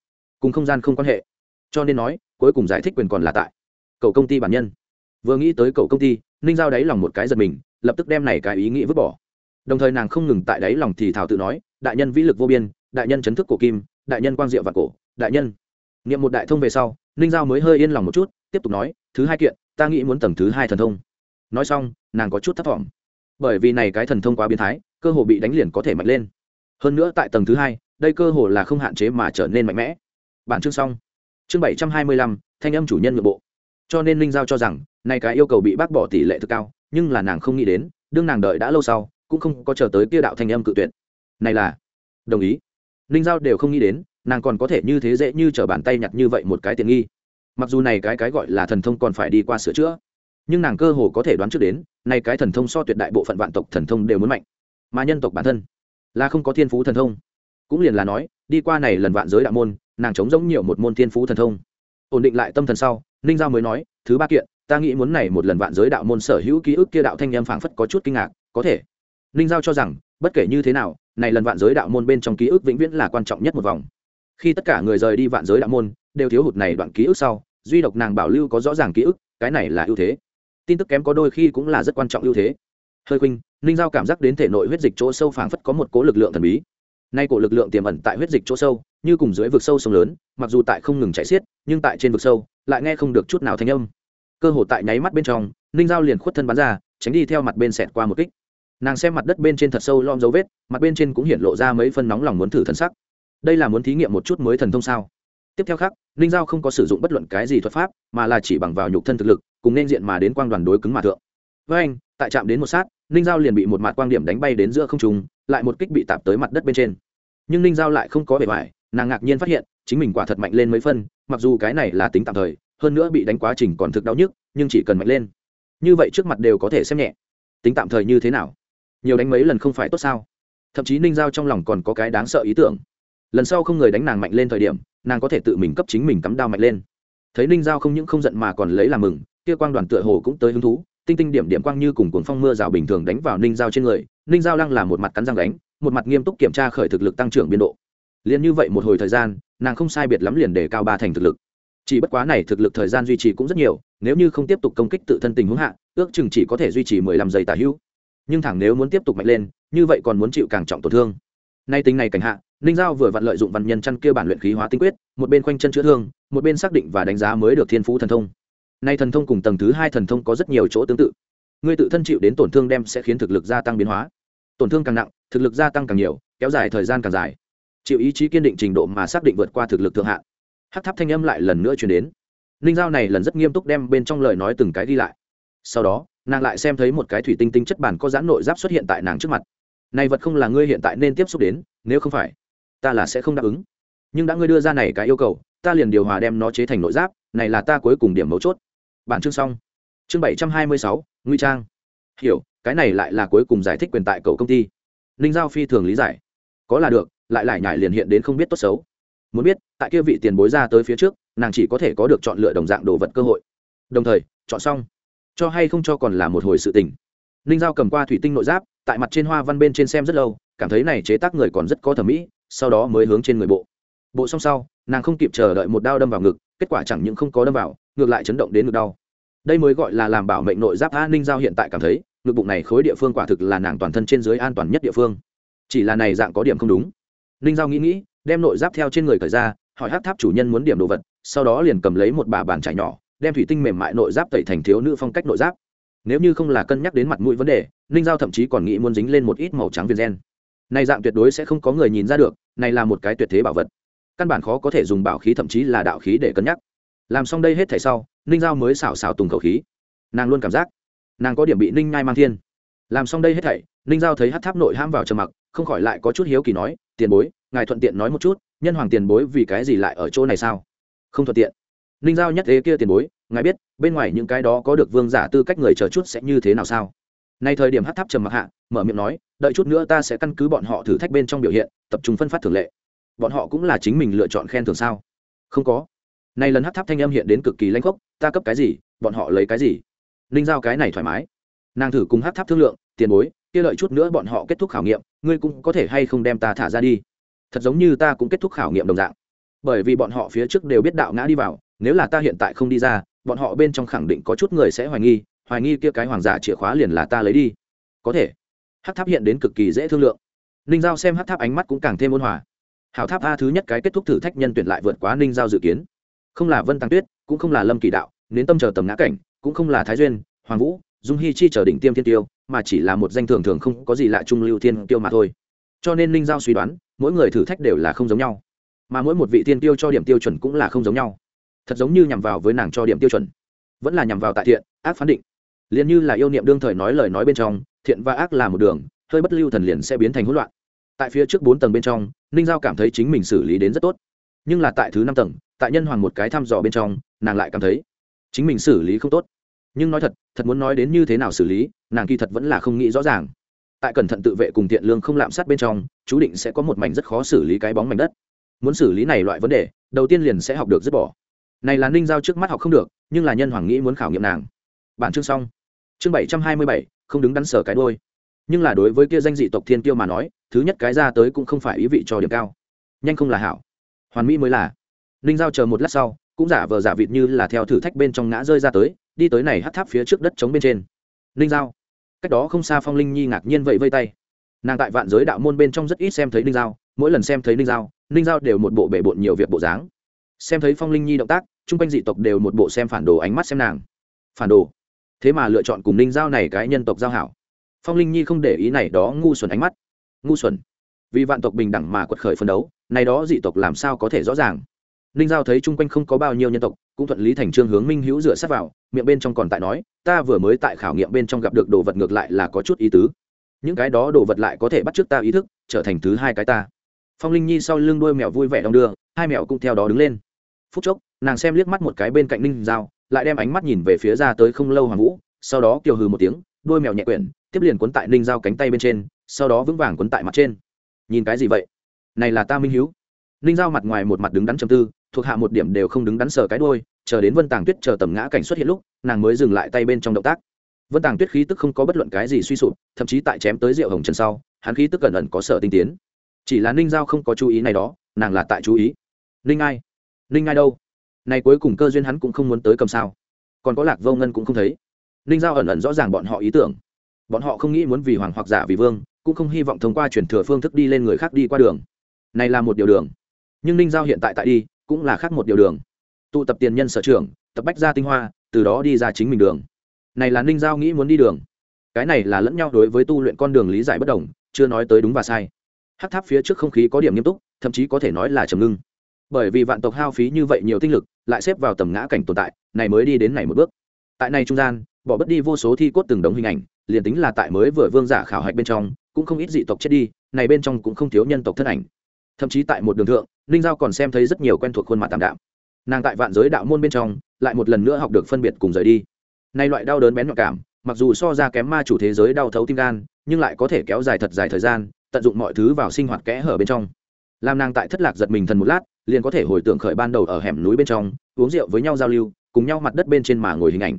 Cùng không gian không quan hệ. Cho nên nói, cuối cùng giải thích quyền còn là tại cậu công ty bản nhân. Vừa nghĩ tới cậu công ty, ninh giao đáy lòng một cái giật mình, lập tức đem này cái ý nghĩ vứt bỏ. Đồng thời nàng không ngừng tại đáy lòng thì thảo tự nói, đại nhân vĩ lực vô biên, đại nhân chấn thức cổ kim, đại nhân quang diệu và cổ, đại nhân. Niệm một đại thông về sau, ninh giao mới hơi yên lòng một chút, tiếp tục nói, thứ hai kiện, ta nghĩ muốn tầng thứ hai thần thông. Nói xong, nàng có chút thất vọng bởi vì này cái thần thông quá biến thái, cơ hồ bị đánh liền có thể mạnh lên. Hơn nữa tại tầng thứ hai, đây cơ hồ là không hạn chế mà trở nên mạnh mẽ. Bản chương xong. Chương bảy trăm hai mươi lăm, thanh âm chủ nhân nội bộ cho nên linh giao cho rằng, nay cái yêu cầu bị bác bỏ tỷ lệ thực cao, nhưng là nàng không nghĩ đến, đương nàng đợi đã lâu sau, cũng không có chờ tới kia đạo thanh âm cự tuyệt. Này là, đồng ý. Linh giao đều không nghĩ đến, nàng còn có thể như thế dễ như t r ở bàn tay nhặt như vậy một cái tiện nghi. Mặc dù này cái cái gọi là thần thông còn phải đi qua sửa chữa, nhưng nàng cơ hồ có thể đoán trước đến, nay cái thần thông so tuyệt đại bộ phận vạn tộc thần thông đều muốn mạnh. Mà nhân tộc bản thân, là không có thiên phú thần thông. Cũng liền là nói, đi qua này lần vạn giới đạo môn, nàng chống giống nhiều một môn thiên phú thần thông. Ổn định lại tâm thần sau ninh giao mới nói, thứ ba kiện, ta nghĩ muốn này một lần vạn giới đạo môn sở hữu ký ức kia đạo thanh em phảng phất có chút kinh ngạc, có thể. Ninh giao cho rằng, bất kể như thế nào, này lần vạn giới đạo môn bên trong ký ức vĩnh viễn là quan trọng nhất một vòng. Khi tất cả người rời đi vạn giới đạo môn, đều thiếu hụt này đoạn ký ức sau, duy độc nàng bảo lưu có rõ ràng ký ức, cái này là ưu thế. Tin tức kém có đôi khi cũng là rất quan trọng ưu thế. Hơi khuynh, ninh giao cảm giác đến thể nội huyết dịch chỗ sâu phảng phất có một cố lực lượng thần bí. Nay cổ lực lượng tiềm ẩn tại huyết dịch chỗ sâu, như cùng dưới vực sâu sông lớn, mặc dù tại không ngừng chạy xiết, nhưng tại trên vực sâu lại nghe không được chút nào thanh âm. Cơ hồ tại nháy mắt bên trong, ninh giao liền khuất thân bắn ra, tránh đi theo mặt bên xẹt qua một kích. Nàng xem mặt đất bên trên thật sâu lom dấu vết, mặt bên trên cũng hiện lộ ra mấy phân nóng lòng muốn thử thần sắc. Đây là muốn thí nghiệm một chút mới thần thông sao? Tiếp theo khác, ninh giao không có sử dụng bất luận cái gì thuật pháp, mà là chỉ bằng vào nhục thân thực lực, cùng nên diện mà đến quang đoàn đối cứng mà thượng. Với anh, tại chạm đến một sát, ninh giao liền bị một mặt quang điểm đánh bay đến giữa không trung, lại một kích bị tạp tới mặt đất bên trên. Nhưng ninh giao lại không có vẻ vải, nàng ngạc nhiên phát hiện chính mình quả thật mạnh lên mấy phân, mặc dù cái này là tính tạm thời, hơn nữa bị đánh quá trình còn thực đau nhức, nhưng chỉ cần mạnh lên. Như vậy trước mặt đều có thể xem nhẹ. Tính tạm thời như thế nào? Nhiều đánh mấy lần không phải tốt sao? Thậm chí ninh giao trong lòng còn có cái đáng sợ ý tưởng. Lần sau không người đánh nàng mạnh lên thời điểm, nàng có thể tự mình cấp chính mình cắm đao mạnh lên. Thấy ninh giao không những không giận mà còn lấy làm mừng, kia quang đoàn tựa hồ cũng tới hứng thú, tinh tinh điểm điểm quang như cùng cuồng phong mưa rào bình thường đánh vào ninh giao trên người. Ninh giao lăng là một mặt cắn răng đánh một mặt nghiêm túc kiểm tra khởi thực lực tăng trưởng biên độ liền như vậy một hồi thời gian, nàng không sai biệt lắm liền để cao ba thành thực lực. Chỉ bất quá này thực lực thời gian duy trì cũng rất nhiều, nếu như không tiếp tục công kích tự thân tình huống hạ, ước chừng chỉ có thể duy trì mười lăm giây tả hữu. Nhưng thẳng nếu muốn tiếp tục mạnh lên, như vậy còn muốn chịu càng trọng tổn thương. Nay tính này cảnh hạ, ninh giao vừa vặn lợi dụng văn nhân chăn kia bản luyện khí hóa tinh quyết, một bên khoanh chân chữa thương, một bên xác định và đánh giá mới được thiên phú thần thông. Nay thần thông cùng tầng thứ hai thần thông có rất nhiều chỗ tương tự. Ngươi tự thân chịu đến tổn thương đem sẽ khiến thực lực gia tăng biến hóa. Tổn thương càng nặng, thực lực gia tăng càng nhiều, kéo dài thời gian càng dài chịu ý chí kiên định trình độ mà xác định vượt qua thực lực thượng hạn hát tháp thanh âm lại lần nữa chuyển đến. Ninh giao này lần rất nghiêm túc đem bên trong lời nói từng cái đi lại. Sau đó, nàng lại xem thấy một cái thủy tinh tinh chất bản có giãn nội giáp xuất hiện tại nàng trước mặt. Này vật không là ngươi hiện tại nên tiếp xúc đến, nếu không phải, ta là sẽ không đáp ứng. Nhưng đã ngươi đưa ra này cái yêu cầu, ta liền điều hòa đem nó chế thành nội giáp, này là ta cuối cùng điểm mấu chốt. Bản chương xong. Chương bảy trăm hai mươi sáu nguy trang. Hiểu, cái này lại là cuối cùng giải thích quyền tại cầu công ty. Ninh giao phi thường lý giải có là được, lại lại nhải liền hiện đến không biết tốt xấu. Muốn biết, tại kia vị tiền bối ra tới phía trước, nàng chỉ có thể có được chọn lựa đồng dạng đồ vật cơ hội. Đồng thời, chọn xong. Cho hay không cho còn là một hồi sự tình. Ninh giao cầm qua thủy tinh nội giáp, tại mặt trên hoa văn bên trên xem rất lâu, cảm thấy này chế tác người còn rất có thẩm mỹ, sau đó mới hướng trên người bộ. Bộ xong sau, nàng không kịp chờ đợi một đao đâm vào ngực, kết quả chẳng những không có đâm vào, ngược lại chấn động đến ngực đau. Đây mới gọi là làm bảo mệnh nội giáp a ninh giao hiện tại cảm thấy, ngực bụng này khối địa phương quả thực là nàng toàn thân trên dưới an toàn nhất địa phương chỉ là này dạng có điểm không đúng. Ninh giao nghĩ nghĩ, đem nội giáp theo trên người cởi ra, hỏi hát tháp chủ nhân muốn điểm đồ vật, sau đó liền cầm lấy một bà bàn trải nhỏ, đem thủy tinh mềm mại nội giáp tẩy thành thiếu nữ phong cách nội giáp. Nếu như không là cân nhắc đến mặt mũi vấn đề, ninh giao thậm chí còn nghĩ muốn dính lên một ít màu trắng viên gen. Này dạng tuyệt đối sẽ không có người nhìn ra được, này là một cái tuyệt thế bảo vật. Căn bản khó có thể dùng bảo khí thậm chí là đạo khí để cân nhắc. Làm xong đây hết thảy sau, ninh giao mới xào xào tùng khẩu khí. Nàng luôn cảm giác, nàng có điểm bị ninh nhai mang thiên. Làm xong đây hết thảy ninh giao thấy hát tháp nội ham vào trầm mặc, không khỏi lại có chút hiếu kỳ nói, tiền bối, ngài thuận tiện nói một chút, nhân hoàng tiền bối vì cái gì lại ở chỗ này sao? Không thuận tiện. Ninh giao nhất thế kia, tiền bối, ngài biết, bên ngoài những cái đó có được vương giả tư cách người chờ chút sẽ như thế nào sao? Nay thời điểm hát tháp trầm mặc hạ, mở miệng nói, đợi chút nữa ta sẽ căn cứ bọn họ thử thách bên trong biểu hiện, tập trung phân phát thường lệ. Bọn họ cũng là chính mình lựa chọn khen thưởng sao? Không có. Nay lần hát tháp thanh âm hiện đến cực kỳ lanh khốc, ta cấp cái gì, bọn họ lấy cái gì? Ninh giao cái này thoải mái. Nàng thử cùng hát tháp thương lượng, tiền bối kia lợi chút nữa bọn họ kết thúc khảo nghiệm, ngươi cũng có thể hay không đem ta thả ra đi. Thật giống như ta cũng kết thúc khảo nghiệm đồng dạng. Bởi vì bọn họ phía trước đều biết đạo ngã đi vào, nếu là ta hiện tại không đi ra, bọn họ bên trong khẳng định có chút người sẽ hoài nghi hoài nghi kia cái hoàng giả chìa khóa liền là ta lấy đi. Có thể. Hát tháp hiện đến cực kỳ dễ thương lượng. Ninh giao xem hát tháp ánh mắt cũng càng thêm ôn hòa. Hảo tháp a thứ nhất cái kết thúc thử thách nhân tuyển lại vượt quá ninh giao dự kiến. Không là vân tăng tuyết, cũng không là lâm kỳ đạo nến tâm chờ tầm ngã cảnh, cũng không là thái duyên, hoàng vũ, dung hy chi chờ đỉnh tiêm thiên tiêu mà chỉ là một danh thường thường không có gì lạ trung lưu thiên tiêu mà thôi. Cho nên ninh giao suy đoán, mỗi người thử thách đều là không giống nhau. Mà mỗi một vị thiên tiêu cho điểm tiêu chuẩn cũng là không giống nhau. Thật giống như nhằm vào với nàng cho điểm tiêu chuẩn. Vẫn là nhằm vào tại thiện, ác phán định. Liền như là yêu niệm đương thời nói lời nói bên trong, thiện và ác là một đường, hơi bất lưu thần liền sẽ biến thành hỗn loạn. Tại phía trước bốn tầng bên trong, ninh giao cảm thấy chính mình xử lý đến rất tốt. Nhưng là tại thứ năm tầng, tại nhân hoàng một cái thăm dò bên trong, nàng lại cảm thấy chính mình xử lý không tốt. Nhưng nói thật thật muốn nói đến như thế nào xử lý nàng kỳ thật vẫn là không nghĩ rõ ràng. Tại cẩn thận tự vệ cùng tiện lương không lạm sát bên trong, chú định sẽ có một mảnh rất khó xử lý cái bóng mảnh đất. Muốn xử lý này loại vấn đề, đầu tiên liền sẽ học được dứt bỏ. Này là ninh giao trước mắt học không được, nhưng là nhân hoàng nghĩ muốn khảo nghiệm nàng. Bản chương xong. Chương bảy trăm hai mươi bảy, không đứng đắn sở cái đôi nhưng là đối với kia danh dị tộc thiên kiêu mà nói, thứ nhất cái ra tới cũng không phải ý vị cho điểm cao. Nhanh không là hảo. Hoàn mỹ mới là. Ninh giao chờ một lát sau, cũng giả vờ giả vịt như là theo thử thách bên trong ngã rơi ra tới, đi tới này hắt tháp phía trước đất trống bên trên. Ninh giao cách đó không xa phong linh nhi ngạc nhiên vậy vây tay nàng tại vạn giới đạo môn bên trong rất ít xem thấy ninh giao mỗi lần xem thấy ninh giao ninh giao đều một bộ bể bộn nhiều việc bộ dáng xem thấy phong linh nhi động tác chung quanh dị tộc đều một bộ xem phản đồ ánh mắt xem nàng phản đồ thế mà lựa chọn cùng ninh giao này cái nhân tộc giao hảo phong linh nhi không để ý này đó ngu xuẩn ánh mắt ngu xuẩn vì vạn tộc bình đẳng mà quật khởi phân đấu này đó dị tộc làm sao có thể rõ ràng ninh giao thấy chung quanh không có bao nhiêu nhân tộc, cũng thuận lý thành trương hướng minh hữu dựa sát vào, miệng bên trong còn tại nói, ta vừa mới tại khảo nghiệm bên trong gặp được đồ vật ngược lại là có chút ý tứ. Những cái đó đồ vật lại có thể bắt chước ta ý thức, trở thành thứ hai cái ta. Phong linh nhi sau lưng đuôi mèo vui vẻ đong đưa, hai mèo cũng theo đó đứng lên. Phút chốc, nàng xem liếc mắt một cái bên cạnh ninh giao, lại đem ánh mắt nhìn về phía ra tới không lâu hoàng vũ, sau đó kiều hừ một tiếng, đuôi mèo nhẹ quyển, tiếp liền cuốn tại ninh giao cánh tay bên trên, sau đó vững vàng cuốn tại mặt trên. Nhìn cái gì vậy? Này là ta minh hiếu ninh giao mặt ngoài một mặt đứng đắn chầm tư thuộc hạ một điểm đều không đứng đắn sờ cái đuôi, chờ đến vân tàng tuyết chờ tầm ngã cảnh xuất hiện lúc, nàng mới dừng lại tay bên trong động tác. Vân tàng tuyết khí tức không có bất luận cái gì suy sụp, thậm chí tại chém tới rượu hồng trần sau, hắn khí tức cẩn ẩn có sở tinh tiến. Chỉ là ninh giao không có chú ý này đó, nàng là tại chú ý. Ninh ai? Ninh ai đâu? Này cuối cùng cơ duyên hắn cũng không muốn tới cầm sao. Còn có lạc vô ngân cũng không thấy. Ninh giao ẩn ẩn rõ ràng bọn họ ý tưởng. Bọn họ không nghĩ muốn vì hoàng hoặc giả vì vương, cũng không hy vọng thông qua chuyển thừa phương thức đi lên người khác đi qua đường. Này là một điều đường. Nhưng ninh giao hiện tại tại đi cũng là khác một điều đường. Tụ tập tiền nhân sở trường, tập bách ra tinh hoa, từ đó đi ra chính mình đường. Này là ninh giao nghĩ muốn đi đường. Cái này là lẫn nhau đối với tu luyện con đường lý giải bất đồng, chưa nói tới đúng và sai. Hát tháp phía trước không khí có điểm nghiêm túc, thậm chí có thể nói là trầm ngưng. Bởi vì vạn tộc hao phí như vậy nhiều tinh lực, lại xếp vào tầm ngã cảnh tồn tại, này mới đi đến này một bước. Tại này trung gian, bỏ bất đi vô số thi cốt từng đống hình ảnh, liền tính là tại mới vừa vương giả khảo hạch bên trong, cũng không ít dị tộc chết đi, này bên trong cũng không thiếu nhân tộc thân ảnh thậm chí tại một đường thượng, ninh giao còn xem thấy rất nhiều quen thuộc khuôn mặt tạm đạm. Nàng tại vạn giới đạo môn bên trong, lại một lần nữa học được phân biệt cùng rời đi. Nay loại đau đớn bén nhọn cảm, mặc dù so ra kém ma chủ thế giới đau thấu tim gan, nhưng lại có thể kéo dài thật dài thời gian, tận dụng mọi thứ vào sinh hoạt kẽ hở bên trong. Làm nàng tại thất lạc giật mình thần một lát, liền có thể hồi tưởng khởi ban đầu ở hẻm núi bên trong, uống rượu với nhau giao lưu, cùng nhau mặt đất bên trên mà ngồi hình ảnh.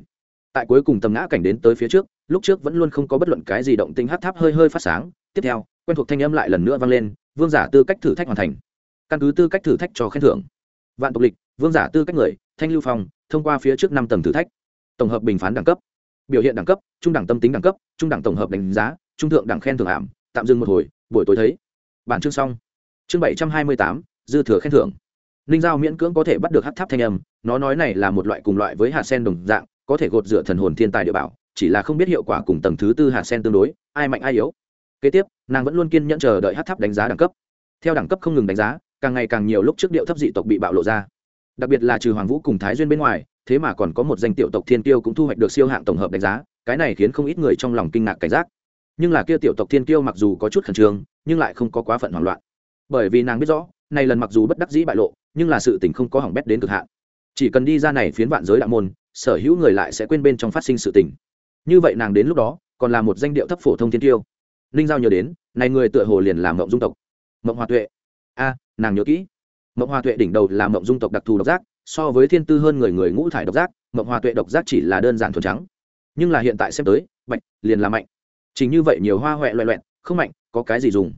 Tại cuối cùng tầm ngã cảnh đến tới phía trước, lúc trước vẫn luôn không có bất luận cái gì động tinh hát tháp hơi hơi phát sáng, tiếp theo quen thuộc thanh âm lại lần nữa vang lên, vương giả tư cách thử thách hoàn thành. Căn cứ tư cách thử thách cho khen thưởng. Vạn tộc lịch, vương giả tư cách người, thanh lưu phong, thông qua phía trước năm tầng thử thách. Tổng hợp bình phán đẳng cấp. Biểu hiện đẳng cấp, trung đẳng tâm tính đẳng cấp, trung đẳng tổng hợp đánh giá, trung thượng đẳng khen thưởng ảm, tạm dừng một hồi, buổi tối thấy. Bản chương xong. Chương bảy trăm hai mươi tám, dư thừa khen thưởng. Ninh giao miễn cưỡng có thể bắt được hát tháp thanh âm, nó nói này là một loại cùng loại với hạt sen đồng dạng, có thể gột rửa thần hồn thiên tài địa bảo, chỉ là không biết hiệu quả cùng tầng thứ tư hạt sen tương đối, ai mạnh ai yếu kế tiếp, nàng vẫn luôn kiên nhẫn chờ đợi hát tháp đánh giá đẳng cấp. Theo đẳng cấp không ngừng đánh giá, càng ngày càng nhiều lúc trước điệu thấp dị tộc bị bạo lộ ra. Đặc biệt là trừ hoàng vũ cùng thái duyên bên ngoài, thế mà còn có một danh tiểu tộc thiên tiêu cũng thu hoạch được siêu hạng tổng hợp đánh giá, cái này khiến không ít người trong lòng kinh ngạc cảnh giác. Nhưng là kia tiểu tộc thiên tiêu mặc dù có chút khẩn trương, nhưng lại không có quá phận hoảng loạn. Bởi vì nàng biết rõ, này lần mặc dù bất đắc dĩ bại lộ, nhưng là sự tình không có hỏng bét đến cực hạn. Chỉ cần đi ra này phiến vạn giới đạo môn, sở hữu người lại sẽ quên bên trong phát sinh sự tình. Như vậy nàng đến lúc đó, còn là một danh điệu thấp phổ thông thiên tiêu ninh giao nhớ đến, này người tựa hồ liền làm mộng dung tộc. Mộng hòa tuệ. A, nàng nhớ kỹ. Mộng hòa tuệ đỉnh đầu là mộng dung tộc đặc thù độc giác, so với thiên tư hơn người người ngũ thải độc giác, mộng hòa tuệ độc giác chỉ là đơn giản thuần trắng. Nhưng là hiện tại xem tới, bạch, liền là mạnh. Chính như vậy nhiều hoa huệ loẹ loẹn không mạnh, có cái gì dùng?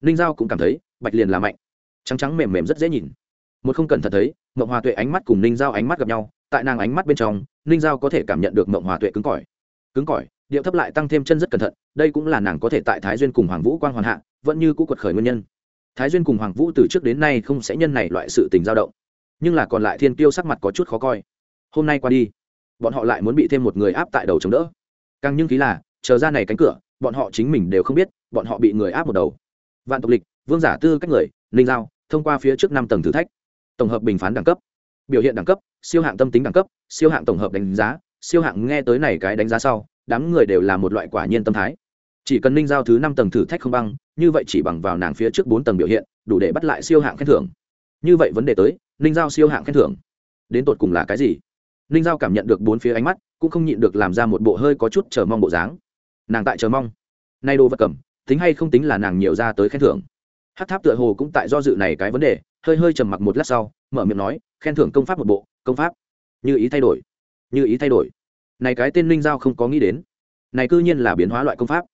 Ninh giao cũng cảm thấy, bạch liền là mạnh. Trắng trắng mềm mềm rất dễ nhìn. Một không cần thật thấy, mộng hòa tuệ ánh mắt cùng ninh giao ánh mắt gặp nhau, tại nàng ánh mắt bên trong ninh giao có thể cảm nhận được mộng hòa tuệ cứng cỏi. Cứng cỏi điệu thấp lại tăng thêm chân rất cẩn thận, đây cũng là nàng có thể tại thái duyên cùng hoàng vũ quang hoàn hạ, vẫn như cũ quật khởi nguyên nhân. Thái duyên cùng hoàng vũ từ trước đến nay không sẽ nhân này loại sự tình dao động, nhưng là còn lại thiên tiêu sắc mặt có chút khó coi. Hôm nay qua đi, bọn họ lại muốn bị thêm một người áp tại đầu chống đỡ. Càng nhưng khí là, chờ ra này cánh cửa, bọn họ chính mình đều không biết, bọn họ bị người áp một đầu. Vạn tộc lịch, vương giả tư cách người, ninh giao, thông qua phía trước năm tầng thử thách. Tổng hợp bình phán đẳng cấp, biểu hiện đẳng cấp, siêu hạng tâm tính đẳng cấp, siêu hạng tổng hợp đánh giá, siêu hạng nghe tới này cái đánh giá sau đám người đều là một loại quả nhiên tâm thái. Chỉ cần ninh giao thứ năm tầng thử thách không băng, như vậy chỉ bằng vào nàng phía trước bốn tầng biểu hiện, đủ để bắt lại siêu hạng khen thưởng. Như vậy vấn đề tới ninh giao siêu hạng khen thưởng. Đến tột cùng là cái gì? Ninh giao cảm nhận được bốn phía ánh mắt, cũng không nhịn được làm ra một bộ hơi có chút chờ mong bộ dáng. Nàng tại chờ mong. Nay đồ vật cầm, tính hay không tính là nàng nhiều ra tới khen thưởng. Hát tháp tựa hồ cũng tại do dự này cái vấn đề, hơi hơi trầm mặc một lát sau, mở miệng nói, khen thưởng công pháp một bộ, công pháp. Như ý thay đổi. Như ý thay đổi này cái tên linh giao không có nghĩ đến. Này cư nhiên là biến hóa loại công pháp.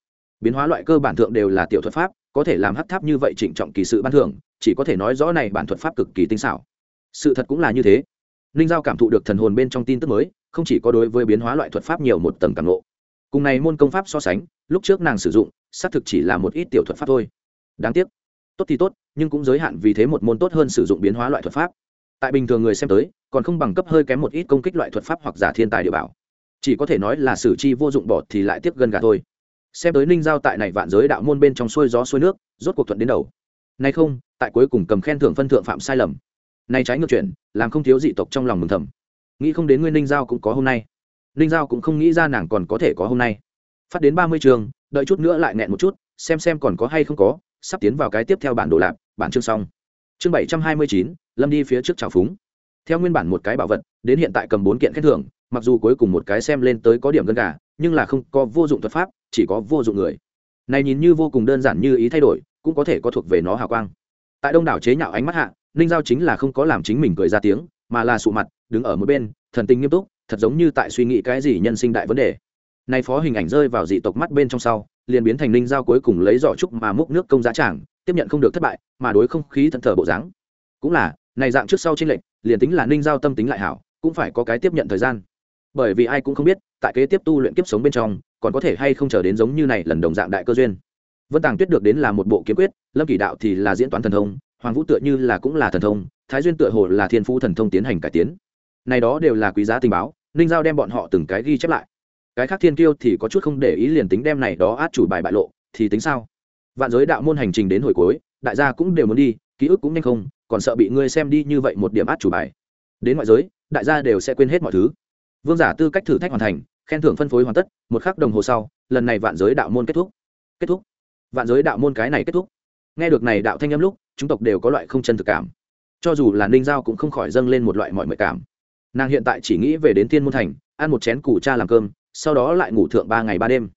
Biến hóa loại cơ bản thượng đều là tiểu thuật pháp có thể làm hắc tháp như vậy trịnh trọng kỳ sự ban thường, chỉ có thể nói rõ này bản thuật pháp cực kỳ tinh xảo. Sự thật cũng là như thế. Ninh giao cảm thụ được thần hồn bên trong tin tức mới không chỉ có đối với biến hóa loại thuật pháp nhiều một tầng càng ngộ, cùng này môn công pháp so sánh lúc trước nàng sử dụng xác thực chỉ là một ít tiểu thuật pháp thôi. Đáng tiếc. Tốt thì tốt nhưng cũng giới hạn vì thế một môn tốt hơn sử dụng biến hóa loại thuật pháp. Tại bình thường người xem tới còn không bằng cấp hơi kém một ít công kích loại thuật pháp hoặc giả thiên tài địa bảo chỉ có thể nói là sử chi vô dụng bỏ thì lại tiếp gần gà thôi. Xem tới ninh giao tại này vạn giới đạo môn bên trong xuôi gió xuôi nước rốt cuộc thuận đến đầu. Nay không tại cuối cùng cầm khen thưởng phân thượng phạm sai lầm. Nay trái ngược chuyện, làm không thiếu dị tộc trong lòng mừng thầm. Nghĩ không đến nguyên ninh giao cũng có hôm nay. Ninh giao cũng không nghĩ ra nàng còn có thể có hôm nay. Phát đến ba mươi trường đợi chút nữa lại nghẹn một chút xem xem còn có hay không có sắp tiến vào cái tiếp theo bản đồ lạc bản chương xong. Chương bảy trăm hai mươi chín lâm đi phía trước trào phúng. Theo nguyên bản một cái bảo vật đến hiện tại cầm bốn kiện khen thưởng mặc dù cuối cùng một cái xem lên tới có điểm gần cả nhưng là không có vô dụng thuật pháp, chỉ có vô dụng người. Này nhìn như vô cùng đơn giản như ý thay đổi, cũng có thể có thuộc về nó hào quang. Tại đông đảo chế nhạo ánh mắt hạ, ninh giao chính là không có làm chính mình cười ra tiếng, mà là sụ mặt, đứng ở một bên, thần tình nghiêm túc, thật giống như tại suy nghĩ cái gì nhân sinh đại vấn đề. Nay phó hình ảnh rơi vào dị tộc mắt bên trong sau, liền biến thành ninh giao cuối cùng lấy giỏ trúc mà múc nước công giá tràng, tiếp nhận không được thất bại, mà đối không khí thận thờ bộ dáng. Cũng là, này dạng trước sau trên lệnh liền tính là ninh giao tâm tính lại hảo, cũng phải có cái tiếp nhận thời gian bởi vì ai cũng không biết, tại kế tiếp tu luyện kiếp sống bên trong, còn có thể hay không chờ đến giống như này lần đồng dạng đại cơ duyên. Vân tàng tuyết được đến là một bộ kiếm quyết, lâm kỷ đạo thì là diễn toán thần thông, hoàng vũ tựa như là cũng là thần thông, thái duyên tựa hồ là thiên phú thần thông tiến hành cải tiến. Này đó đều là quý giá tình báo, ninh giao đem bọn họ từng cái ghi chép lại. Cái khác thiên kiêu thì có chút không để ý liền tính đem này đó át chủ bài bại lộ, thì tính sao? Vạn giới đạo môn hành trình đến hồi cuối, đại gia cũng đều muốn đi, ký ức cũng nhanh không, còn sợ bị ngươi xem đi như vậy một điểm át chủ bài. Đến ngoại giới, đại gia đều sẽ quên hết mọi thứ vương giả tư cách thử thách hoàn thành, khen thưởng phân phối hoàn tất, một khắc đồng hồ sau, lần này vạn giới đạo môn kết thúc. Kết thúc. Vạn giới đạo môn cái này kết thúc. Nghe được này đạo thanh âm lúc, chúng tộc đều có loại không chân thực cảm. Cho dù là ninh giao cũng không khỏi dâng lên một loại mọi mệt cảm. Nàng hiện tại chỉ nghĩ về đến thiên môn thành, ăn một chén củ cha làm cơm, sau đó lại ngủ thượng ba ngày ba đêm.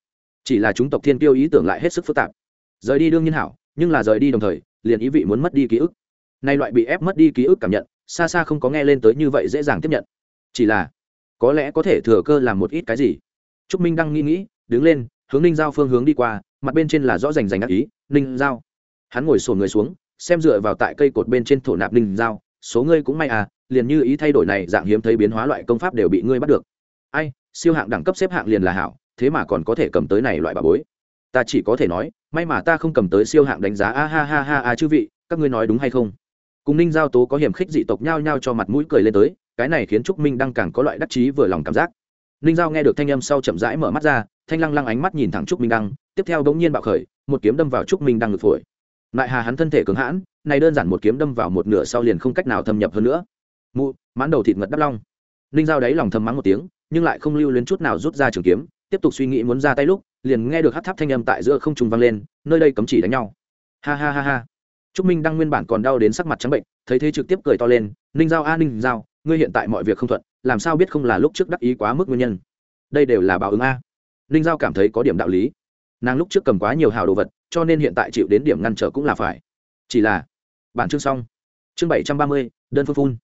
Chỉ là chúng tộc thiên tiêu ý tưởng lại hết sức phức tạp. Rời đi đương nhiên hảo, nhưng là rời đi đồng thời, liền ý vị muốn mất đi ký ức. Nay loại bị ép mất đi ký ức cảm nhận, xa xa không có nghe lên tới như vậy dễ dàng tiếp nhận. Chỉ là có lẽ có thể thừa cơ làm một ít cái gì. Trúc minh đang nghĩ nghĩ, đứng lên, hướng ninh giao phương hướng đi qua, mặt bên trên là rõ rành rành ác ý, ninh giao. Hắn ngồi sổ người xuống, xem dựa vào tại cây cột bên trên thổ nạp ninh giao, số ngươi cũng may à liền như ý thay đổi này dạng hiếm thấy biến hóa loại công pháp đều bị ngươi bắt được. Ai, siêu hạng đẳng cấp xếp hạng liền là hảo, thế mà còn có thể cầm tới này loại bà bối. Ta chỉ có thể nói, may mà ta không cầm tới siêu hạng đánh giá, a ha ha ha a chư vị, các ngươi nói đúng hay không? Cùng ninh giao tố có hiểm khích dị tộc nhao nhao cho mặt mũi cười lên tới cái này khiến trúc minh đang càng có loại đắc chí vừa lòng cảm giác. Ninh giao nghe được thanh âm sau chậm rãi mở mắt ra, thanh lăng lăng ánh mắt nhìn thẳng trúc minh đăng, tiếp theo đ ố n g nhiên bạo khởi, một kiếm đâm vào trúc minh đăng ngực phổi. Lại hà hắn thân thể cứng hãn, này đơn giản một kiếm đâm vào một nửa sau liền không cách nào thâm nhập hơn nữa. Mụ, mãn đầu thịt ngật đắp long. Ninh giao đáy lòng thầm mắng một tiếng, nhưng lại không lưu luyến chút nào rút ra trường kiếm, tiếp tục suy nghĩ muốn ra tay lúc, liền nghe được hát tháp thanh âm tại giữa không trùng vang lên, nơi đây cấm chỉ đánh nhau. Ha ha ha ha. Trúc minh đăng nguyên bản còn đau đến sắc mặt trắng bệnh, thấy thế trực tiếp cười to lên, ninh giao a, ninh giao ngươi hiện tại mọi việc không thuận, làm sao biết không là lúc trước đắc ý quá mức nguyên nhân? Đây đều là báo ứng a. Ninh giao cảm thấy có điểm đạo lý. Nàng lúc trước cầm quá nhiều hào đồ vật, cho nên hiện tại chịu đến điểm ngăn trở cũng là phải. Chỉ là, bản chương xong. Chương bảy trăm ba mươi, đơn phương phun.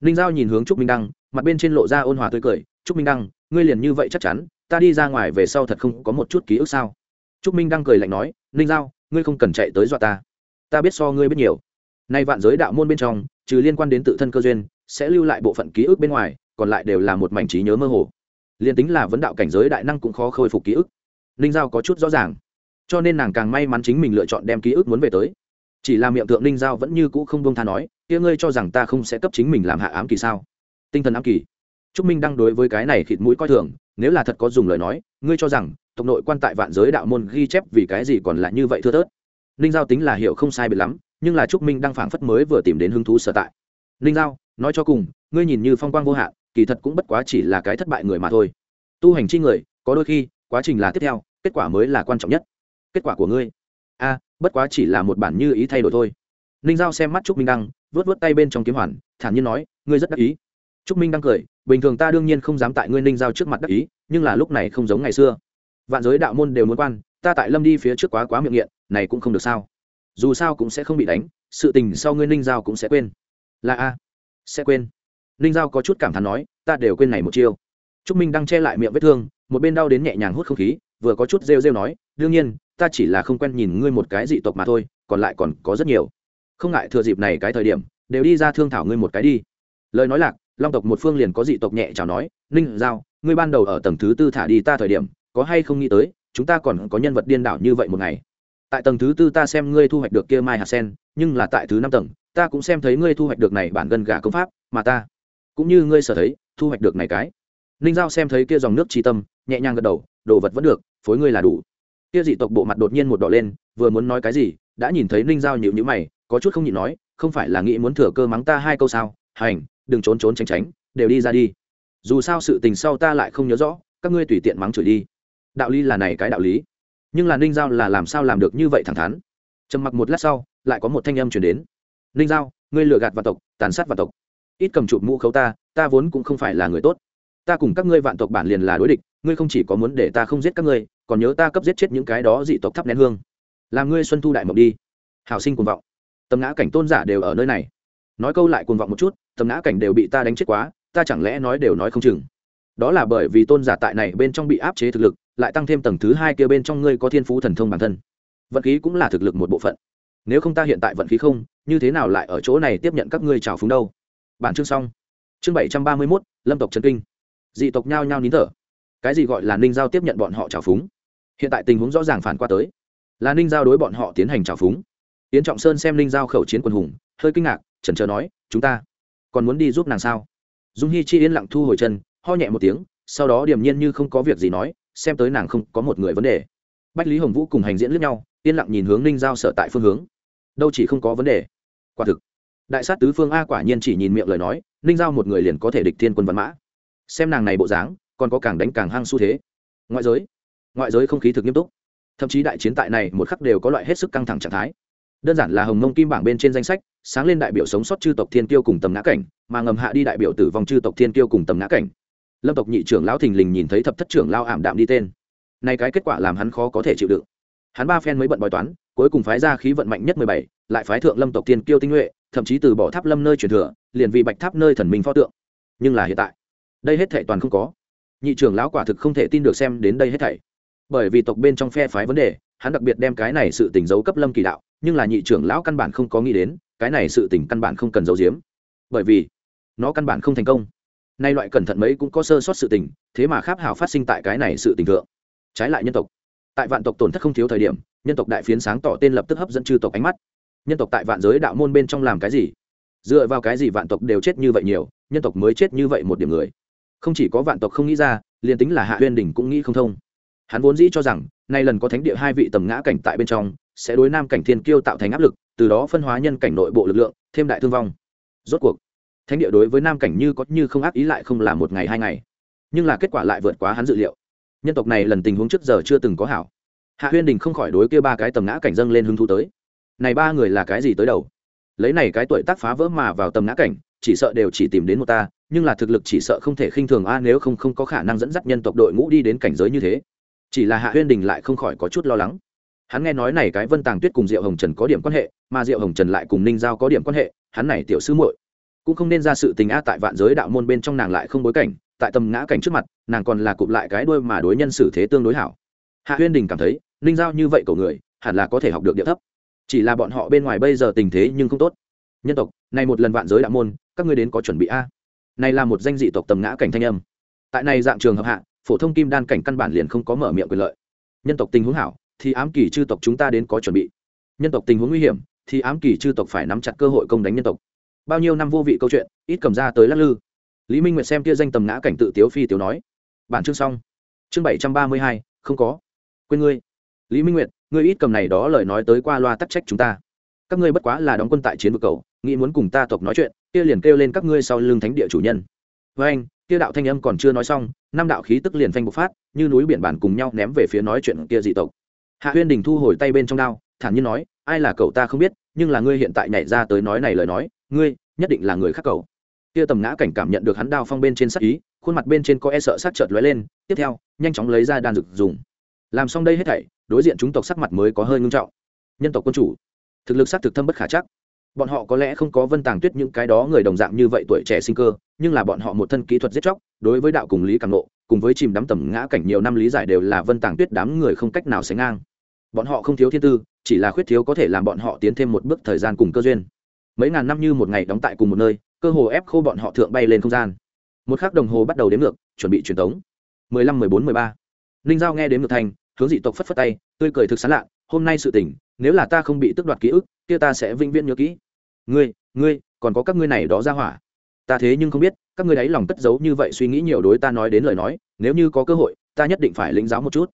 Ninh giao nhìn hướng trúc minh đăng, mặt bên trên lộ ra ôn hòa tươi cười. Trúc minh đăng, ngươi liền như vậy chắc chắn, ta đi ra ngoài về sau thật không có một chút ký ức sao? Trúc minh đăng cười lạnh nói, ninh giao, ngươi không cần chạy tới dọa ta. Ta biết so ngươi biết nhiều nay vạn giới đạo môn bên trong, trừ liên quan đến tự thân cơ duyên, sẽ lưu lại bộ phận ký ức bên ngoài, còn lại đều là một mảnh trí nhớ mơ hồ. Liền tính là vấn đạo cảnh giới đại năng cũng khó khôi phục ký ức. Ninh giao có chút rõ ràng. Cho nên nàng càng may mắn chính mình lựa chọn đem ký ức muốn về tới. Chỉ là miệng tượng ninh giao vẫn như cũ không bông tha nói, kia ngươi cho rằng ta không sẽ cấp chính mình làm hạ ám kỳ sao? Tinh thần ám kỳ. Trúc minh đang đối với cái này khịt mũi coi thường, nếu là thật có dùng lời nói, ngươi cho rằng, tộc nội quan tại vạn giới đạo môn ghi chép vì cái gì còn lại như vậy thưa thớt? Ninh giao tính là hiểu không sai biệt lắm nhưng là trúc minh đang phảng phất mới vừa tìm đến hứng thú sở tại. Ninh giao, nói cho cùng, ngươi nhìn như phong quang vô hạn, kỳ thật cũng bất quá chỉ là cái thất bại người mà thôi. Tu hành chi người, có đôi khi, quá trình là tiếp theo, kết quả mới là quan trọng nhất. Kết quả của ngươi? A, bất quá chỉ là một bản như ý thay đổi thôi. Ninh giao xem mắt trúc minh đăng vớt vớt tay bên trong kiếm hoàn, thản nhiên nói, ngươi rất đắc ý. Trúc minh đăng cười, bình thường ta đương nhiên không dám tại ngươi ninh giao trước mặt đắc ý, nhưng là lúc này không giống ngày xưa. Vạn giới đạo môn đều muốn quan, ta tại lâm đi phía trước quá quá miệng nghiện, này cũng không được sao? Dù sao cũng sẽ không bị đánh, sự tình sau ngươi ninh giao cũng sẽ quên. Là a, sẽ quên. Ninh giao có chút cảm thán nói, ta đều quên này một chiêu. T r ú c minh đang che lại miệng vết thương, một bên đau đến nhẹ nhàng hút không khí, vừa có chút rêu rêu nói, đương nhiên, ta chỉ là không quen nhìn ngươi một cái dị tộc mà thôi, còn lại còn có rất nhiều. Không ngại thừa dịp này cái thời điểm, đều đi ra thương thảo ngươi một cái đi. Lời nói lạc, long tộc một phương liền có dị tộc nhẹ chào nói, ninh giao, ngươi ban đầu ở tầng thứ tư thả đi ta thời điểm, có hay không nghĩ tới, chúng ta còn có nhân vật điên đảo như vậy một ngày tại tầng thứ tư ta xem ngươi thu hoạch được kia mai hạt sen, nhưng là tại thứ năm tầng, ta cũng xem thấy ngươi thu hoạch được này bản gân gà công pháp, mà ta cũng như ngươi sở thấy, thu hoạch được này cái. Ninh giao xem thấy kia dòng nước tri tâm, nhẹ nhàng gật đầu, đồ vật vẫn được, phối ngươi là đủ. Kia dị tộc bộ mặt đột nhiên một đỏ lên, vừa muốn nói cái gì, đã nhìn thấy ninh giao nhịu nhữ mày, có chút không nhịn nói, không phải là nghĩ muốn thừa cơ mắng ta hai câu sao, hành, đừng trốn trốn tránh tránh, đều đi ra đi. Dù sao sự tình sau ta lại không nhớ rõ, các ngươi tùy tiện mắng chửi đi. Đạo lý là này cái đạo lý nhưng là ninh giao là làm sao làm được như vậy thẳng thắn trầm mặc một lát sau lại có một thanh âm chuyển đến ninh giao ngươi lừa gạt vạn tộc tàn sát vạn tộc ít cầm chụp mũ khấu ta ta vốn cũng không phải là người tốt ta cùng các ngươi vạn tộc bản liền là đối địch ngươi không chỉ có muốn để ta không giết các ngươi còn nhớ ta cấp giết chết những cái đó dị tộc thắp nén hương làm ngươi xuân thu đại mộng đi hào sinh cuồng vọng tầm ngã cảnh tôn giả đều ở nơi này nói câu lại cuồng vọng một chút tầm ngã cảnh đều bị ta đánh chết quá ta chẳng lẽ nói đều nói không chừng đó là bởi vì tôn giả tại này bên trong bị áp chế thực lực lại tăng thêm tầng thứ hai kia bên trong ngươi có thiên phú thần thông bản thân. Vận khí cũng là thực lực một bộ phận. Nếu không ta hiện tại vận khí không, như thế nào lại ở chỗ này tiếp nhận các ngươi trào phúng đâu? Bản chương xong. Chương bảy trăm ba mươi mốt, lâm tộc trần kinh. Dị tộc nhao nhao nín thở. Cái gì gọi là ninh giao tiếp nhận bọn họ trào phúng? Hiện tại tình huống rõ ràng phản qua tới. Là ninh giao đối bọn họ tiến hành trào phúng. Tiến trọng sơn xem ninh giao khẩu chiến quân hùng, hơi kinh ngạc, chần chờ nói, chúng ta còn muốn đi giúp nàng sao? Dung hi chi yên lặng thu hồi chân, ho nhẹ một tiếng, sau đó điềm nhiên như không có việc gì nói xem tới nàng không có một người vấn đề. Bách lý hồng vũ cùng hành diễn lướt nhau, yên lặng nhìn hướng ninh giao sở tại phương hướng. Đâu chỉ không có vấn đề. Quả thực, đại sát tứ phương a quả nhiên chỉ nhìn miệng lời nói, ninh giao một người liền có thể địch thiên quân văn mã. Xem nàng này bộ dáng, còn có càng đánh càng hăng xu thế. Ngoại giới ngoại giới không khí thực nghiêm túc. Thậm chí đại chiến tại này một khắc đều có loại hết sức căng thẳng trạng thái. Đơn giản là hồng mông kim bảng bên trên danh sách, sáng lên đại biểu sống sót chư tộc thiên tiêu cùng tầm ngã cảnh, mà ngầm hạ đi đại biểu tử vong chư tộc thiên tiêu cùng tầm ngã cảnh lâm tộc nhị trưởng lão thình lình nhìn thấy thập thất trưởng lao ảm đạm đi tên. Nay cái kết quả làm hắn khó có thể chịu đựng. Hắn ba phen mới bận bói toán, cuối cùng phái ra khí vận mạnh nhất mười bảy, lại phái thượng lâm tộc tiên kiêu tinh nhuệ thậm chí từ bỏ tháp lâm nơi truyền thừa, liền vì bạch tháp nơi thần minh pho tượng. Nhưng là hiện tại, đây hết thảy toàn không có. Nhị trưởng lão quả thực không thể tin được xem đến đây hết thảy. Bởi vì tộc bên trong phe phái vấn đề, hắn đặc biệt đem cái này sự tình giấu cấp lâm kỳ đạo, nhưng là nhị trưởng lão căn bản không có nghĩ đến, cái này sự tình căn bản không cần giấu giếm. Bởi vì, nó căn bản không thành công nay loại cẩn thận mấy cũng có sơ sót sự tình, thế mà kháp hào phát sinh tại cái này sự tình thượng. Trái lại nhân tộc. Tại vạn tộc tổn thất không thiếu thời điểm, nhân tộc đại phiến sáng tỏ tên lập tức hấp dẫn chư tộc ánh mắt. Nhân tộc tại vạn giới đạo môn bên trong làm cái gì? Dựa vào cái gì vạn tộc đều chết như vậy nhiều, nhân tộc mới chết như vậy một điểm người? Không chỉ có vạn tộc không nghĩ ra, liền tính là hạ huyên đình cũng nghĩ không thông. Hắn vốn dĩ cho rằng, nay lần có thánh địa hai vị tầm ngã cảnh tại bên trong, sẽ đối nam cảnh thiên kiêu tạo thành áp lực, từ đó phân hóa nhân cảnh nội bộ lực lượng, thêm đại thương vong. Rốt cuộc thánh địa đối với nam cảnh như có như không ác ý lại không là một ngày hai ngày. Nhưng là kết quả lại vượt quá hắn dự liệu. Nhân tộc này lần tình huống trước giờ chưa từng có hảo. Hạ huyên đình không khỏi đối kia ba cái tầm ngã cảnh dâng lên hứng thú tới. Này ba người là cái gì tới đầu? Lấy này cái tuổi tác phá vỡ mà vào tầm ngã cảnh, chỉ sợ đều chỉ tìm đến một ta, nhưng là thực lực chỉ sợ không thể khinh thường a, nếu không không có khả năng dẫn dắt nhân tộc đội ngũ đi đến cảnh giới như thế. Chỉ là hạ huyên đình lại không khỏi có chút lo lắng. Hắn nghe nói này cái vân tàng tuyết cùng diệu hồng trần có điểm quan hệ, mà diệu hồng trần lại cùng ninh giao có điểm quan hệ, hắn này tiểu sư muội cũng không nên ra sự tình a tại vạn giới đạo môn bên trong nàng lại không bối cảnh, tại tầm ngã cảnh trước mặt, nàng còn là cụp lại cái đuôi mà đối nhân xử thế tương đối hảo. Hạ huyên đình cảm thấy, ninh giao như vậy cầu người, hẳn là có thể học được địa thấp. Chỉ là bọn họ bên ngoài bây giờ tình thế nhưng không tốt. Nhân tộc, này một lần vạn giới đạo môn, các ngươi đến có chuẩn bị a? Này là một danh dị tộc tầm ngã cảnh thanh âm. Tại này dạng trường hợp hạ, phổ thông kim đan cảnh căn bản liền không có mở miệng quyền lợi. Nhân tộc tình huống hảo, thì ám kỳ chư tộc chúng ta đến có chuẩn bị. Nhân tộc tình huống nguy hiểm, thì ám kỳ chư tộc phải nắm chặt cơ hội công đánh nhân tộc bao nhiêu năm vô vị câu chuyện, ít cầm ra tới lắc lư. Lý minh nguyệt xem kia danh tầm ngã cảnh tự tiếu phi tiếu nói, bản chương xong. Chương bảy trăm ba mươi hai, không có. Quên ngươi. Lý minh nguyệt, ngươi ít cầm này đó lời nói tới qua loa tắc trách chúng ta. Các ngươi bất quá là đóng quân tại chiến vực cầu, nghĩ muốn cùng ta tộc nói chuyện, kia liền kêu lên các ngươi sau lưng thánh địa chủ nhân. Với anh, kia đạo thanh âm còn chưa nói xong, năm đạo khí tức liền phanh bộc phát, như núi biển bản cùng nhau ném về phía nói chuyện kia dị tộc. Hạ huyên đình thu hồi tay bên trong đao thản nhiên nói, ai là cậu ta không biết, nhưng là ngươi hiện tại nhảy ra tới nói này lời nói, ngươi nhất định là người khác cậu. Kia tầm ngã cảnh cảm nhận được hắn đao phong bên trên sắc ý, khuôn mặt bên trên có e sợ sắc chợt lóe lên, tiếp theo, nhanh chóng lấy ra đan dược dùng. Làm xong đây hết thảy, đối diện chúng tộc sắc mặt mới có hơi ngưng trọng. Nhân tộc quân chủ, thực lực sắc thực thâm bất khả chắc. Bọn họ có lẽ không có vân tàng tuyết những cái đó người đồng dạng như vậy tuổi trẻ sinh cơ, nhưng là bọn họ một thân kỹ thuật giết chóc, đối với đạo cùng lý càng nộ cùng với chìm đắm tầm ngã cảnh nhiều năm lý giải đều là vân tàng tuyết đám người không cách nào sánh ngang bọn họ không thiếu thiên tư, chỉ là khuyết thiếu có thể làm bọn họ tiến thêm một bước thời gian cùng cơ duyên. Mấy ngàn năm như một ngày đóng tại cùng một nơi, cơ hồ ép khô bọn họ thượng bay lên không gian. Một khắc đồng hồ bắt đầu đếm ngược, chuẩn bị truyền tống. Mười lăm, mười bốn, mười ba. Ninh giao nghe đến ngược thành, hướng dị tộc phất phất tay, tươi cười thực sán lạ, hôm nay sự tỉnh nếu là ta không bị tước đoạt ký ức, kia ta sẽ vĩnh viễn nhớ kỹ. Ngươi ngươi, còn có các ngươi này đó ra hỏa. Ta thế nhưng không biết, các ngươi đáy lòng cất giấu như vậy suy nghĩ nhiều đối ta nói đến lời nói, nếu như có cơ hội, ta nhất định phải lĩnh giáo một chút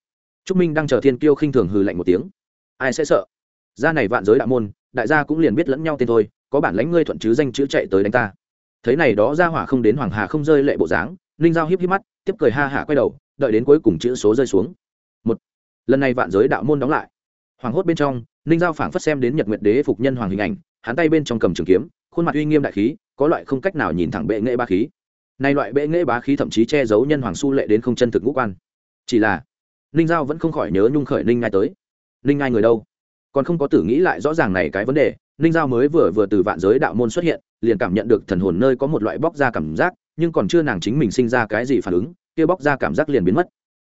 trúc minh đang chờ thiên kiêu khinh thường hừ lạnh một tiếng. Ai sẽ sợ? Ra này vạn giới đạo môn, đại gia cũng liền biết lẫn nhau tên thôi, có bản lãnh ngươi thuận chứ danh chữ chạy tới đánh ta. Thấy này đó ra hỏa không đến hoàng hà không rơi lệ bộ dáng, ninh giao hiếp hiếp mắt, tiếp cười ha hả quay đầu, đợi đến cuối cùng chữ số rơi xuống. Một. Lần này vạn giới đạo môn đóng lại. Hoàng hốt bên trong, ninh giao phảng phất xem đến nhật nguyệt đế phục nhân hoàng hình ảnh, hắn tay bên trong cầm trường kiếm, khuôn mặt uy nghiêm đại khí, có loại không cách nào nhìn thẳng bệ nghệ ba khí. Nay loại bệ nghệ bá khí thậm chí che giấu nhân hoàng su lệ đến không chân thực ngũ quan. Chỉ là ninh giao vẫn không khỏi nhớ nhung khởi ninh ngai tới. Ninh ngai người đâu? Còn không có tử nghĩ lại rõ ràng này cái vấn đề, ninh giao mới vừa vừa từ vạn giới đạo môn xuất hiện, liền cảm nhận được thần hồn nơi có một loại bóc ra cảm giác, nhưng còn chưa nàng chính mình sinh ra cái gì phản ứng, kia bóc ra cảm giác liền biến mất.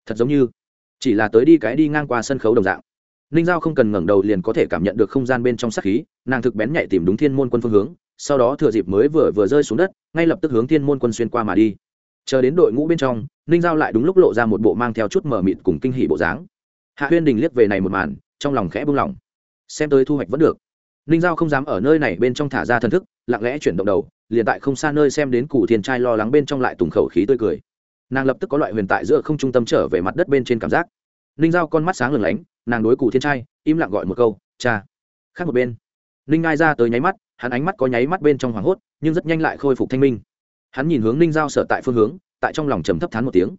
Thật giống như chỉ là tới đi cái đi ngang qua sân khấu đồng dạng. Ninh giao không cần ngẩng đầu liền có thể cảm nhận được không gian bên trong sắc khí, nàng thực bén nhạy tìm đúng thiên môn quân phương hướng, sau đó thừa dịp mới vừa vừa rơi xuống đất, ngay lập tức hướng thiên môn quân xuyên qua mà đi. Chờ đến đội ngũ bên trong ninh giao lại đúng lúc lộ ra một bộ mang theo chút mờ mịt cùng kinh hỉ bộ dáng. Hạ huyên đình liếc về này một màn, trong lòng khẽ buông lỏng. Xem tới thu hoạch vẫn được. Ninh giao không dám ở nơi này bên trong thả ra thần thức, lặng lẽ chuyển động đầu, liền tại không xa nơi xem đến cụ thiên trai lo lắng bên trong lại tùng khẩu khí tươi cười. Nàng lập tức có loại huyền tại giữa không trung tâm trở về mặt đất bên trên cảm giác. Ninh giao con mắt sáng lửng lánh, nàng đối cụ thiên trai, im lặng gọi một câu, cha. Khác một bên, ninh ngai ra tới nháy mắt, hắn ánh mắt có nháy mắt bên trong hoảng hốt, nhưng rất nhanh lại khôi phục thanh minh. Hắn nhìn hướng ninh giao sở tại phương hướng tại trong lòng trầm thấp thán một tiếng.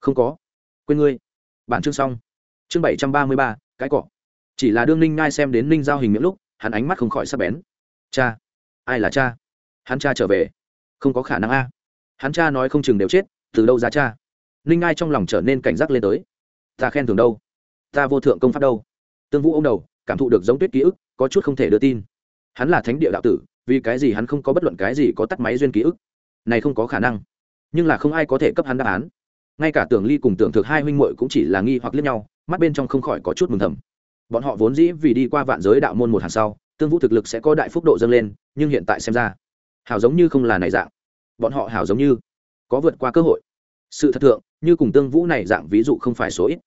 Không có. Quên ngươi. Bản chương xong. Chương bảy trăm ba mươi ba, cái cọ. Chỉ là đương ninh ngai xem đến ninh giao hình miệng lúc, hắn ánh mắt không khỏi sắp bén. Cha. Ai là cha? Hắn cha trở về. Không có khả năng a. Hắn cha nói không chừng đều chết, từ đâu ra cha? Ninh ngai trong lòng trở nên cảnh giác lên tới. Ta khen thường đâu? Ta vô thượng công pháp đâu? Tương vũ ô m đầu, cảm thụ được giống tuyết ký ức, có chút không thể đưa tin. Hắn là thánh địa đạo tử, vì cái gì hắn không có bất luận cái gì có tắt máy duyên ký ức? Này không có khả năng nhưng là không ai có thể cấp hắn đáp án. Ngay cả tưởng ly cùng tưởng thực hai huynh muội cũng chỉ là nghi hoặc liếc nhau, mắt bên trong không khỏi có chút mừng thầm. Bọn họ vốn dĩ vì đi qua vạn giới đạo môn một hàng sau, tương vũ thực lực sẽ có đại phúc độ dâng lên, nhưng hiện tại xem ra, hảo giống như không là này dạng. Bọn họ hảo giống như có vượt qua cơ hội. Sự thật thượng, như cùng tương vũ này dạng ví dụ không phải số ít.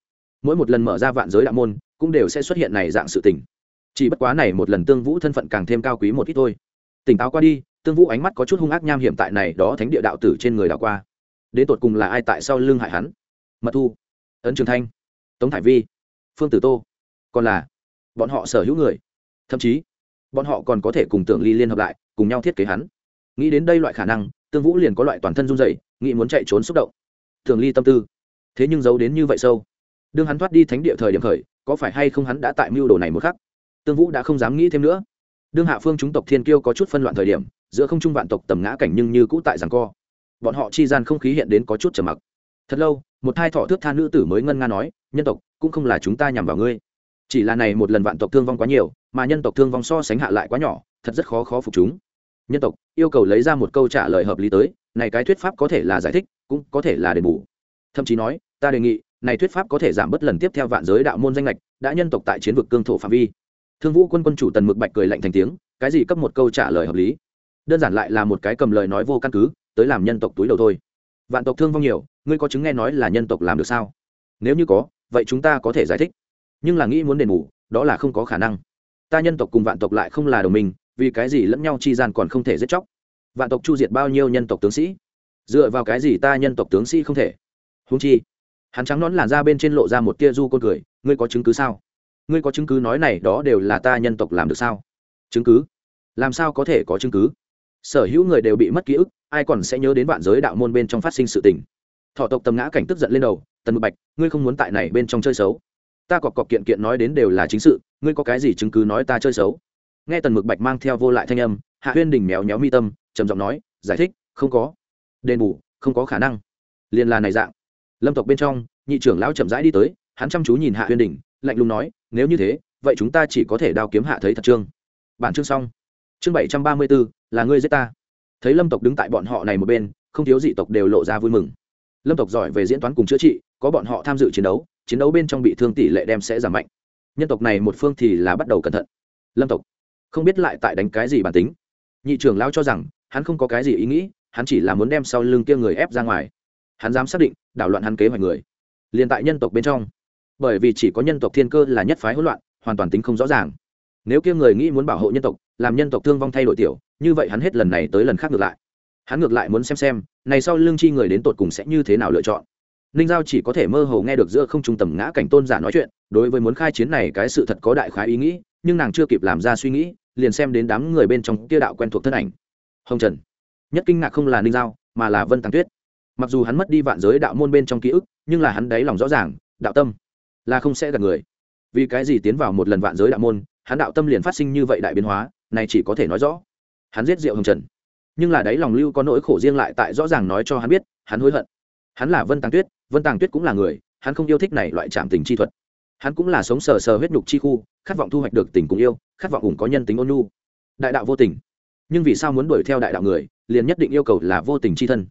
Mỗi một lần mở ra vạn giới đạo môn, cũng đều sẽ xuất hiện này dạng sự tình. Chỉ bất quá này một lần tương vũ thân phận càng thêm cao quý một ít thôi. Tỉnh táo qua đi tương vũ ánh mắt có chút hung ác nham hiểm tại này đó thánh địa đạo tử trên người đảo qua. Đến tột cùng là ai tại sau lưng hại hắn? Mật thu, ấn trường thanh, tống thải vi, phương tử tô. Còn là bọn họ sở hữu người. Thậm chí, bọn họ còn có thể cùng tưởng ly liên hợp lại, cùng nhau thiết kế hắn. Nghĩ đến đây loại khả năng, tương vũ liền có loại toàn thân run dày nghĩ muốn chạy trốn xúc động. Tưởng ly tâm tư, thế nhưng giấu đến như vậy sâu. Đương hắn thoát đi thánh địa thời điểm khởi, có phải hay không hắn đã tại mưu đồ này một khắc? Tương vũ đã không dám nghĩ thêm nữa. Đương hạ phương chúng tộc thiên kiêu có chút phân loạn thời điểm giữa không trung vạn tộc tầm ngã cảnh nhưng như cũ tại giằng co. Bọn họ chi gian không khí hiện đến có chút trầm mặc. Thật lâu, một hai thọ thước tha nữ tử mới ngân nga nói, nhân tộc, cũng không là chúng ta nhằm vào ngươi. Chỉ là này một lần vạn tộc thương vong quá nhiều, mà nhân tộc thương vong so sánh hạ lại quá nhỏ, thật rất khó khó phục chúng. Nhân tộc, yêu cầu lấy ra một câu trả lời hợp lý tới, này cái thuyết pháp có thể là giải thích, cũng có thể là đền bù. Thậm chí nói, ta đề nghị, này thuyết pháp có thể giảm bớt lần tiếp theo vạn giới đạo môn danh lệch đã nhân tộc tại chiến vực cương thổ phạm vi. Thương vũ quân quân chủ tần mực bạch cười lạnh thành tiếng, cái gì cấp một câu trả lời hợp lý? Đơn giản lại là một cái cầm lời nói vô căn cứ, tới làm nhân tộc túi đầu thôi. Vạn tộc thương vong nhiều, ngươi có chứng nghe nói là nhân tộc làm được sao? Nếu như có, vậy chúng ta có thể giải thích. Nhưng là nghĩ muốn đền bù, đó là không có khả năng. Ta nhân tộc cùng vạn tộc lại không là đồng minh, vì cái gì lẫn nhau chi gian còn không thể giết chóc? Vạn tộc chu diệt bao nhiêu nhân tộc tướng sĩ? Dựa vào cái gì ta nhân tộc tướng sĩ không thể? Húng chi, hắn trắng nón làn ra bên trên lộ ra một tia du côn cười, ngươi có chứng cứ sao? Ngươi có chứng cứ nói này đó đều là ta nhân tộc làm được sao? Chứng cứ? Làm sao có thể có chứng cứ? Sở hữu người đều bị mất ký ức, ai còn sẽ nhớ đến vạn giới đạo môn bên trong phát sinh sự tình. Thọ tộc tầm ngã cảnh tức giận lên đầu, tần mực bạch, ngươi không muốn tại này bên trong chơi xấu. Ta cọc cọc kiện kiện nói đến đều là chính sự, ngươi có cái gì chứng cứ nói ta chơi xấu? Nghe tần mực bạch mang theo vô lại thanh âm, hạ huyên đình méo méo mi tâm, trầm giọng nói, giải thích, không có. Đền bù, không có khả năng. Liền là này dạng. Lâm tộc bên trong, nhị trưởng lão chậm rãi đi tới, hắn chăm chú nhìn hạ huyên đình, lạnh lùng nói, nếu như thế, vậy chúng ta chỉ có thể đao kiếm hạ thấy thật trương. Bản chương xong. Chương bảy trăm ba mươi bốn là ngươi giết ta. Thấy lâm tộc đứng tại bọn họ này một bên, không thiếu dị tộc đều lộ ra vui mừng. Lâm tộc giỏi về diễn toán cùng chữa trị, có bọn họ tham dự chiến đấu chiến đấu bên trong bị thương tỷ lệ đem sẽ giảm mạnh. Nhân tộc này một phương thì là bắt đầu cẩn thận. Lâm tộc, không biết lại tại đánh cái gì bản tính. Nhị trưởng lão cho rằng, hắn không có cái gì ý nghĩ, hắn chỉ là muốn đem sau lưng kia người ép ra ngoài. Hắn dám xác định, đảo loạn hắn kế hoạch người. Liền tại nhân tộc bên trong. Bởi vì chỉ có nhân tộc thiên cơ là nhất phái hỗn loạn, hoàn toàn tính không rõ ràng nếu kia người nghĩ muốn bảo hộ nhân tộc, làm nhân tộc thương vong thay đổi tiểu, như vậy hắn hết lần này tới lần khác ngược lại. Hắn ngược lại muốn xem xem, này sau lương chi người đến tột cùng sẽ như thế nào lựa chọn. Ninh giao chỉ có thể mơ hồ nghe được giữa không trung tầm ngã cảnh tôn giả nói chuyện, đối với muốn khai chiến này cái sự thật có đại khái ý nghĩ, nhưng nàng chưa kịp làm ra suy nghĩ, liền xem đến đám người bên trong kia đạo quen thuộc thân ảnh. Hồng trần. Nhất kinh ngạc không là ninh giao, mà là vân tàng tuyết. Mặc dù hắn mất đi vạn giới đạo môn bên trong ký ức, nhưng là hắn đáy lòng rõ ràng, đạo tâm là không sẽ gặp người. Vì cái gì tiến vào một lần vạn giới đạo môn hắn đạo tâm liền phát sinh như vậy đại biến hóa, này chỉ có thể nói rõ. Hắn giết diệu hồng trần. Nhưng là đấy lòng lưu có nỗi khổ riêng lại tại rõ ràng nói cho hắn biết, hắn hối hận. Hắn là vân tàng tuyết, vân tàng tuyết cũng là người, hắn không yêu thích này loại trạm tình chi thuật. Hắn cũng là sống sờ sờ huyết nhục chi khu, khát vọng thu hoạch được tình cùng yêu, khát vọng cùng có nhân tính ôn nhu. Đại đạo vô tình. Nhưng vì sao muốn đuổi theo đại đạo người, liền nhất định yêu cầu là vô tình chi thân.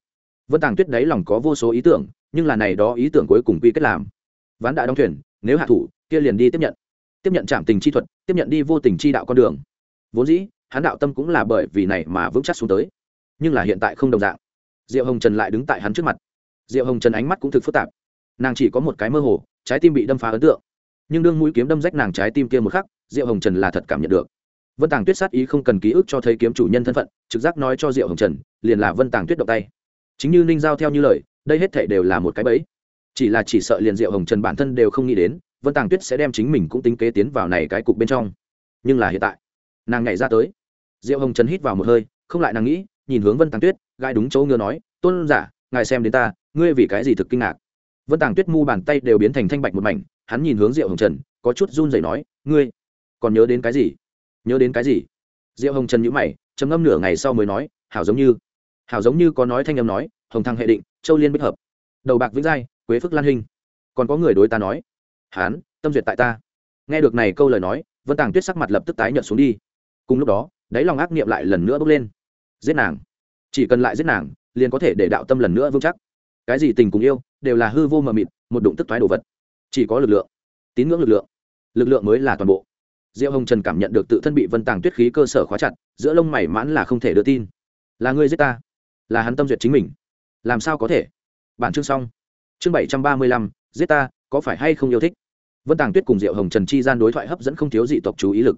Vân tàng tuyết đấy lòng có vô số ý tưởng, nhưng là này đó ý tưởng cuối cùng quy kết làm. Ván đại đóng thuyền, nếu hạ thủ, kia liền đi tiếp nhận tiếp nhận trạm tình chi thuật, tiếp nhận đi vô tình chi đạo con đường. Vốn dĩ, hắn đạo tâm cũng là bởi vì này mà vững chắc xuống tới. Nhưng là hiện tại không đồng dạng. Diệu hồng trần lại đứng tại hắn trước mặt. Diệu hồng trần ánh mắt cũng thực phức tạp. Nàng chỉ có một cái mơ hồ, trái tim bị đâm phá ấn tượng. Nhưng đương mũi kiếm đâm rách nàng trái tim kia một khắc, diệu hồng trần là thật cảm nhận được. Vân tàng tuyết sát ý không cần ký ức cho thấy kiếm chủ nhân thân phận, trực giác nói cho diệu hồng trần, liền là vân tàng tuyết động tay. Chính như ninh giao theo như lời, đây hết thể đều là một cái bẫy. Chỉ là chỉ sợ liền diệu hồng trần bản thân đều không nghĩ đến vân tàng tuyết sẽ đem chính mình cũng tính kế tiến vào này cái cục bên trong. Nhưng là hiện tại, nàng nhảy ra tới. Diệu hồng trần hít vào một hơi, không lại nàng nghĩ, nhìn hướng vân tàng tuyết gai đúng chỗ ngựa nói, tôn giả, ngài xem đến ta, ngươi vì cái gì thực kinh ngạc? Vân tàng tuyết mu bàn tay đều biến thành thanh bạch một mảnh, hắn nhìn hướng diệu hồng trần, có chút run rẩy nói, ngươi còn nhớ đến cái gì? Nhớ đến cái gì? Diệu hồng trần nhữ mày, trầm ngâm nửa ngày sau mới nói, hảo giống như, hảo giống như có nói thanh âm nói, hồng thăng hệ định, châu liên bích hợp, đầu bạc vĩnh giai, quế phước lan hình. Còn có người đối ta nói hán, tâm duyệt tại ta. Nghe được này câu lời nói, vân tàng tuyết sắc mặt lập tức tái nhợt xuống đi. Cùng lúc đó, đáy lòng ác niệm lại lần nữa bốc lên. Giết nàng. Chỉ cần lại giết nàng, liền có thể để đạo tâm lần nữa vững chắc. Cái gì tình cùng yêu, đều là hư vô mờ mịt, một đụng tức thoái đồ vật. Chỉ có lực lượng. Tín ngưỡng lực lượng. Lực lượng mới là toàn bộ. Diệu hồng trần cảm nhận được tự thân bị vân tàng tuyết khí cơ sở khóa chặt, giữa lông mày mãn là không thể đưa tin. Là ngươi giết ta? Là hắn tâm duyệt chính mình. Làm sao có thể? Bản chương xong. Chương bảy trăm ba mươi lăm, giết ta, có phải hay không yêu thích? Vân tàng tuyết cùng diệu hồng trần chi gian đối thoại hấp dẫn không thiếu dị tộc chú ý lực.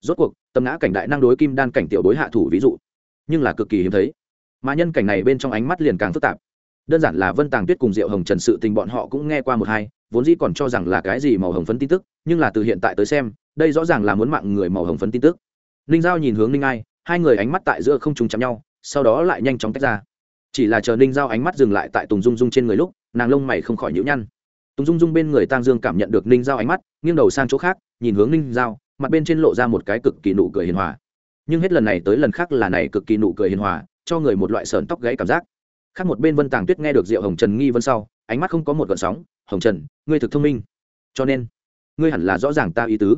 Rốt cuộc, tâm ngã cảnh đại năng đối kim đan cảnh tiểu đối hạ thủ ví dụ, nhưng là cực kỳ hiếm thấy. Mà nhân cảnh này bên trong ánh mắt liền càng phức tạp. Đơn giản là vân tàng tuyết cùng diệu hồng trần sự tình bọn họ cũng nghe qua một hai, vốn dĩ còn cho rằng là cái gì màu hồng phấn tin tức, nhưng là từ hiện tại tới xem, đây rõ ràng là muốn mạng người màu hồng phấn tin tức. Ninh giao nhìn hướng ninh ai, hai người ánh mắt tại giữa không trùng chạm nhau, sau đó lại nhanh chóng tách ra. Chỉ là chờ ninh giao ánh mắt dừng lại tại tùng dung dung trên người lúc, nàng lông mày không khỏi nhữ nhăn tùng dung dung bên người tang dương cảm nhận được ninh giao ánh mắt, nghiêng đầu sang chỗ khác, nhìn hướng ninh giao, mặt bên trên lộ ra một cái cực kỳ nụ cười hiền hòa. Nhưng hết lần này tới lần khác là này cực kỳ nụ cười hiền hòa, cho người một loại sờn tóc gãy cảm giác. Khác một bên vân tàng tuyết nghe được diệu hồng trần nghi vân sau, ánh mắt không có một gợn sóng, hồng trần, ngươi thực thông minh. Cho nên, ngươi hẳn là rõ ràng ta ý tứ.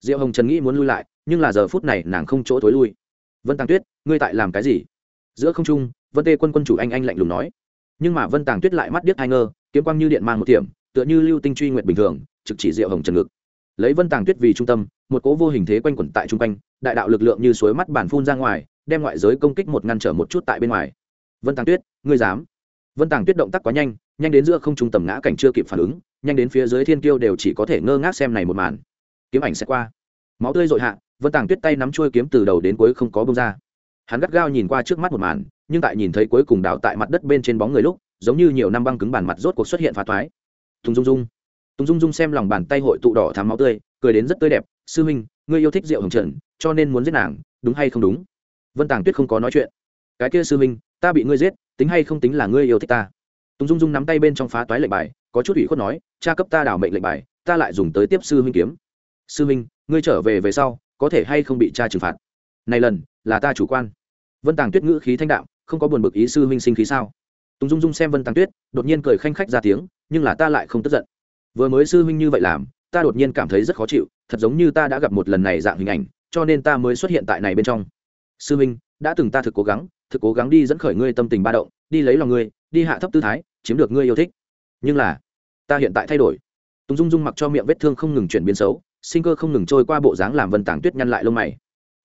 Diệu hồng trần nghĩ muốn lui lại, nhưng là giờ phút này nàng không chỗ thối lui. Vân tàng tuyết, ngươi tại làm cái gì? Giữa không trung, vân tê quân quân chủ anh anh lạnh lùng nói. Nhưng mà vân tàng tuyết lại mắt điếc hai ngơ, kiếm quang như điện mang một tiệm tựa như lưu tinh truy nguyện bình thường, trực chỉ diệu hồng trần ngực. Lấy vân tàng tuyết vì trung tâm, một cố vô hình thế quanh quẩn tại trung quanh, đại đạo lực lượng như suối mắt bản phun ra ngoài, đem ngoại giới công kích một ngăn trở một chút tại bên ngoài. Vân tàng tuyết, ngươi dám? Vân tàng tuyết động tác quá nhanh nhanh đến giữa không trung tầm ngã cảnh chưa kịp phản ứng, nhanh đến phía dưới thiên kiêu đều chỉ có thể ngơ ngác xem này một màn. Kiếm ảnh sẽ qua. Máu tươi dội hạ, vân tàng tuyết tay nắm chuôi kiếm từ đầu đến cuối không có bông ra. Hắn gắt gao nhìn qua trước mắt một màn, nhưng tại nhìn thấy cuối cùng đào tại mặt đất bên trên bóng người lúc, giống như nhiều năm băng cứng bản mặt rốt cuộc xuất hiện phá thoái tùng dung dung. Tùng dung dung xem lòng bàn tay hội tụ đỏ thắm máu tươi, cười đến rất tươi đẹp. Sư huynh, ngươi yêu thích rượu hồng trần, cho nên muốn giết nàng, đúng hay không đúng? Vân tàng tuyết không có nói chuyện. Cái kia sư huynh, ta bị ngươi giết, tính hay không tính là ngươi yêu thích ta? Tùng dung dung nắm tay bên trong phá toái lệnh bài, có chút ủy khuất nói, cha cấp ta đảo mệnh lệnh bài, ta lại dùng tới tiếp sư huynh kiếm. Sư huynh, ngươi trở về về sau, có thể hay không bị cha trừng phạt? Này lần, là ta chủ quan. Vân tàng tuyết ngữ khí thanh đạo không có buồn bực ý sư huynh sinh khí sao? Tùng dung dung xem vân tàng tuyết, đột nhiên cười khanh khách ra tiếng nhưng là ta lại không tức giận. Vừa mới sư huynh như vậy làm, ta đột nhiên cảm thấy rất khó chịu, thật giống như ta đã gặp một lần này dạng hình ảnh, cho nên ta mới xuất hiện tại này bên trong. Sư huynh, đã từng ta thực cố gắng, thực cố gắng đi dẫn khởi ngươi tâm tình ba động, đi lấy lòng ngươi, đi hạ thấp tư thái, chiếm được ngươi yêu thích. Nhưng là, ta hiện tại thay đổi. Tùng dung dung mặc cho miệng vết thương không ngừng chuyển biến xấu, sinh cơ không ngừng trôi qua bộ dáng làm vân tàng tuyết nhăn lại lông mày.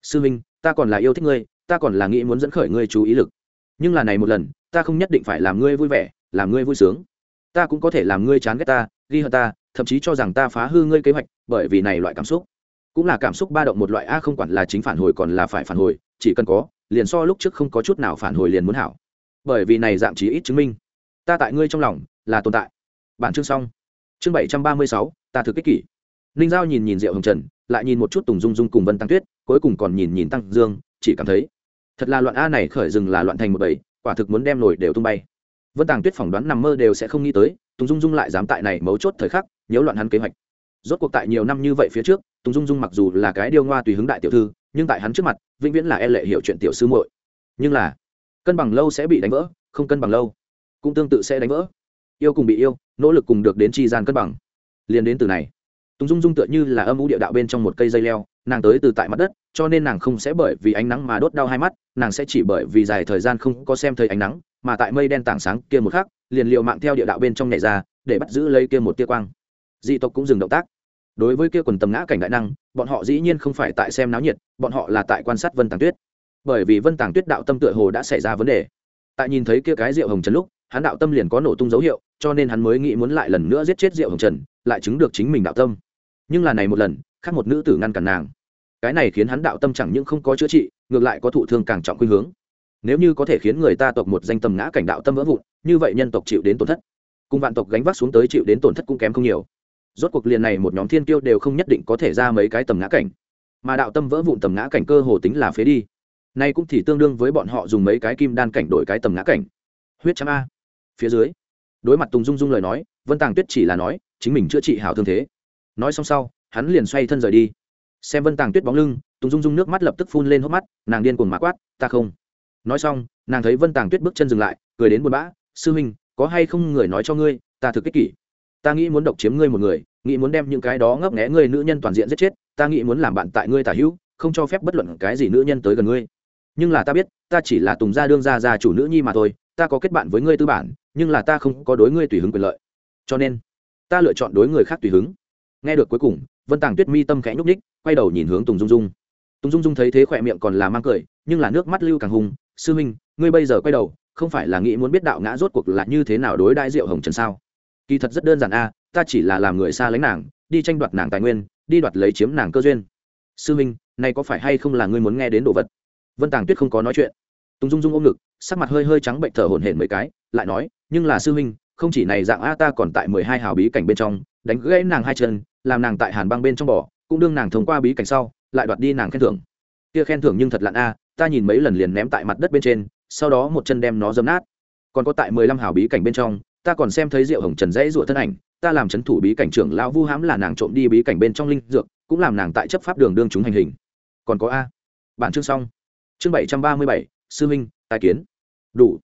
Sư huynh, ta còn là yêu thích ngươi, ta còn là nghĩ muốn dẫn khởi ngươi chú ý lực. Nhưng là này một lần, ta không nhất định phải làm ngươi vui vẻ, làm ngươi vui sướng ta cũng có thể làm ngươi chán ghét ta, ghi hận ta, thậm chí cho rằng ta phá hư ngươi kế hoạch, bởi vì này loại cảm xúc. Cũng là cảm xúc ba động một loại a, không quản là chính phản hồi còn là phải phản hồi, chỉ cần có, liền so lúc trước không có chút nào phản hồi liền muốn hảo. Bởi vì này dạng chí ít chứng minh, ta tại ngươi trong lòng là tồn tại. Bản chương xong. Chương bảy trăm ba mươi sáu, ta thực kích kỷ. Ninh giao nhìn nhìn diệu hồng trần, lại nhìn một chút tùng dung dung cùng vân tăng tuyết, cuối cùng còn nhìn nhìn tăng dương, chỉ cảm thấy, thật là loạn a này khởi rừng là loạn thành một bầy, quả thực muốn đem nổi đều tung bay vân tàng tuyết phỏng đoán nằm mơ đều sẽ không nghĩ tới, tùng dung dung lại dám tại này mấu chốt thời khắc nhớ loạn hắn kế hoạch. Rốt cuộc tại nhiều năm như vậy phía trước, tùng dung dung mặc dù là cái điêu ngoa tùy hứng đại tiểu thư, nhưng tại hắn trước mặt, vĩnh viễn là e lệ hiểu chuyện tiểu sư muội. Nhưng là, cân bằng lâu sẽ bị đánh vỡ, không cân bằng lâu, cũng tương tự sẽ đánh vỡ. Yêu cùng bị yêu, nỗ lực cùng được đến chi gian cân bằng. Liền đến từ này, tùng dung dung tựa như là âm u địa đạo bên trong một cây dây leo, nàng tới từ tại mặt đất, cho nên nàng không sẽ bởi vì ánh nắng mà đốt đau hai mắt, nàng sẽ chỉ bởi vì dài thời gian không có xem thấy ánh nắng mà tại mây đen tảng sáng kia một khắc, liền liệu mạng theo địa đạo bên trong nhảy ra, để bắt giữ lấy kia một tia quang. Dị tộc cũng dừng động tác. Đối với kia quần tầm ngã cảnh đại năng, bọn họ dĩ nhiên không phải tại xem náo nhiệt, bọn họ là tại quan sát vân tàng tuyết. Bởi vì vân tàng tuyết đạo tâm tựa hồ đã xảy ra vấn đề. Tại nhìn thấy kia cái rượu hồng trần lúc, hắn đạo tâm liền có nổ tung dấu hiệu, cho nên hắn mới nghĩ muốn lại lần nữa giết chết rượu hồng trần, lại chứng được chính mình đạo tâm. Nhưng là này một lần, khác một nữ tử ngăn cản nàng. Cái này khiến hắn đạo tâm chẳng những không có chữa trị, ngược lại có thụ thương càng trọng khuynh hướng nếu như có thể khiến người ta tộc một danh tầm ngã cảnh đạo tâm vỡ vụn, như vậy nhân tộc chịu đến tổn thất. Cùng vạn tộc gánh vác xuống tới chịu đến tổn thất cũng kém không nhiều. Rốt cuộc liền này một nhóm thiên kiêu đều không nhất định có thể ra mấy cái tầm ngã cảnh. Mà đạo tâm vỡ vụn tầm ngã cảnh cơ hồ tính là phế đi. Nay cũng thì tương đương với bọn họ dùng mấy cái kim đan cảnh đổi cái tầm ngã cảnh. Huyết chấm a. Phía dưới, đối mặt tùng dung dung lời nói, vân tàng tuyết chỉ là nói, chính mình chữa trị hảo thương thế. Nói xong sau, hắn liền xoay thân rời đi. Xem vân tàng tuyết bóng lưng, tùng dung dung nước mắt lập tức phun lên hốc mắt, nàng điên cuồng mã quát, ta không nói xong, nàng thấy vân tàng tuyết bước chân dừng lại, cười đến buồn bã, sư huynh, có hay không người nói cho ngươi, ta thực kích kỷ. Ta nghĩ muốn độc chiếm ngươi một người, nghĩ muốn đem những cái đó ngấp nghé ngươi nữ nhân toàn diện giết chết, ta nghĩ muốn làm bạn tại ngươi tả hữu, không cho phép bất luận cái gì nữ nhân tới gần ngươi. Nhưng là ta biết, ta chỉ là tùng gia đương gia gia chủ nữ nhi mà thôi, ta có kết bạn với ngươi tư bản, nhưng là ta không có đối ngươi tùy hứng quyền lợi. Cho nên, ta lựa chọn đối người khác tùy hứng. Nghe được cuối cùng, vân tàng tuyết mi tâm khẽ nhúc ních quay đầu nhìn hướng tùng dung dung. Tùng dung dung thấy thế khỏe miệng còn là mang cười, nhưng là nước mắt lưu càng hùng sư huynh ngươi bây giờ quay đầu, không phải là nghĩ muốn biết đạo ngã rốt cuộc là như thế nào đối đại diệu hồng trần sao? Kỳ thật rất đơn giản a, ta chỉ là làm người xa lánh nàng, đi tranh đoạt nàng tài nguyên, đi đoạt lấy chiếm nàng cơ duyên. Sư huynh này có phải hay không là ngươi muốn nghe đến đồ vật? Vân tàng tuyết không có nói chuyện. Tùng dung dung ôm ngực, sắc mặt hơi hơi trắng bệnh thở hổn hển mấy cái, lại nói, nhưng là sư huynh không chỉ này dạng a, ta còn tại mười hai hào bí cảnh bên trong, đánh gãy nàng hai chân, làm nàng tại hàn băng bên trong bò, cũng đương nàng thông qua bí cảnh sau, lại đoạt đi nàng khen thưởng. Kia khen thưởng nhưng thật lặn a ta nhìn mấy lần liền ném tại mặt đất bên trên, sau đó một chân đem nó dấm nát. Còn có tại mười lăm hào bí cảnh bên trong, ta còn xem thấy rượu hồng trần dãy rụa thân ảnh, ta làm c h ấ n thủ bí cảnh trưởng lão vu hãm là nàng trộm đi bí cảnh bên trong linh dược, cũng làm nàng tại chấp pháp đường đương chúng hành hình. Còn có a. Bản chương xong. Chương bảy trăm ba mươi bảy, sư minh tài kiến. Đủ.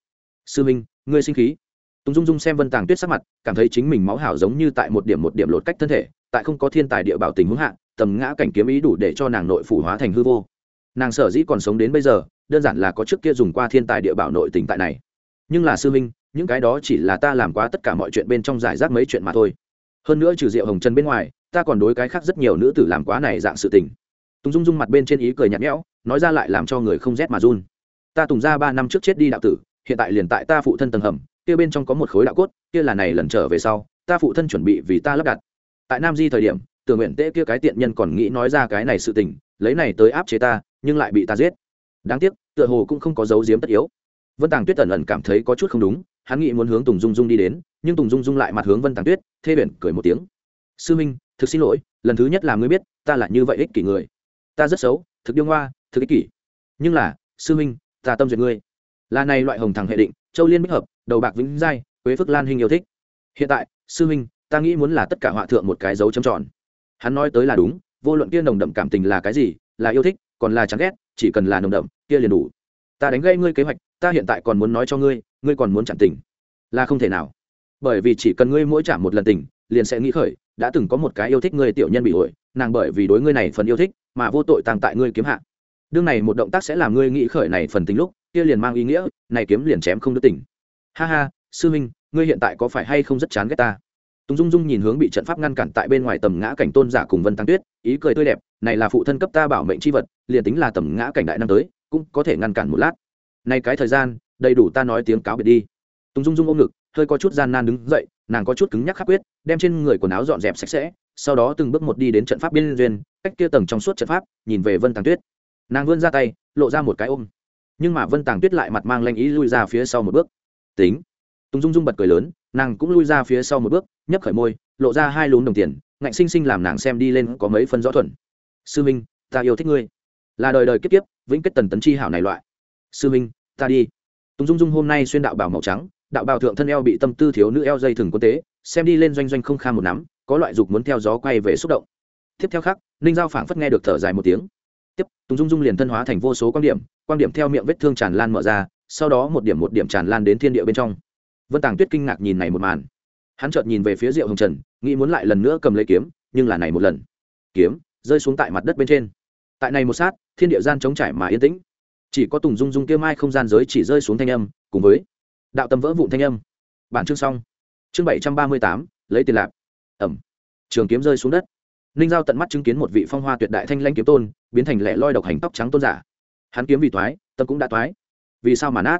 Sư minh ngươi sinh khí. Tùng dung dung xem vân tàng tuyết sắc mặt, cảm thấy chính mình máu hảo giống như tại một điểm một điểm lột cách thân thể, tại không có thiên tài địa bảo tình huống hạ, tầm ngã cảnh kiếm ý đủ để cho nàng nội phủ hóa thành hư vô nàng sở dĩ còn sống đến bây giờ, đơn giản là có trước kia dùng qua thiên tài địa bảo nội tình tại này. Nhưng là sư minh, những cái đó chỉ là ta làm quá tất cả mọi chuyện bên trong giải rác mấy chuyện mà thôi. Hơn nữa trừ rượu hồng trần bên ngoài, ta còn đối cái khác rất nhiều nữ tử làm quá này dạng sự tình. Tùng dung dung mặt bên trên ý cười nhạt nhẽo, nói ra lại làm cho người không rét mà run. Ta tùng ra ba năm trước chết đi đạo tử, hiện tại liền tại ta phụ thân tầng hầm, kia bên trong có một khối đạo cốt, kia là này lần trở về sau, ta phụ thân chuẩn bị vì ta lắp đặt. Tại nam di thời điểm, tưởng nguyện tễ kia cái tiện nhân còn nghĩ nói ra cái này sự tình, lấy này tới áp chế ta nhưng lại bị ta giết. Đáng tiếc, tựa hồ cũng không có dấu diếm tất yếu. Vân tàng tuyết ẩn ẩn cảm thấy có chút không đúng, hắn nghĩ muốn hướng tùng dung dung đi đến, nhưng tùng dung dung lại mặt hướng vân tàng tuyết, thê biển cười một tiếng. Sư minh, thực xin lỗi, lần thứ nhất là ngươi biết, ta là như vậy ích kỷ người. Ta rất xấu, thực điêu ngoa, thực ích kỷ. Nhưng là, sư minh, ta tâm duyệt ngươi. Là này loại hồng thằng hệ định, châu liên bích hợp, đầu bạc vĩnh giai, quế phước lan hình yêu thích. Hiện tại, sư minh, ta nghĩ muốn là tất cả họa thượng một cái dấu chấm tròn. Hắn nói tới là đúng, vô luận kia nồng đậm cảm tình là cái gì, là yêu thích còn là chán ghét, chỉ cần là nồng đậm, kia liền đủ. Ta đánh gây ngươi kế hoạch, ta hiện tại còn muốn nói cho ngươi ngươi còn muốn chặn tình. Là không thể nào. Bởi vì chỉ cần ngươi mỗi chạm một lần tình, liền sẽ nghĩ khởi, đã từng có một cái yêu thích ngươi tiểu nhân bị ổi nàng bởi vì đối ngươi này phần yêu thích, mà vô tội tàng tại ngươi kiếm hạ. Đương này một động tác sẽ làm ngươi nghĩ khởi này phần tính lúc, kia liền mang ý nghĩa, này kiếm liền chém không đứt tỉnh ha ha, sư huynh, ngươi hiện tại có phải hay không rất chán ghét ta? Tùng dung dung nhìn hướng bị trận pháp ngăn cản tại bên ngoài tầm ngã cảnh tôn giả cùng vân tăng tuyết, ý cười tươi đẹp, này là phụ thân cấp ta bảo mệnh c h i vật, liền tính là tầm ngã cảnh đại năm tới, cũng có thể ngăn cản một lát. Nay cái thời gian, đầy đủ ta nói tiếng cáo biệt đi. Tùng dung dung ôm ngực, hơi có chút gian nan đứng dậy, nàng có chút cứng nhắc khắc quyết, đem trên người quần áo dọn dẹp sạch sẽ, sau đó từng bước một đi đến trận pháp biên duyên, cách kia tầng trong suốt trận pháp, nhìn về vân tàng tuyết. Nàng vươn ra tay, lộ ra một cái ôm. Nhưng mà vân tàng tuyết lại mặt mang lanh ý lui ra phía sau một bước. Tính. Tùng dung dung bật cười lớn nàng cũng lui ra phía sau một bước nhấp khởi môi, lộ ra hai lún đồng tiền, ngạnh sinh sinh làm nàng xem đi lên có mấy phân rõ thuần. Sư minh, ta yêu thích ngươi. Là đời đời kiếp kiếp, vĩnh kết tần tấn chi hảo này loại. Sư minh, ta đi. Tùng dung dung hôm nay xuyên đạo bảo màu trắng, đạo bào thượng thân eo bị tâm tư thiếu nữ eo dây thừng quân tế, xem đi lên doanh doanh không kha một nắm, có loại dục muốn theo gió quay về xúc động. Tiếp theo khác ninh giao phảng phất nghe được thở dài một tiếng. Tiếp, tùng dung dung liền thân hóa thành vô số quan điểm quan điểm theo miệng vết thương tràn lan mở ra, sau đó một điểm một điểm tràn lan đến thiên địa bên trong vân tàng tuyết kinh ngạc nhìn này một màn. Hắn chợt nhìn về phía diệu hồng trần, nghĩ muốn lại lần nữa cầm lấy kiếm, nhưng là này một lần. Kiếm rơi xuống tại mặt đất bên trên. Tại này một sát, thiên địa gian trống trải mà yên tĩnh. Chỉ có tùng dung dung kia mai không gian giới chỉ rơi xuống thanh âm, cùng với đạo tâm vỡ vụn thanh âm. Bản chương xong. Chương bảy trăm ba mươi tám, lấy tiền lạc ẩm. Trường kiếm rơi xuống đất. Ninh giao tận mắt chứng kiến một vị phong hoa tuyệt đại thanh lanh kiếm tôn, biến thành lẻ loi độc hành tóc trắng tôn giả. Hắn kiếm vì toái tâm cũng đã toái vì sao mà nát?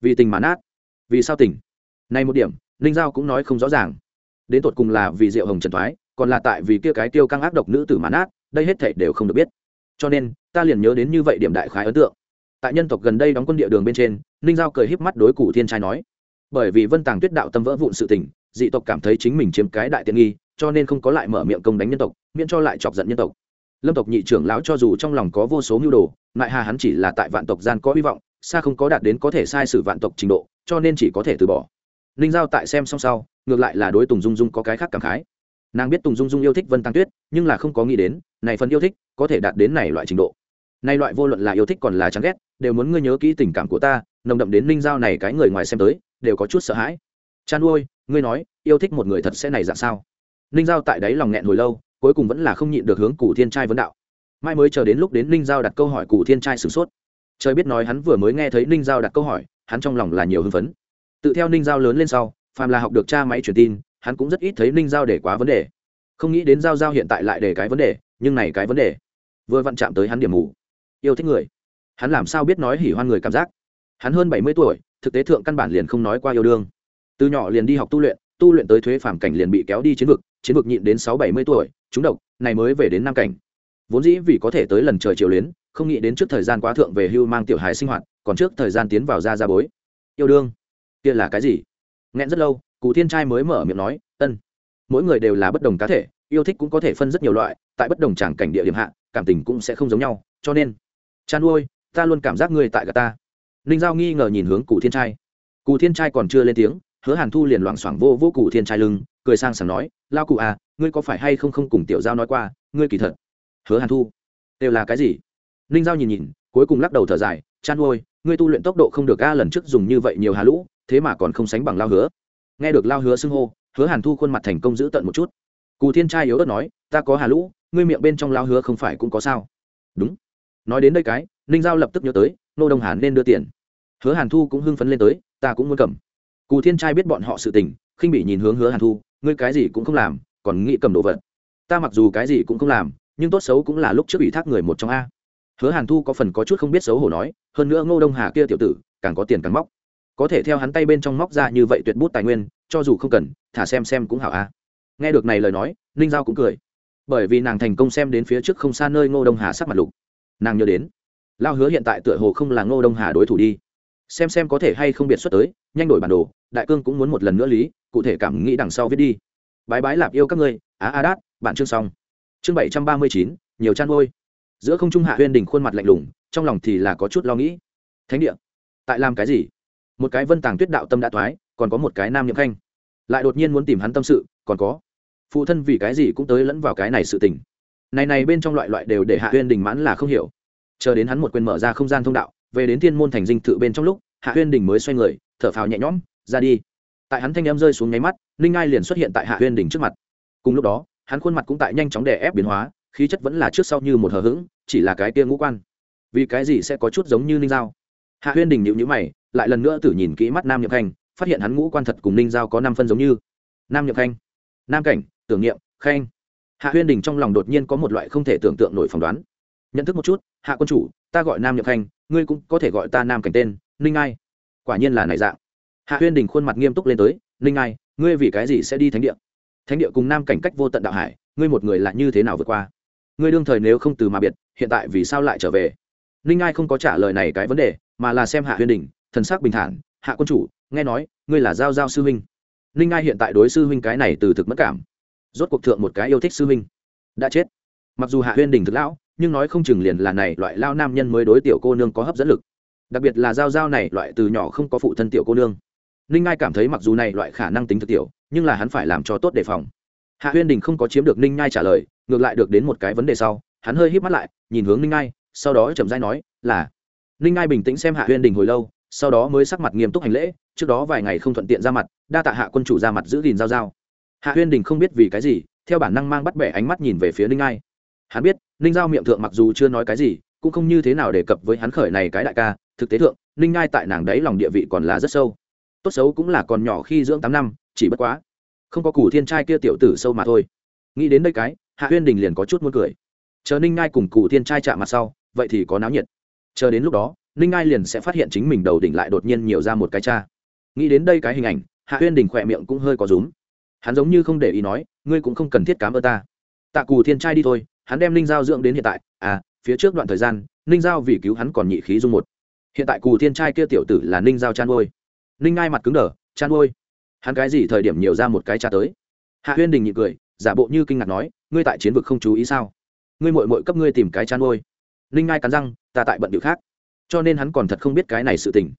Vì tình mà nát. Vì sao tỉnh? Nay một điểm ninh giao cũng nói không rõ ràng. Đến tột cùng là vì diệu hồng trần thoái còn là tại vì kia cái tiêu căng ác độc nữ tử mãn ác, đây hết thảy đều không được biết. Cho nên ta liền nhớ đến như vậy điểm đại khái ấn tượng. Tại nhân tộc gần đây đóng quân địa đường bên trên ninh giao cười híp mắt đối cụ thiên trai nói bởi vì vân tàng tuyết đạo tâm vỡ vụn sự tình dị tộc cảm thấy chính mình chiếm cái đại tiện nghi cho nên không có lại mở miệng công đánh nhân tộc miễn cho lại chọc giận nhân tộc. Lâm tộc nhị trưởng lão cho dù trong lòng có vô số mưu đồ lại hà hắn chỉ là tại vạn tộc gian có hy vọng xa không có đạt đến có thể sai sử vạn tộc trình độ cho nên chỉ có thể từ bỏ ninh giao tại xem xong sau, ngược lại là đối tùng dung dung có cái khác cảm khái. Nàng biết tùng dung dung yêu thích vân tăng tuyết, nhưng là không có nghĩ đến, này phần yêu thích có thể đạt đến này loại trình độ. Nay loại vô luận là yêu thích còn là chán ghét, đều muốn ngươi nhớ kỹ tình cảm của ta, nồng đậm đến ninh giao này cái người ngoài xem tới, đều có chút sợ hãi. Chan ôi ngươi nói, yêu thích một người thật sẽ này dạng sao? Ninh giao tại đấy lòng nghẹn hồi lâu, cuối cùng vẫn là không nhịn được hướng cụ thiên trai vấn đạo. Mai mới chờ đến lúc đến ninh giao đặt câu hỏi cụ thiên trai sửng sốt. Trời biết nói hắn vừa mới nghe thấy ninh giao đặt câu hỏi, hắn trong lòng là nhiều hưng phấn tự theo ninh giao lớn lên sau phàm là học được cha máy truyền tin, hắn cũng rất ít thấy ninh giao để quá vấn đề. Không nghĩ đến giao giao hiện tại lại để cái vấn đề, nhưng này cái vấn đề vừa vặn chạm tới hắn điểm mù. Yêu thích người. Hắn làm sao biết nói hỉ hoan người cảm giác? Hắn hơn bảy mươi tuổi, thực tế thượng căn bản liền không nói qua yêu đương. Từ nhỏ liền đi học tu luyện tu luyện tới thuế phàm cảnh liền bị kéo đi chiến vực chiến vực nhịn đến sáu bảy mươi tuổi, chúng độc, này mới về đến nam cảnh. Vốn dĩ vì có thể tới lần trời chiều luyến, không nghĩ đến trước thời gian quá thượng về hưu mang tiểu hài sinh hoạt, còn trước thời gian tiến vào ra ra bối. Yêu đương kia là cái gì? Nghẹn rất lâu cụ thiên trai mới mở miệng nói, ân, mỗi người đều là bất đồng cá thể, yêu thích cũng có thể phân rất nhiều loại, tại bất đồng tràng cảnh địa điểm hạ, cảm tình cũng sẽ không giống nhau, cho nên, chan nuôi ta luôn cảm giác ngươi tại gà ta. Ninh giao nghi ngờ nhìn hướng cụ thiên trai. Cụ thiên trai còn chưa lên tiếng, hứa hàn thu liền loảng xoảng vô vô cụ thiên trai lưng, cười sang sảng nói, lao cụ à ngươi có phải hay không không cùng tiểu giao nói qua, ngươi kỳ thật, hứa hàn thu, đều là cái gì? Ninh giao nhìn nhìn, cuối cùng lắc đầu thở dài, chan ôi ngươi tu luyện tốc độ không được a, lần trước dùng như vậy nhiều hà lũ thế mà còn không sánh bằng lao hứa. Nghe được lao hứa xưng hô, hứa hàn thu khuôn mặt thành công giữ tận một chút. Cù thiên trai yếu ớt nói, ta có hà lũ, ngươi miệng bên trong lao hứa không phải cũng có sao? Đúng. Nói đến đây cái, ninh giao lập tức nhớ tới, nô đông hàn nên đưa tiền. Hứa hàn thu cũng hưng phấn lên tới, ta cũng muốn cầm. Cù thiên trai biết bọn họ sự tình, khinh bị nhìn hướng hứa hàn thu, ngươi cái gì cũng không làm, còn nghĩ cầm đồ vật. Ta mặc dù cái gì cũng không làm, nhưng tốt xấu cũng là lúc trước ủy thác người một trong a. Hứa hàn thu có phần có chút không biết xấu hổ nói, hơn nữa ngô đông hà kia tiểu tử, càng có tiền càng móc có thể theo hắn tay bên trong móc ra như vậy tuyệt bút tài nguyên, cho dù không cần, thả xem xem cũng hảo a nghe được này lời nói, ninh giao cũng cười. Bởi vì nàng thành công xem đến phía trước không xa nơi ngô đông hà sắc mặt lục. Nàng nhớ đến, lao hứa hiện tại tựa hồ không là ngô đông hà đối thủ đi. Xem xem có thể hay không biệt xuất tới, nhanh đổi bản đồ, đại cương cũng muốn một lần nữa lý, cụ thể cảm nghĩ đằng sau viết đi. Bái bái lạp yêu các ngươi, á a đát bạn chương xong. Chương bảy trăm ba mươi chín, nhiều chăn ngôi giữa không trung hạ huyên đình khuôn mặt lạnh lùng, trong lòng thì là có chút lo nghĩ. Thánh địa, tại làm cái gì? Một cái vân tàng tuyết đạo tâm đã thoái, còn có một cái nam nhậm khanh. Lại đột nhiên muốn tìm hắn tâm sự, còn có. Phụ thân vì cái gì cũng tới lẫn vào cái này sự tình. Này này bên trong loại loại đều để hạ huyên đình mãn là không hiểu. Chờ đến hắn một quyền mở ra không gian thông đạo, về đến thiên môn thành dinh thự bên trong lúc, hạ huyên đình mới xoay người, thở phào nhẹ nhõm, ra đi. Tại hắn thanh em rơi xuống nháy mắt, ninh ai liền xuất hiện tại hạ huyên đình trước mặt. Cùng lúc đó, hắn khuôn mặt cũng tại nhanh chóng đè ép biến hóa, khí chất vẫn là trước sau như một hờ hững, chỉ là cái tia ngũ quan. Vì cái gì sẽ có chút giống như ninh giao? Hạ huyên đình nhịu nhữ mày lại lần nữa tử nhìn kỹ mắt nam nhậm khanh, phát hiện hắn ngũ quan thật cùng ninh giao có năm phân giống như. Nam nhậm khanh, nam cảnh, tưởng niệm, khanh. Hạ huyên đình trong lòng đột nhiên có một loại không thể tưởng tượng nổi phỏng đoán. Nhận thức một chút, hạ quân chủ, ta gọi nam nhậm khanh, ngươi cũng có thể gọi ta nam cảnh tên, ninh ai. Quả nhiên là này dạng. Hạ huyên đình khuôn mặt nghiêm túc lên tới, ninh ai, ngươi vì cái gì sẽ đi thánh địa? Thánh địa cùng nam cảnh cách vô tận đạo hải, ngươi một người là như thế nào vượt qua? Ngươi đương thời nếu không từ mà biệt, hiện tại vì sao lại trở về? Ninh ai không có trả lời này cái vấn đề, mà là xem hạ huyên đình thần sắc bình thản, hạ quân chủ, nghe nói, ngươi là giao giao sư huynh. Ninh ngai hiện tại đối sư huynh cái này từ thực mất cảm. Rốt cuộc thượng một cái yêu thích sư huynh. Đã chết. Mặc dù hạ huyên đình thực lão, nhưng nói không chừng liền là này loại lao nam nhân mới đối tiểu cô nương có hấp dẫn lực. Đặc biệt là giao giao này loại từ nhỏ không có phụ thân tiểu cô nương. Ninh ngai cảm thấy mặc dù này loại khả năng tính thực tiểu, nhưng là hắn phải làm cho tốt đề phòng. Hạ huyên đình không có chiếm được ninh ngai trả lời, ngược lại được đến một cái vấn đề sau, hắn hơi híp mắt lại, nhìn hướng ninh ngai, sau đó chậm dai nói, là. Ninh ngai bình tĩnh xem hạ huyên đình hồi lâu sau đó mới sắc mặt nghiêm túc hành lễ, trước đó vài ngày không thuận tiện ra mặt, đa tạ hạ quân chủ ra mặt giữ gìn giao giao. Hạ huyên đình không biết vì cái gì, theo bản năng mang bắt bẻ ánh mắt nhìn về phía ninh ngai hắn biết, ninh giao miệng thượng mặc dù chưa nói cái gì, cũng không như thế nào đề cập với hắn khởi này cái đại ca, thực tế thượng, ninh ngai tại nàng đấy lòng địa vị còn là rất sâu. Tốt xấu cũng là còn nhỏ khi dưỡng tám năm, chỉ bất quá, không có củ thiên trai kia tiểu tử sâu mà thôi. Nghĩ đến đây cái, hạ huyên đình liền có chút muốn cười. Chờ ninh ngai cùng củ thiên trai chạm mặt sau, vậy thì có náo nhiệt. Chờ đến lúc đó ninh ngai liền sẽ phát hiện chính mình đầu đỉnh lại đột nhiên nhiều ra một cái cha. Nghĩ đến đây cái hình ảnh, hạ huyên đình khỏe miệng cũng hơi có rúm. Hắn giống như không để ý nói, ngươi cũng không cần thiết cám ơn ta. Tạ cù thiên trai đi thôi, hắn đem ninh giao dưỡng đến hiện tại. À phía trước đoạn thời gian, ninh giao vì cứu hắn còn nhị khí dung một. Hiện tại cù thiên trai kia tiểu tử là ninh giao chan ôi ninh ngai mặt cứng đờ, chan ôi hắn cái gì thời điểm nhiều ra một cái cha tới? Hạ huyên đình nhị cười, giả bộ như kinh ngạc nói, ngươi tại chiến vực không chú ý sao? Ngươi mội mội cấp ngươi tìm cái chan ôi ninh ngai cắn răng, ta tại bận điệu khác cho nên hắn còn thật không biết cái này sự tình.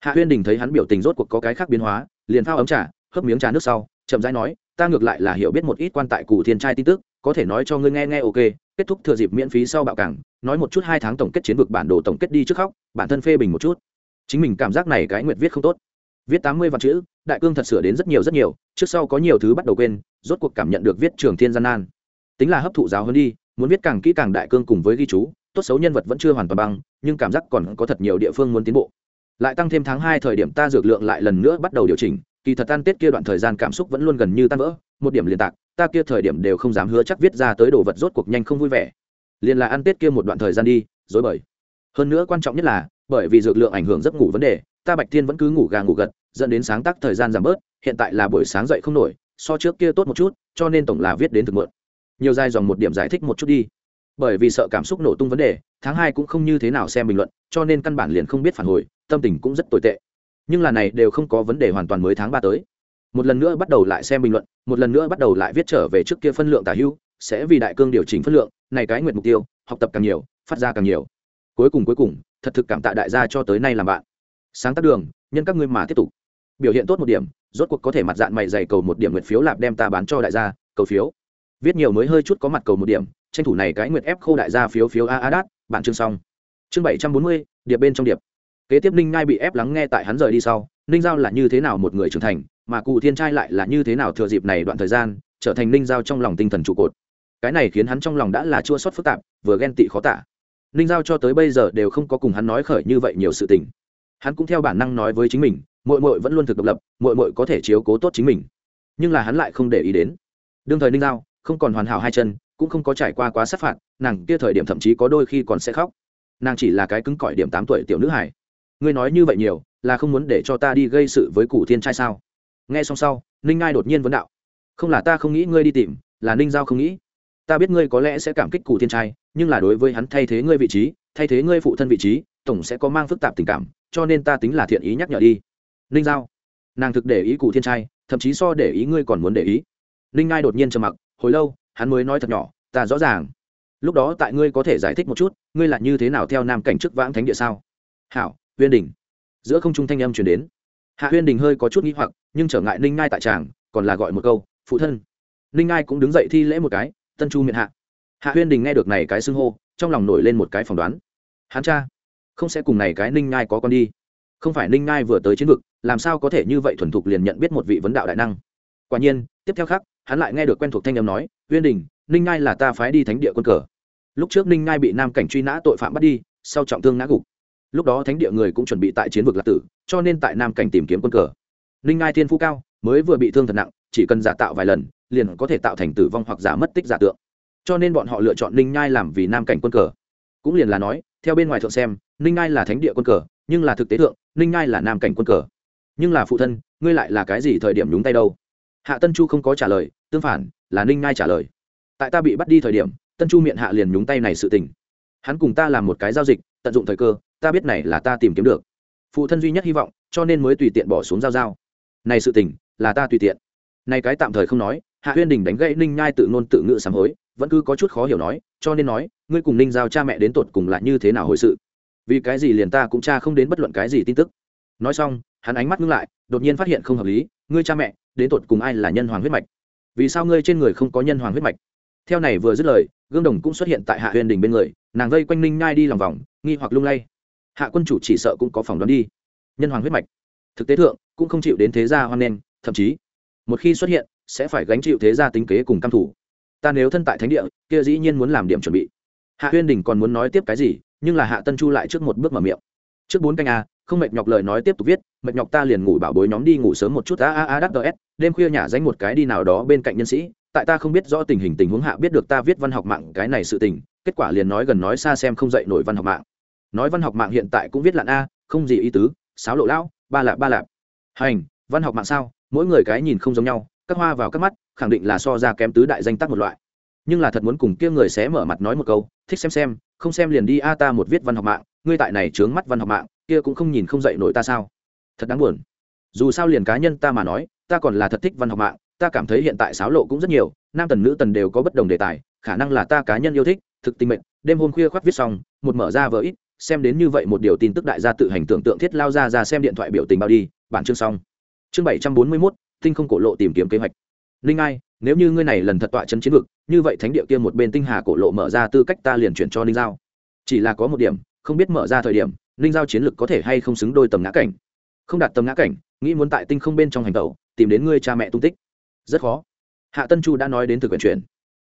Hạ huyên đình thấy hắn biểu tình rốt cuộc có cái khác biến hóa, liền phao ấm trà, hớp miếng trà nước sau, chậm rãi nói, ta ngược lại là hiểu biết một ít quan tại cụ thiên trai tin tức, có thể nói cho ngươi nghe nghe ok, kết thúc thừa dịp miễn phí sau bạo cảng, nói một chút hai tháng tổng kết chiến vực bản đồ tổng kết đi trước khóc, bản thân phê bình một chút. Chính mình cảm giác này cái nguyệt viết không tốt. Viết tám mươi vạn chữ, đại cương thật sửa đến rất nhiều rất nhiều, trước sau có nhiều thứ bắt đầu quên, rốt cuộc cảm nhận được viết trường thiên gian nan. Tính là hấp thụ giáo hơn đi, muốn viết càng kỹ càng đại cương cùng với ghi chú tốt xấu nhân vật vẫn chưa hoàn toàn băng, nhưng cảm giác còn có thật nhiều địa phương muốn tiến bộ. Lại tăng thêm tháng hai thời điểm ta dược lượng lại lần nữa bắt đầu điều chỉnh, kỳ thật tan tết kia đoạn thời gian cảm xúc vẫn luôn gần như tan vỡ, một điểm liên tạc, ta kia thời điểm đều không dám hứa chắc viết ra tới đồ vật rốt cuộc nhanh không vui vẻ. Liền là ăn tết kia một đoạn thời gian đi, dối bời. Hơn nữa quan trọng nhất là, bởi vì dược lượng ảnh hưởng giấc ngủ vấn đề, ta bạch thiên vẫn cứ ngủ gà ngủ gật, dẫn đến sáng tác thời gian giảm bớt, hiện tại là buổi sáng dậy không nổi, so trước kia tốt một chút, cho nên tổng là viết đến thực mượn nhiều dài dòng một điểm giải thích một chút đi bởi vì sợ cảm xúc nổ tung vấn đề, tháng hai cũng không như thế nào xem bình luận, cho nên căn bản liền không biết phản hồi, tâm tình cũng rất tồi tệ. Nhưng là này đều không có vấn đề hoàn toàn mới tháng ba tới. Một lần nữa bắt đầu lại xem bình luận, một lần nữa bắt đầu lại viết trở về trước kia phân lượng tả hưu sẽ vì đại cương điều chỉnh phân lượng, này cái nguyện mục tiêu, học tập càng nhiều, phát ra càng nhiều. Cuối cùng cuối cùng, thật thực cảm tạ đại gia cho tới nay làm bạn. Sáng tác đường, nhân các ngươi mà tiếp tục. Biểu hiện tốt một điểm, rốt cuộc có thể mặt dạng mày dày cầu một điểm nguyện phiếu lạp đem ta bán cho đại gia, cầu phiếu viết nhiều mới hơi chút có mặt cầu một điểm, tranh thủ này cái nguyệt ép khô đại gia phiếu phiếu a a đát, bạn chương xong. Chương bảy trăm bốn mươi, điệp bên trong điệp. Kế tiếp ninh ngai bị ép lắng nghe tại hắn rời đi sau, ninh giao là như thế nào một người trưởng thành, mà cụ thiên trai lại là như thế nào thừa dịp này đoạn thời gian, trở thành ninh giao trong lòng tinh thần trụ cột. Cái này khiến hắn trong lòng đã là chua sót phức tạp, vừa ghen tị khó tả. Ninh giao cho tới bây giờ đều không có cùng hắn nói khởi như vậy nhiều sự tình. Hắn cũng theo bản năng nói với chính mình mội mội vẫn luôn thực độc lập mội mội có thể chiếu cố tốt chính mình. Nhưng là hắn lại không để ý đến. Đương thời ninh giao không còn hoàn hảo hai chân, cũng không có trải qua quá sát phạt, nàng kia thời điểm thậm chí có đôi khi còn sẽ khóc. Nàng chỉ là cái cứng cỏi điểm tám tuổi tiểu nữ hải ngươi nói như vậy nhiều, là không muốn để cho ta đi gây sự với cụ thiên trai sao? Nghe xong sau, ninh ngai đột nhiên vấn đạo. Không là ta không nghĩ ngươi đi tìm, là ninh giao không nghĩ. Ta biết ngươi có lẽ sẽ cảm kích cụ thiên trai, nhưng là đối với hắn thay thế ngươi vị trí, thay thế ngươi phụ thân vị trí, tổng sẽ có mang phức tạp tình cảm, cho nên ta tính là thiện ý nhắc nhở đi. Ninh giao. Nàng thực để ý cụ thiên trai, thậm chí so để ý ngươi còn muốn để ý. Ninh ngai đột nhiên trầm mặc hồi lâu, hắn mới nói thật nhỏ, ta rõ ràng. Lúc đó tại ngươi có thể giải thích một chút, ngươi là như thế nào theo nam cảnh chức vãng thánh địa sao? Hảo, huyên đình. Giữa không trung thanh âm chuyển đến. Hạ huyên đình hơi có chút nghĩ hoặc, nhưng trở ngại ninh ngai tại tràng, còn là gọi một câu, phụ thân. Ninh ngai cũng đứng dậy thi lễ một cái, tân chu miệng hạ. Hạ huyên đình nghe được này cái xưng hô, trong lòng nổi lên một cái phỏng đoán. Hắn cha, không sẽ cùng này cái ninh ngai có con đi. Không phải ninh ngai vừa tới chiến vực, làm sao có thể như vậy thuần thục liền nhận biết một vị vấn đạo đại năng? Quả nhiên, tiếp theo khác hắn lại nghe được quen thuộc thanh âm nói, uyên đình, ninh ngai là ta phái đi thánh địa quân cờ. Lúc trước ninh ngai bị nam cảnh truy nã tội phạm bắt đi, sau trọng thương ngã gục. Lúc đó thánh địa người cũng chuẩn bị tại chiến vực lạc tử, cho nên tại nam cảnh tìm kiếm quân cờ. Ninh ngai thiên phú cao, mới vừa bị thương thật nặng, chỉ cần giả tạo vài lần, liền có thể tạo thành tử vong hoặc giả mất tích giả tượng. Cho nên bọn họ lựa chọn ninh ngai làm vì nam cảnh quân cờ. Cũng liền là nói, theo bên ngoài thượng xem, ninh ngai là thánh địa quân cờ, nhưng là thực tế thượng, ninh ngai là nam cảnh quân cờ. Nhưng là phụ thân, ngươi lại là cái gì thời điểm nhúng tay đâu? Hạ tân chu không có trả lời tương phản, là ninh ngai trả lời. Tại ta bị bắt đi thời điểm, tân chu miệng hạ liền nhúng tay này sự tình. Hắn cùng ta làm một cái giao dịch, tận dụng thời cơ, ta biết này là ta tìm kiếm được. Phụ thân duy nhất hy vọng, cho nên mới tùy tiện bỏ xuống giao giao. Này sự tình, là ta tùy tiện. Này cái tạm thời không nói, hạ huyên đình đánh gãy ninh nhai tự ngôn tự ngữ sám hối, vẫn cứ có chút khó hiểu nói, cho nên nói, ngươi cùng ninh giao cha mẹ đến tột cùng lại như thế nào hồi sự? Vì cái gì liền ta cũng cha không đến bất luận cái gì tin tức. Nói xong, hắn ánh mắt ngưng lại, đột nhiên phát hiện không hợp lý, ngươi cha mẹ, đến tột cùng ai là nhân hoàng huyết mạch? Vì sao ngươi trên người không có nhân hoàng huyết mạch? Theo này vừa dứt lời, gương đồng cũng xuất hiện tại hạ huyền đình bên người, nàng vây quanh ninh nhai đi lòng vòng, nghi hoặc lung lay. Hạ quân chủ chỉ sợ cũng có phòng đoán đi. Nhân hoàng huyết mạch. Thực tế thượng, cũng không chịu đến thế gia hoan nghênh, thậm chí, một khi xuất hiện, sẽ phải gánh chịu thế gia tính kế cùng căm thủ. Ta nếu thân tại thánh địa, kia dĩ nhiên muốn làm điểm chuẩn bị. Hạ huyên đình còn muốn nói tiếp cái gì, nhưng là hạ tân chu lại trước một bước mở miệng. Trước bốn canh a không mệt nhọc lời nói tiếp tục viết, mệt nhọc ta liền ngủ bảo bối nhóm đi ngủ sớm một chút, a a a đắc ds đêm khuya nhả danh một cái đi nào đó bên cạnh nhân sĩ, tại ta không biết rõ tình hình tình huống hạ biết được ta viết văn học mạng cái này sự tình, kết quả liền nói gần nói xa xem không dậy nổi văn học mạng. Nói văn học mạng hiện tại cũng viết lặn a, không gì ý tứ, sáo lộ lão, ba lạp ba lạp. Hành, văn học mạng sao? Mỗi người cái nhìn không giống nhau, các hoa vào các mắt, khẳng định là so ra kém tứ đại danh tác một loại. Nhưng là thật muốn cùng kia người sẽ mở mặt nói một câu, thích xem xem, không xem liền đi a ta một viết văn học mạng, ngươi tại này trướng mắt văn học mạng kia cũng không nhìn không dậy nổi ta sao? Thật đáng buồn. Dù sao liền cá nhân ta mà nói, ta còn là thật thích văn học mạng, ta cảm thấy hiện tại sáo lộ cũng rất nhiều, nam tần nữ tần đều có bất đồng đề tài, khả năng là ta cá nhân yêu thích, thực tình mệnh. Đêm hôm khuya khoác viết xong, một mở ra vỡ ít, xem đến như vậy một điều tin tức đại gia tự hành tưởng tượng thiết lao ra ra xem điện thoại biểu tình bao đi, bản chương xong. Chương bảy trăm bốn mươi mốt, tinh không cổ lộ tìm kiếm kế hoạch. Linh ai, nếu như ngươi này lần thật tọa chân chiến vực, như vậy thánh địa kia một bên tinh hà cổ lộ mở ra tư cách ta liền chuyển cho ninh giao. Chỉ là có một điểm, không biết mở ra thời điểm ninh giao chiến lực có thể hay không xứng đôi tầm ngã cảnh? Không đạt tầm ngã cảnh, nghĩ muốn tại tinh không bên trong hành tẩu, tìm đến ngươi cha mẹ tung tích. Rất khó. Hạ tân chu đã nói đến thực quyển chuyển.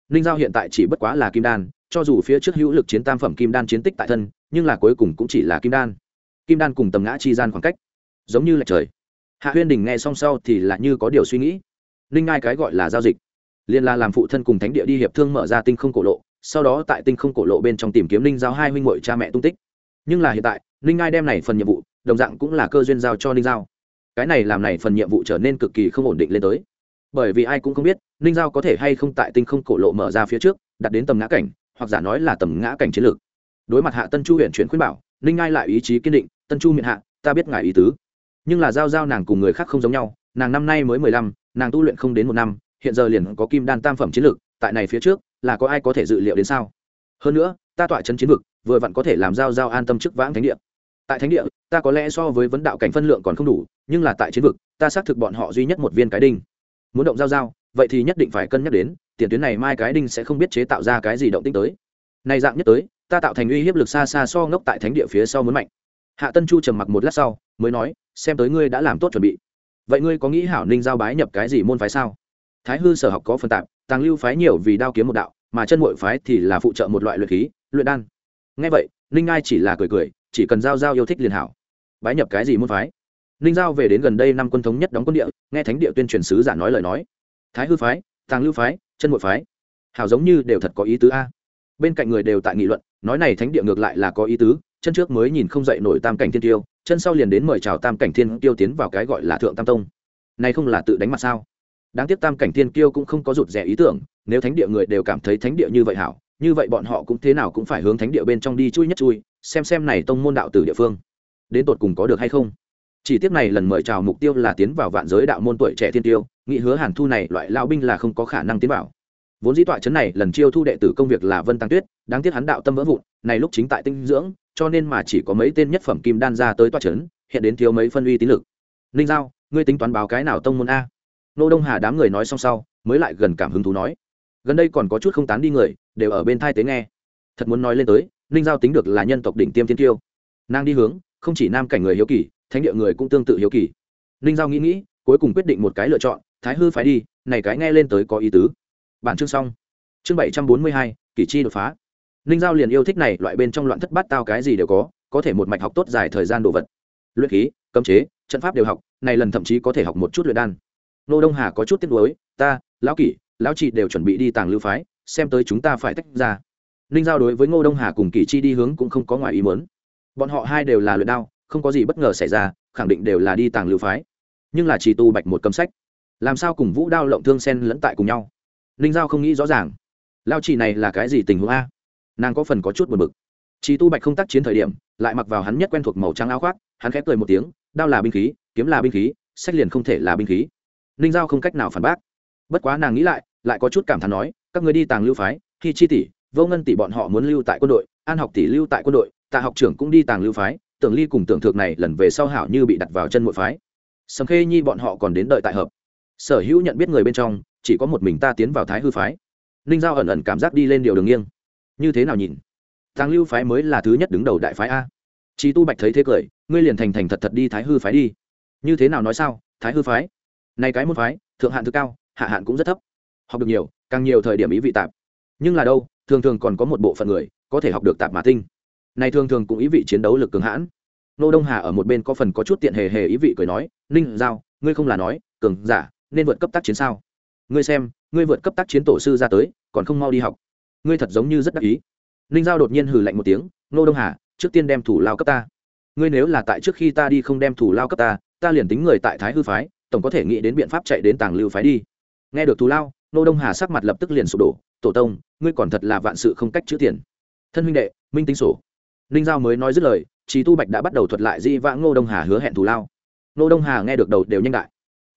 Ninh giao hiện tại chỉ bất quá là kim đan, cho dù phía trước hữu lực chiến tam phẩm kim đan chiến tích tại thân, nhưng là cuối cùng cũng chỉ là kim đan. Kim đan cùng tầm ngã chi gian khoảng cách, giống như là trời. Hạ huyên đình nghe xong sau thì lại như có điều suy nghĩ. Ninh ngai cái gọi là giao dịch? Liên la làm phụ thân cùng thánh địa đi hiệp thương mở ra tinh không cổ lộ, sau đó tại tinh không cổ lộ bên trong tìm kiếm ninh giao hai huynh ngội cha mẹ tung tích. Nhưng là hiện tại ninh ngai đem này phần nhiệm vụ, đồng dạng cũng là cơ duyên giao cho ninh giao. Cái này làm này phần nhiệm vụ trở nên cực kỳ không ổn định lên tới. Bởi vì ai cũng không biết, ninh giao có thể hay không tại tinh không cổ lộ mở ra phía trước, đặt đến tầm ngã cảnh, hoặc giả nói là tầm ngã cảnh chiến lược. Đối mặt hạ tân chu huyện chuyển khuyên bảo, ninh ngai lại ý chí kiên định, tân chu miệng hạ, ta biết ngài ý tứ. Nhưng là giao giao nàng cùng người khác không giống nhau, nàng năm nay mới mười lăm, nàng tu luyện không đến một năm, hiện giờ liền có kim đan tam phẩm chiến lược, tại này phía trước, là có ai có thể dự liệu đến sao? Hơn nữa, ta tọa chân chiến vực, vừa vặn có thể làm giao giao an tâm trước vãng thánh địa tại thánh địa, ta có lẽ so với vấn đạo cảnh phân lượng còn không đủ, nhưng là tại chiến vực, ta xác thực bọn họ duy nhất một viên cái đinh. Muốn động giao giao, vậy thì nhất định phải cân nhắc đến, tiền tuyến này mai cái đinh sẽ không biết chế tạo ra cái gì động tích tới. Này dạng nhất tới, ta tạo thành uy hiếp lực xa xa so ngốc tại thánh địa phía sau muốn mạnh. Hạ tân chu trầm mặc một lát sau, mới nói, xem tới ngươi đã làm tốt chuẩn bị. Vậy ngươi có nghĩ hảo ninh giao bái nhập cái gì môn phái sao? Thái hư sở học có phân tạp, tàng lưu phái nhiều vì đao kiếm một đạo, mà chân mội phái thì là phụ trợ một loại luyện khí, luyện đan. Ngay vậy, ninh ngai chỉ là cười cười chỉ cần giao giao yêu thích liền hảo. Bái nhập cái gì môn phái? Ninh giao về đến gần đây năm quân thống nhất đóng quân địa, nghe thánh địa tuyên truyền sứ giả nói lời nói. Thái hư phái, tàng lưu phái, chân mội phái. Hảo giống như đều thật có ý tứ a. Bên cạnh người đều tại nghị luận, nói này thánh địa ngược lại là có ý tứ, chân trước mới nhìn không dậy nổi tam cảnh thiên tiêu, chân sau liền đến mời chào tam cảnh thiên tiêu tiến vào cái gọi là thượng tam tông. Này không là tự đánh mặt sao? Đáng tiếc tam cảnh thiên tiêu cũng không có rụt rẻ ý tưởng, nếu thánh địa người đều cảm thấy thánh địa như vậy hảo, như vậy bọn họ cũng thế nào cũng phải hướng thánh địa bên trong đi chui nhất chui xem xem này tông môn đạo từ địa phương, đến tột cùng có được hay không. Chỉ tiếc này lần mời chào mục tiêu là tiến vào vạn giới đạo môn tuổi trẻ thiên tiêu nghị hứa hàn thu này loại lao binh là không có khả năng tiến vào. Vốn dĩ tọa chấn này lần chiêu thu đệ tử công việc là vân tăng tuyết, đáng tiếc hắn đạo tâm vỡ vụn, này lúc chính tại tinh dưỡng, cho nên mà chỉ có mấy tên nhất phẩm kim đan ra tới tọa chấn, hiện đến thiếu mấy phân uy tín lực. Ninh giao, ngươi tính toán báo cái nào tông môn a? Nô đông hà đám người nói xong sau, mới lại gần cảm hứng thú nói. Gần đây còn có chút không tán đi người, đều ở bên thai tế nghe. Thật muốn nói lên tới ninh giao tính được là nhân tộc đỉnh tiêm thiên tiêu nàng đi hướng, không chỉ nam cảnh người hiếu kỳ, thánh địa người cũng tương tự hiếu kỳ. Ninh giao nghĩ nghĩ, cuối cùng quyết định một cái lựa chọn, thái hư phải đi, này cái nghe lên tới có ý tứ. Bản chương xong. Chương bảy trăm bốn mươi hai, kỷ chi đột phá. Ninh giao liền yêu thích này, loại bên trong loạn thất bát tao cái gì đều có có thể một mạch học tốt dài thời gian đồ vật. Luyện khí, cấm chế, trận pháp đều học, này lần thậm chí có thể học một chút luyện đan. Nô đông hà có chút tiếc nuối, ta, lão kỷ, lão chị đều chuẩn bị đi tàng lưu phái, xem tới chúng ta phải tách ra ninh giao đối với ngô đông hà cùng kỳ chi đi hướng cũng không có ngoài ý muốn. Bọn họ hai đều là luyện đao, không có gì bất ngờ xảy ra, khẳng định đều là đi tàng lưu phái. Nhưng là chỉ tu bạch một cầm sách. Làm sao cùng vũ đao lộng thương sen lẫn tại cùng nhau? Ninh giao không nghĩ rõ ràng. Lao chỉ này là cái gì tình huống a? Nàng có phần có chút buồn bực. Chỉ tu bạch không tác chiến thời điểm, lại mặc vào hắn nhất quen thuộc màu trắng áo khoác, hắn khép cười một tiếng, đao là binh khí, kiếm là binh khí, sách liền không thể là binh khí. Ninh giao không cách nào phản bác. Bất quá nàng nghĩ lại lại có chút cảm thán nói, các người đi tàng lưu phái khi chi tỷ vô ngân tỷ bọn họ muốn lưu tại quân đội, an học tỷ lưu tại quân đội, tạ học trưởng cũng đi tàng lưu phái, tưởng ly cùng tưởng thượng này lần về sau hảo như bị đặt vào chân mỗi phái. Sầm khê nhi bọn họ còn đến đợi tại hợp. Sở hữu nhận biết người bên trong, chỉ có một mình ta tiến vào thái hư phái. Ninh giao ẩn ẩn cảm giác đi lên điều đường nghiêng. Như thế nào nhìn? Tàng lưu phái mới là thứ nhất đứng đầu đại phái a. Chí tu bạch thấy thế cười, ngươi liền thành thành thật thật đi thái hư phái đi. Như thế nào nói sao? Thái hư phái? Này cái môn phái, thượng hạn thứ cao, hạ hạn cũng rất thấp. Học được nhiều, càng nhiều thời điểm ý vị tạp. Nhưng là đâu? Thường thường còn có một bộ phận người có thể học được tạp mã tinh. Này thường thường cũng ý vị chiến đấu lực cường hãn. Nô đông hà ở một bên có phần có chút tiện hề hề ý vị cười nói, ninh giao, ngươi không là nói, cường giả nên vượt cấp tác chiến sao? Ngươi xem, ngươi vượt cấp tác chiến tổ sư ra tới, còn không mau đi học. Ngươi thật giống như rất đắc ý. Ninh giao đột nhiên hừ lạnh một tiếng, nô đông hà, trước tiên đem thủ lao cấp ta. Ngươi nếu là tại trước khi ta đi không đem thủ lao cấp ta ta liền tính người tại thái hư phái, tổng có thể nghĩ đến biện pháp chạy đến tàng lưu phái đi. Nghe được thù lao, nô đông hà sắc mặt lập tức liền sụp đổ tổ tông, ngươi còn thật là vạn sự không cách chữ tiền. Thân huynh đệ, minh tính sổ. Ninh giao mới nói dứt lời trí tu bạch đã bắt đầu thuật lại di vãng ngô đông hà hứa hẹn thù lao. Ngô đông hà nghe được đầu đều nhanh đại.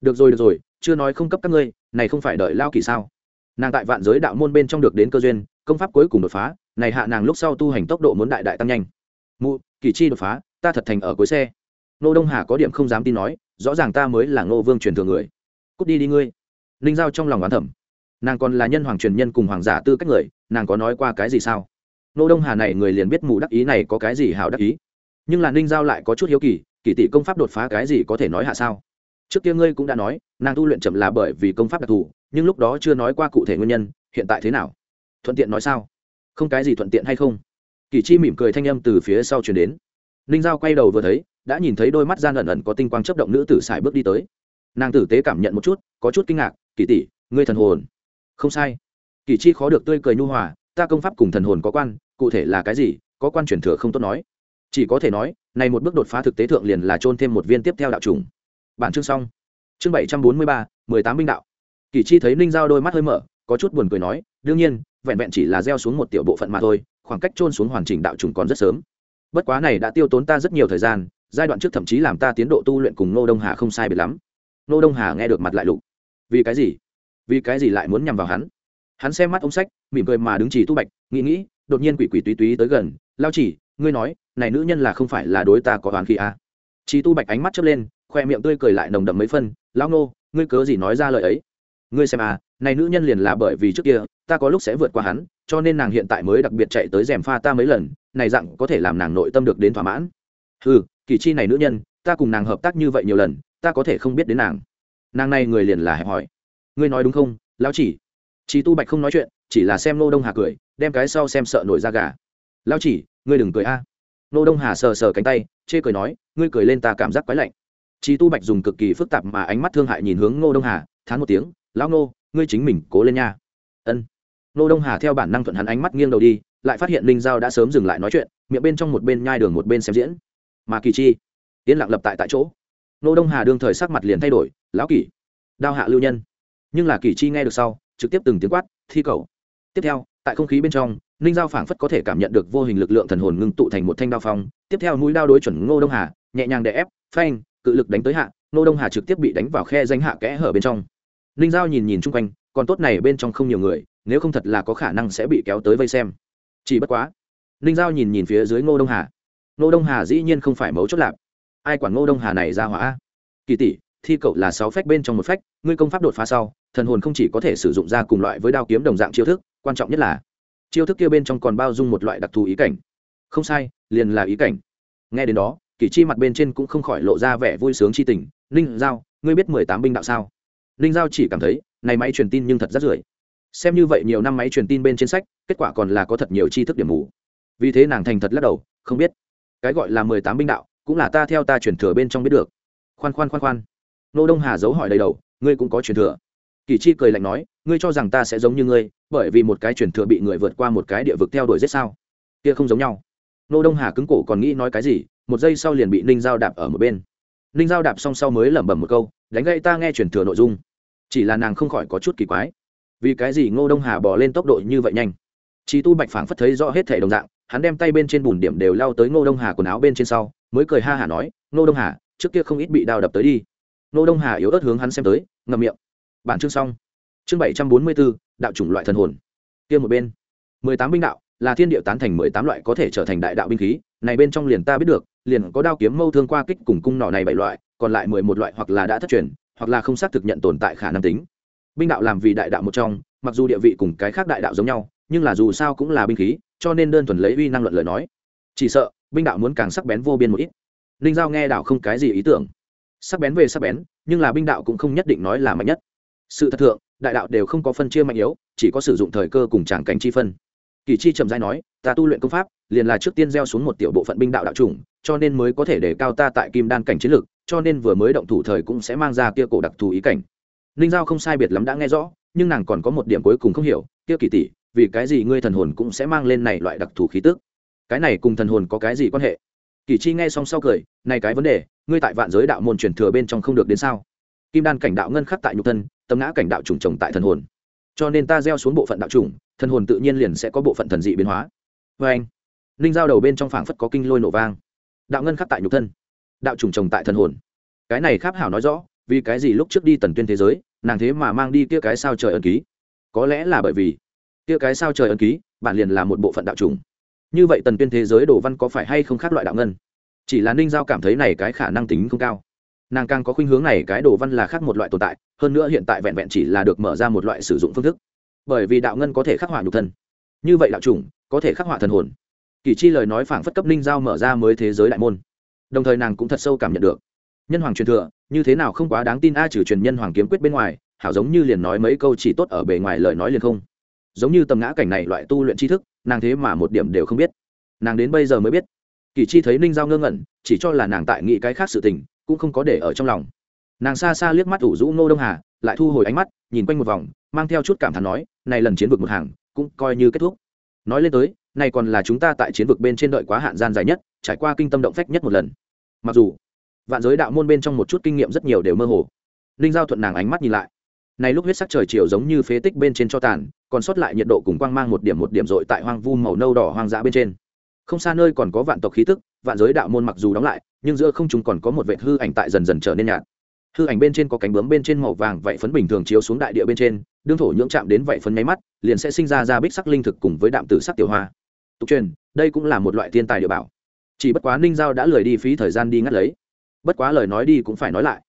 Được rồi được rồi, chưa nói không cấp các ngươi, này không phải đợi lao kỳ sao? Nàng tại vạn giới đạo môn bên trong được đến cơ duyên, công pháp cuối cùng đột phá, này hạ nàng lúc sau tu hành tốc độ muốn đại đại tăng nhanh. Mụ, kỳ chi đột phá, ta thật thành ở cuối xe. Ngô đông hà có điểm không dám tin nói, rõ ràng ta mới là ngô vương truyền thừa người. Cút đi đi ngươi. Ninh giao trong lòng oán thẩm nàng còn là nhân hoàng truyền nhân cùng hoàng giả tư cách người, nàng có nói qua cái gì sao? Nô đông hà này người liền biết mù đắc ý này có cái gì hảo đắc ý. Nhưng là ninh giao lại có chút hiếu kỳ kỳ tỷ công pháp đột phá cái gì có thể nói hạ sao? Trước kia ngươi cũng đã nói, nàng tu luyện chậm là bởi vì công pháp đặc thù, nhưng lúc đó chưa nói qua cụ thể nguyên nhân, hiện tại thế nào? Thuận tiện nói sao? Không cái gì thuận tiện hay không? Kỳ chi mỉm cười thanh âm từ phía sau chuyển đến. Ninh giao quay đầu vừa thấy, đã nhìn thấy đôi mắt gian ẩn ẩn có tinh quang chấp động nữ tử xài bước đi tới. Nàng tử tế cảm nhận một chút, có chút kinh ngạc, kỳ tỷ, ngươi thần hồn không sai. Kỳ chi khó được tươi cười nhu hòa, ta công pháp cùng thần hồn có quan, cụ thể là cái gì, có quan truyền thừa không tốt nói. Chỉ có thể nói, này một bước đột phá thực tế thượng liền là trôn thêm một viên tiếp theo đạo trùng. Bản chương xong. Chương bảy trăm bốn mươi ba, mười tám binh đạo. Kỳ chi thấy ninh giao đôi mắt hơi mở, có chút buồn cười nói, đương nhiên, vẹn vẹn chỉ là gieo xuống một tiểu bộ phận mà thôi, khoảng cách trôn xuống hoàn chỉnh đạo trùng còn rất sớm. Bất quá này đã tiêu tốn ta rất nhiều thời gian, giai đoạn trước thậm chí làm ta tiến độ tu luyện cùng nô đông hà không sai biệt lắm. Nô đông hà nghe được mặt lại lục. Vì cái gì? Vì cái gì lại muốn nhằm vào hắn? Hắn xem mắt ông sách mỉm cười mà đứng chỉ tu bạch nghĩ nghĩ đột nhiên quỷ quỷ túy túy tới gần lao chỉ ngươi nói này nữ nhân là không phải là đối ta có đoàn khi à. chỉ tu bạch ánh mắt chớp lên khoe miệng tươi cười lại nồng đậm mấy phân lao nô, ngươi cớ gì nói ra lời ấy? Ngươi xem à này nữ nhân liền là bởi vì trước kia ta có lúc sẽ vượt qua hắn cho nên nàng hiện tại mới đặc biệt chạy tới rèm pha ta mấy lần này dặn có thể làm nàng nội tâm được đến thỏa mãn. Ừ kỳ chi này nữ nhân ta cùng nàng hợp tác như vậy nhiều lần ta có thể không biết đến nàng. Nàng này người liền là hẹp hỏi ngươi nói đúng không, lão chỉ? Chị tu bạch không nói chuyện, chỉ là xem nô đông hà cười, đem cái sau xem sợ nổi da gà. Lão chỉ, ngươi đừng cười a. Nô đông hà sờ sờ cánh tay, chê cười nói, ngươi cười lên ta cảm giác quái lạnh. Chị tu bạch dùng cực kỳ phức tạp mà ánh mắt thương hại nhìn hướng nô đông hà, thán một tiếng, lão nô ngươi chính mình cố lên nha. Ân. Nô đông hà theo bản năng thuận hắn ánh mắt nghiêng đầu đi, lại phát hiện linh giao đã sớm dừng lại nói chuyện, miệng bên trong một bên nhai đường một bên xem diễn. Mà kỳ chi, yên lặng lập tại tại chỗ. Nô đông hà đương thời sắc mặt liền thay đổi, lão kỷ đao hạ lưu nhân nhưng là kỳ chi nghe được sau, trực tiếp từng tiếng quát, thi cầu. Tiếp theo, tại không khí bên trong, ninh giao phảng phất có thể cảm nhận được vô hình lực lượng thần hồn ngưng tụ thành một thanh đao phong, tiếp theo mũi đao đối chuẩn ngô đông hà, nhẹ nhàng đè ép, phanh, cự lực đánh tới hạ, ngô đông hà trực tiếp bị đánh vào khe danh hạ kẽ hở bên trong. Ninh giao nhìn nhìn chung quanh, còn tốt này bên trong không nhiều người, nếu không thật là có khả năng sẽ bị kéo tới vây xem. Chỉ bất quá, ninh giao nhìn nhìn phía dưới ngô đông hà. Ngô đông hà dĩ nhiên không phải mấu chốt lạp. Ai quản ngô đông hà này ra hỏa? Kỳ tỷ, thi cậu là sáu phách bên trong một phách, ngươi công pháp đột phá sau thần hồn không chỉ có thể sử dụng ra cùng loại với đao kiếm đồng dạng chiêu thức, quan trọng nhất là, chiêu thức kia bên trong còn bao dung một loại đặc thù ý cảnh. Không sai, liền là ý cảnh. Nghe đến đó kỳ chi mặt bên trên cũng không khỏi lộ ra vẻ vui sướng chi tình. Ninh giao, ngươi biết mười tám binh đạo sao? Ninh giao chỉ cảm thấy, này máy truyền tin nhưng thật rất rưỡi. xem như vậy nhiều năm máy truyền tin bên trên sách, kết quả còn là có thật nhiều tri thức điểm mù. Vì thế nàng thành thật lắc đầu, không biết. Cái gọi là mười tám binh đạo, cũng là ta theo ta truyền thừa bên trong biết được. Khoan khoan khoan khoan. Nô đông hà giấu hỏi đầy đầu, ngươi cũng có truyền thừa kỳ chi cười lạnh nói, ngươi cho rằng ta sẽ giống như ngươi, bởi vì một cái truyền thừa bị người vượt qua một cái địa vực theo đuổi giết sao? Kia không giống nhau. Nô đông hà cứng cổ còn nghĩ nói cái gì, một giây sau liền bị ninh giao đạp ở một bên. Ninh giao đạp xong sau mới lẩm bẩm một câu, đánh gậy ta nghe truyền thừa nội dung. Chỉ là nàng không khỏi có chút kỳ quái. Vì cái gì ngô đông hà bỏ lên tốc độ như vậy nhanh? Chi tu bạch phảng phất thấy rõ hết thể đồng dạng, hắn đem tay bên trên bùn điểm đều lao tới ngô đông hà quần áo bên trên sau, mới cười ha hả nói, ngô đông hà, trước kia không ít bị đao đập tới đi. Ngô đông hà yếu ớt hướng hắn xem tới, ngậm miệng bản chương xong. Chương bảy trăm bốn mươi bốn, đạo chủng loại thần hồn. Kia một bên. mười tám binh đạo, là thiên địa tán thành mười tám loại có thể trở thành đại đạo binh khí. Này bên trong liền ta biết được, liền có đao kiếm mâu thương qua kích cùng cung nỏ này bảy loại, còn lại mười một loại hoặc là đã thất truyền, hoặc là không xác thực nhận tồn tại khả năng tính. Binh đạo làm vì đại đạo một trong, mặc dù địa vị cùng cái khác đại đạo giống nhau, nhưng là dù sao cũng là binh khí, cho nên đơn thuần lấy uy năng luận lời nói. Chỉ sợ, binh đạo muốn càng sắc bén vô biên một ít. Ninh giao nghe đạo không cái gì ý tưởng. Sắc bén về sắc bén, nhưng là binh đạo cũng không nhất định nói là mạnh nhất sự thật thượng, đại đạo đều không có phân chia mạnh yếu, chỉ có sử dụng thời cơ cùng tràng cảnh chi phân. Kỳ chi trầm giai nói, ta tu luyện công pháp, liền là trước tiên gieo xuống một tiểu bộ phận binh đạo đạo chủng, cho nên mới có thể để cao ta tại kim đan cảnh chiến lược, cho nên vừa mới động thủ thời cũng sẽ mang ra kia cổ đặc thù ý cảnh. Ninh giao không sai biệt lắm đã nghe rõ, nhưng nàng còn có một điểm cuối cùng không hiểu, kia kỳ tỷ, vì cái gì ngươi thần hồn cũng sẽ mang lên này loại đặc thù khí tức? Cái này cùng thần hồn có cái gì quan hệ? Kỳ chi nghe xong sau cười, này cái vấn đề, ngươi tại vạn giới đạo môn truyền thừa bên trong không được đến sao? Kim đan cảnh đạo ngân khắc tại nhục thân tâm ngã cảnh đạo trùng trồng tại thần hồn. Cho nên ta gieo xuống bộ phận đạo trùng, thần hồn tự nhiên liền sẽ có bộ phận thần dị biến hóa. Vê anh, ninh giao đầu bên trong phảng phất có kinh lôi nổ vang. Đạo ngân khắc tại nhục thân, đạo trùng trồng tại thần hồn. Cái này kháp hảo nói rõ, vì cái gì lúc trước đi tần tuyên thế giới, nàng thế mà mang đi kia cái sao trời ân ký? Có lẽ là bởi vì, kia cái sao trời ân ký, bản liền là một bộ phận đạo trùng. Như vậy tần tuyên thế giới đồ văn có phải hay không khác loại đạo ngân? Chỉ là ninh giao cảm thấy này cái khả năng tính không cao nàng càng có khuynh hướng này cái đồ văn là khác một loại tồn tại, hơn nữa hiện tại vẹn vẹn chỉ là được mở ra một loại sử dụng phương thức. Bởi vì đạo ngân có thể khắc họa nhục thân. Như vậy đạo chủng có thể khắc họa thần hồn. Kỳ chi lời nói phảng phất cấp ninh giao mở ra mới thế giới đại môn. Đồng thời nàng cũng thật sâu cảm nhận được. Nhân hoàng truyền thừa, như thế nào không quá đáng tin a trừ truyền nhân hoàng kiếm quyết bên ngoài, hảo giống như liền nói mấy câu chỉ tốt ở bề ngoài lời nói liền không. Giống như tầm ngã cảnh này loại tu luyện tri thức, nàng thế mà một điểm đều không biết. Nàng đến bây giờ mới biết. Kỳ chi thấy ninh giao ngơ ngẩn, chỉ cho là nàng tại nghĩ cái khác sự tình cũng không có để ở trong lòng. Nàng xa xa liếc mắt ủ rũ ngô đông hà, lại thu hồi ánh mắt, nhìn quanh một vòng, mang theo chút cảm thán nói, này lần chiến vực một hàng, cũng coi như kết thúc. Nói lên tới, này còn là chúng ta tại chiến vực bên trên đợi quá hạn gian dài nhất, trải qua kinh tâm động phách nhất một lần. Mặc dù, vạn giới đạo môn bên trong một chút kinh nghiệm rất nhiều đều mơ hồ. Ninh giao thuận nàng ánh mắt nhìn lại. Này lúc huyết sắc trời chiều giống như phế tích bên trên cho tàn, còn sót lại nhiệt độ cùng quang mang một điểm một điểm rội tại hoang vu màu nâu đỏ hoang dã bên trên không xa nơi còn có vạn tộc khí tức, vạn giới đạo môn mặc dù đóng lại, nhưng giữa không chúng còn có một vệ hư ảnh tại dần dần trở nên nhạt. Hư ảnh bên trên có cánh bướm bên trên màu vàng vậy phấn bình thường chiếu xuống đại địa bên trên, đương thổ nhưỡng chạm đến vậy phấn nháy mắt, liền sẽ sinh ra ra bích sắc linh thực cùng với đạm tử sắc tiểu hoa. Tục truyền, đây cũng là một loại thiên tài địa bảo. Chỉ bất quá ninh giao đã lười đi phí thời gian đi ngắt lấy. Bất quá lời nói đi cũng phải nói lại.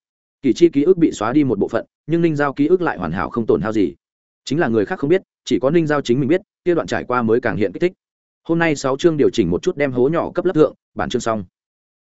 Kỳ chi ký ức bị xóa đi một bộ phận, nhưng ninh giao ký ức lại hoàn hảo không tổn hao gì. Chính là người khác không biết, chỉ có ninh giao chính mình biết, kia đoạn trải qua mới càng hiện kích thích hôm nay sáu chương điều chỉnh một chút đem hố nhỏ cấp lớp thượng, bản chương xong.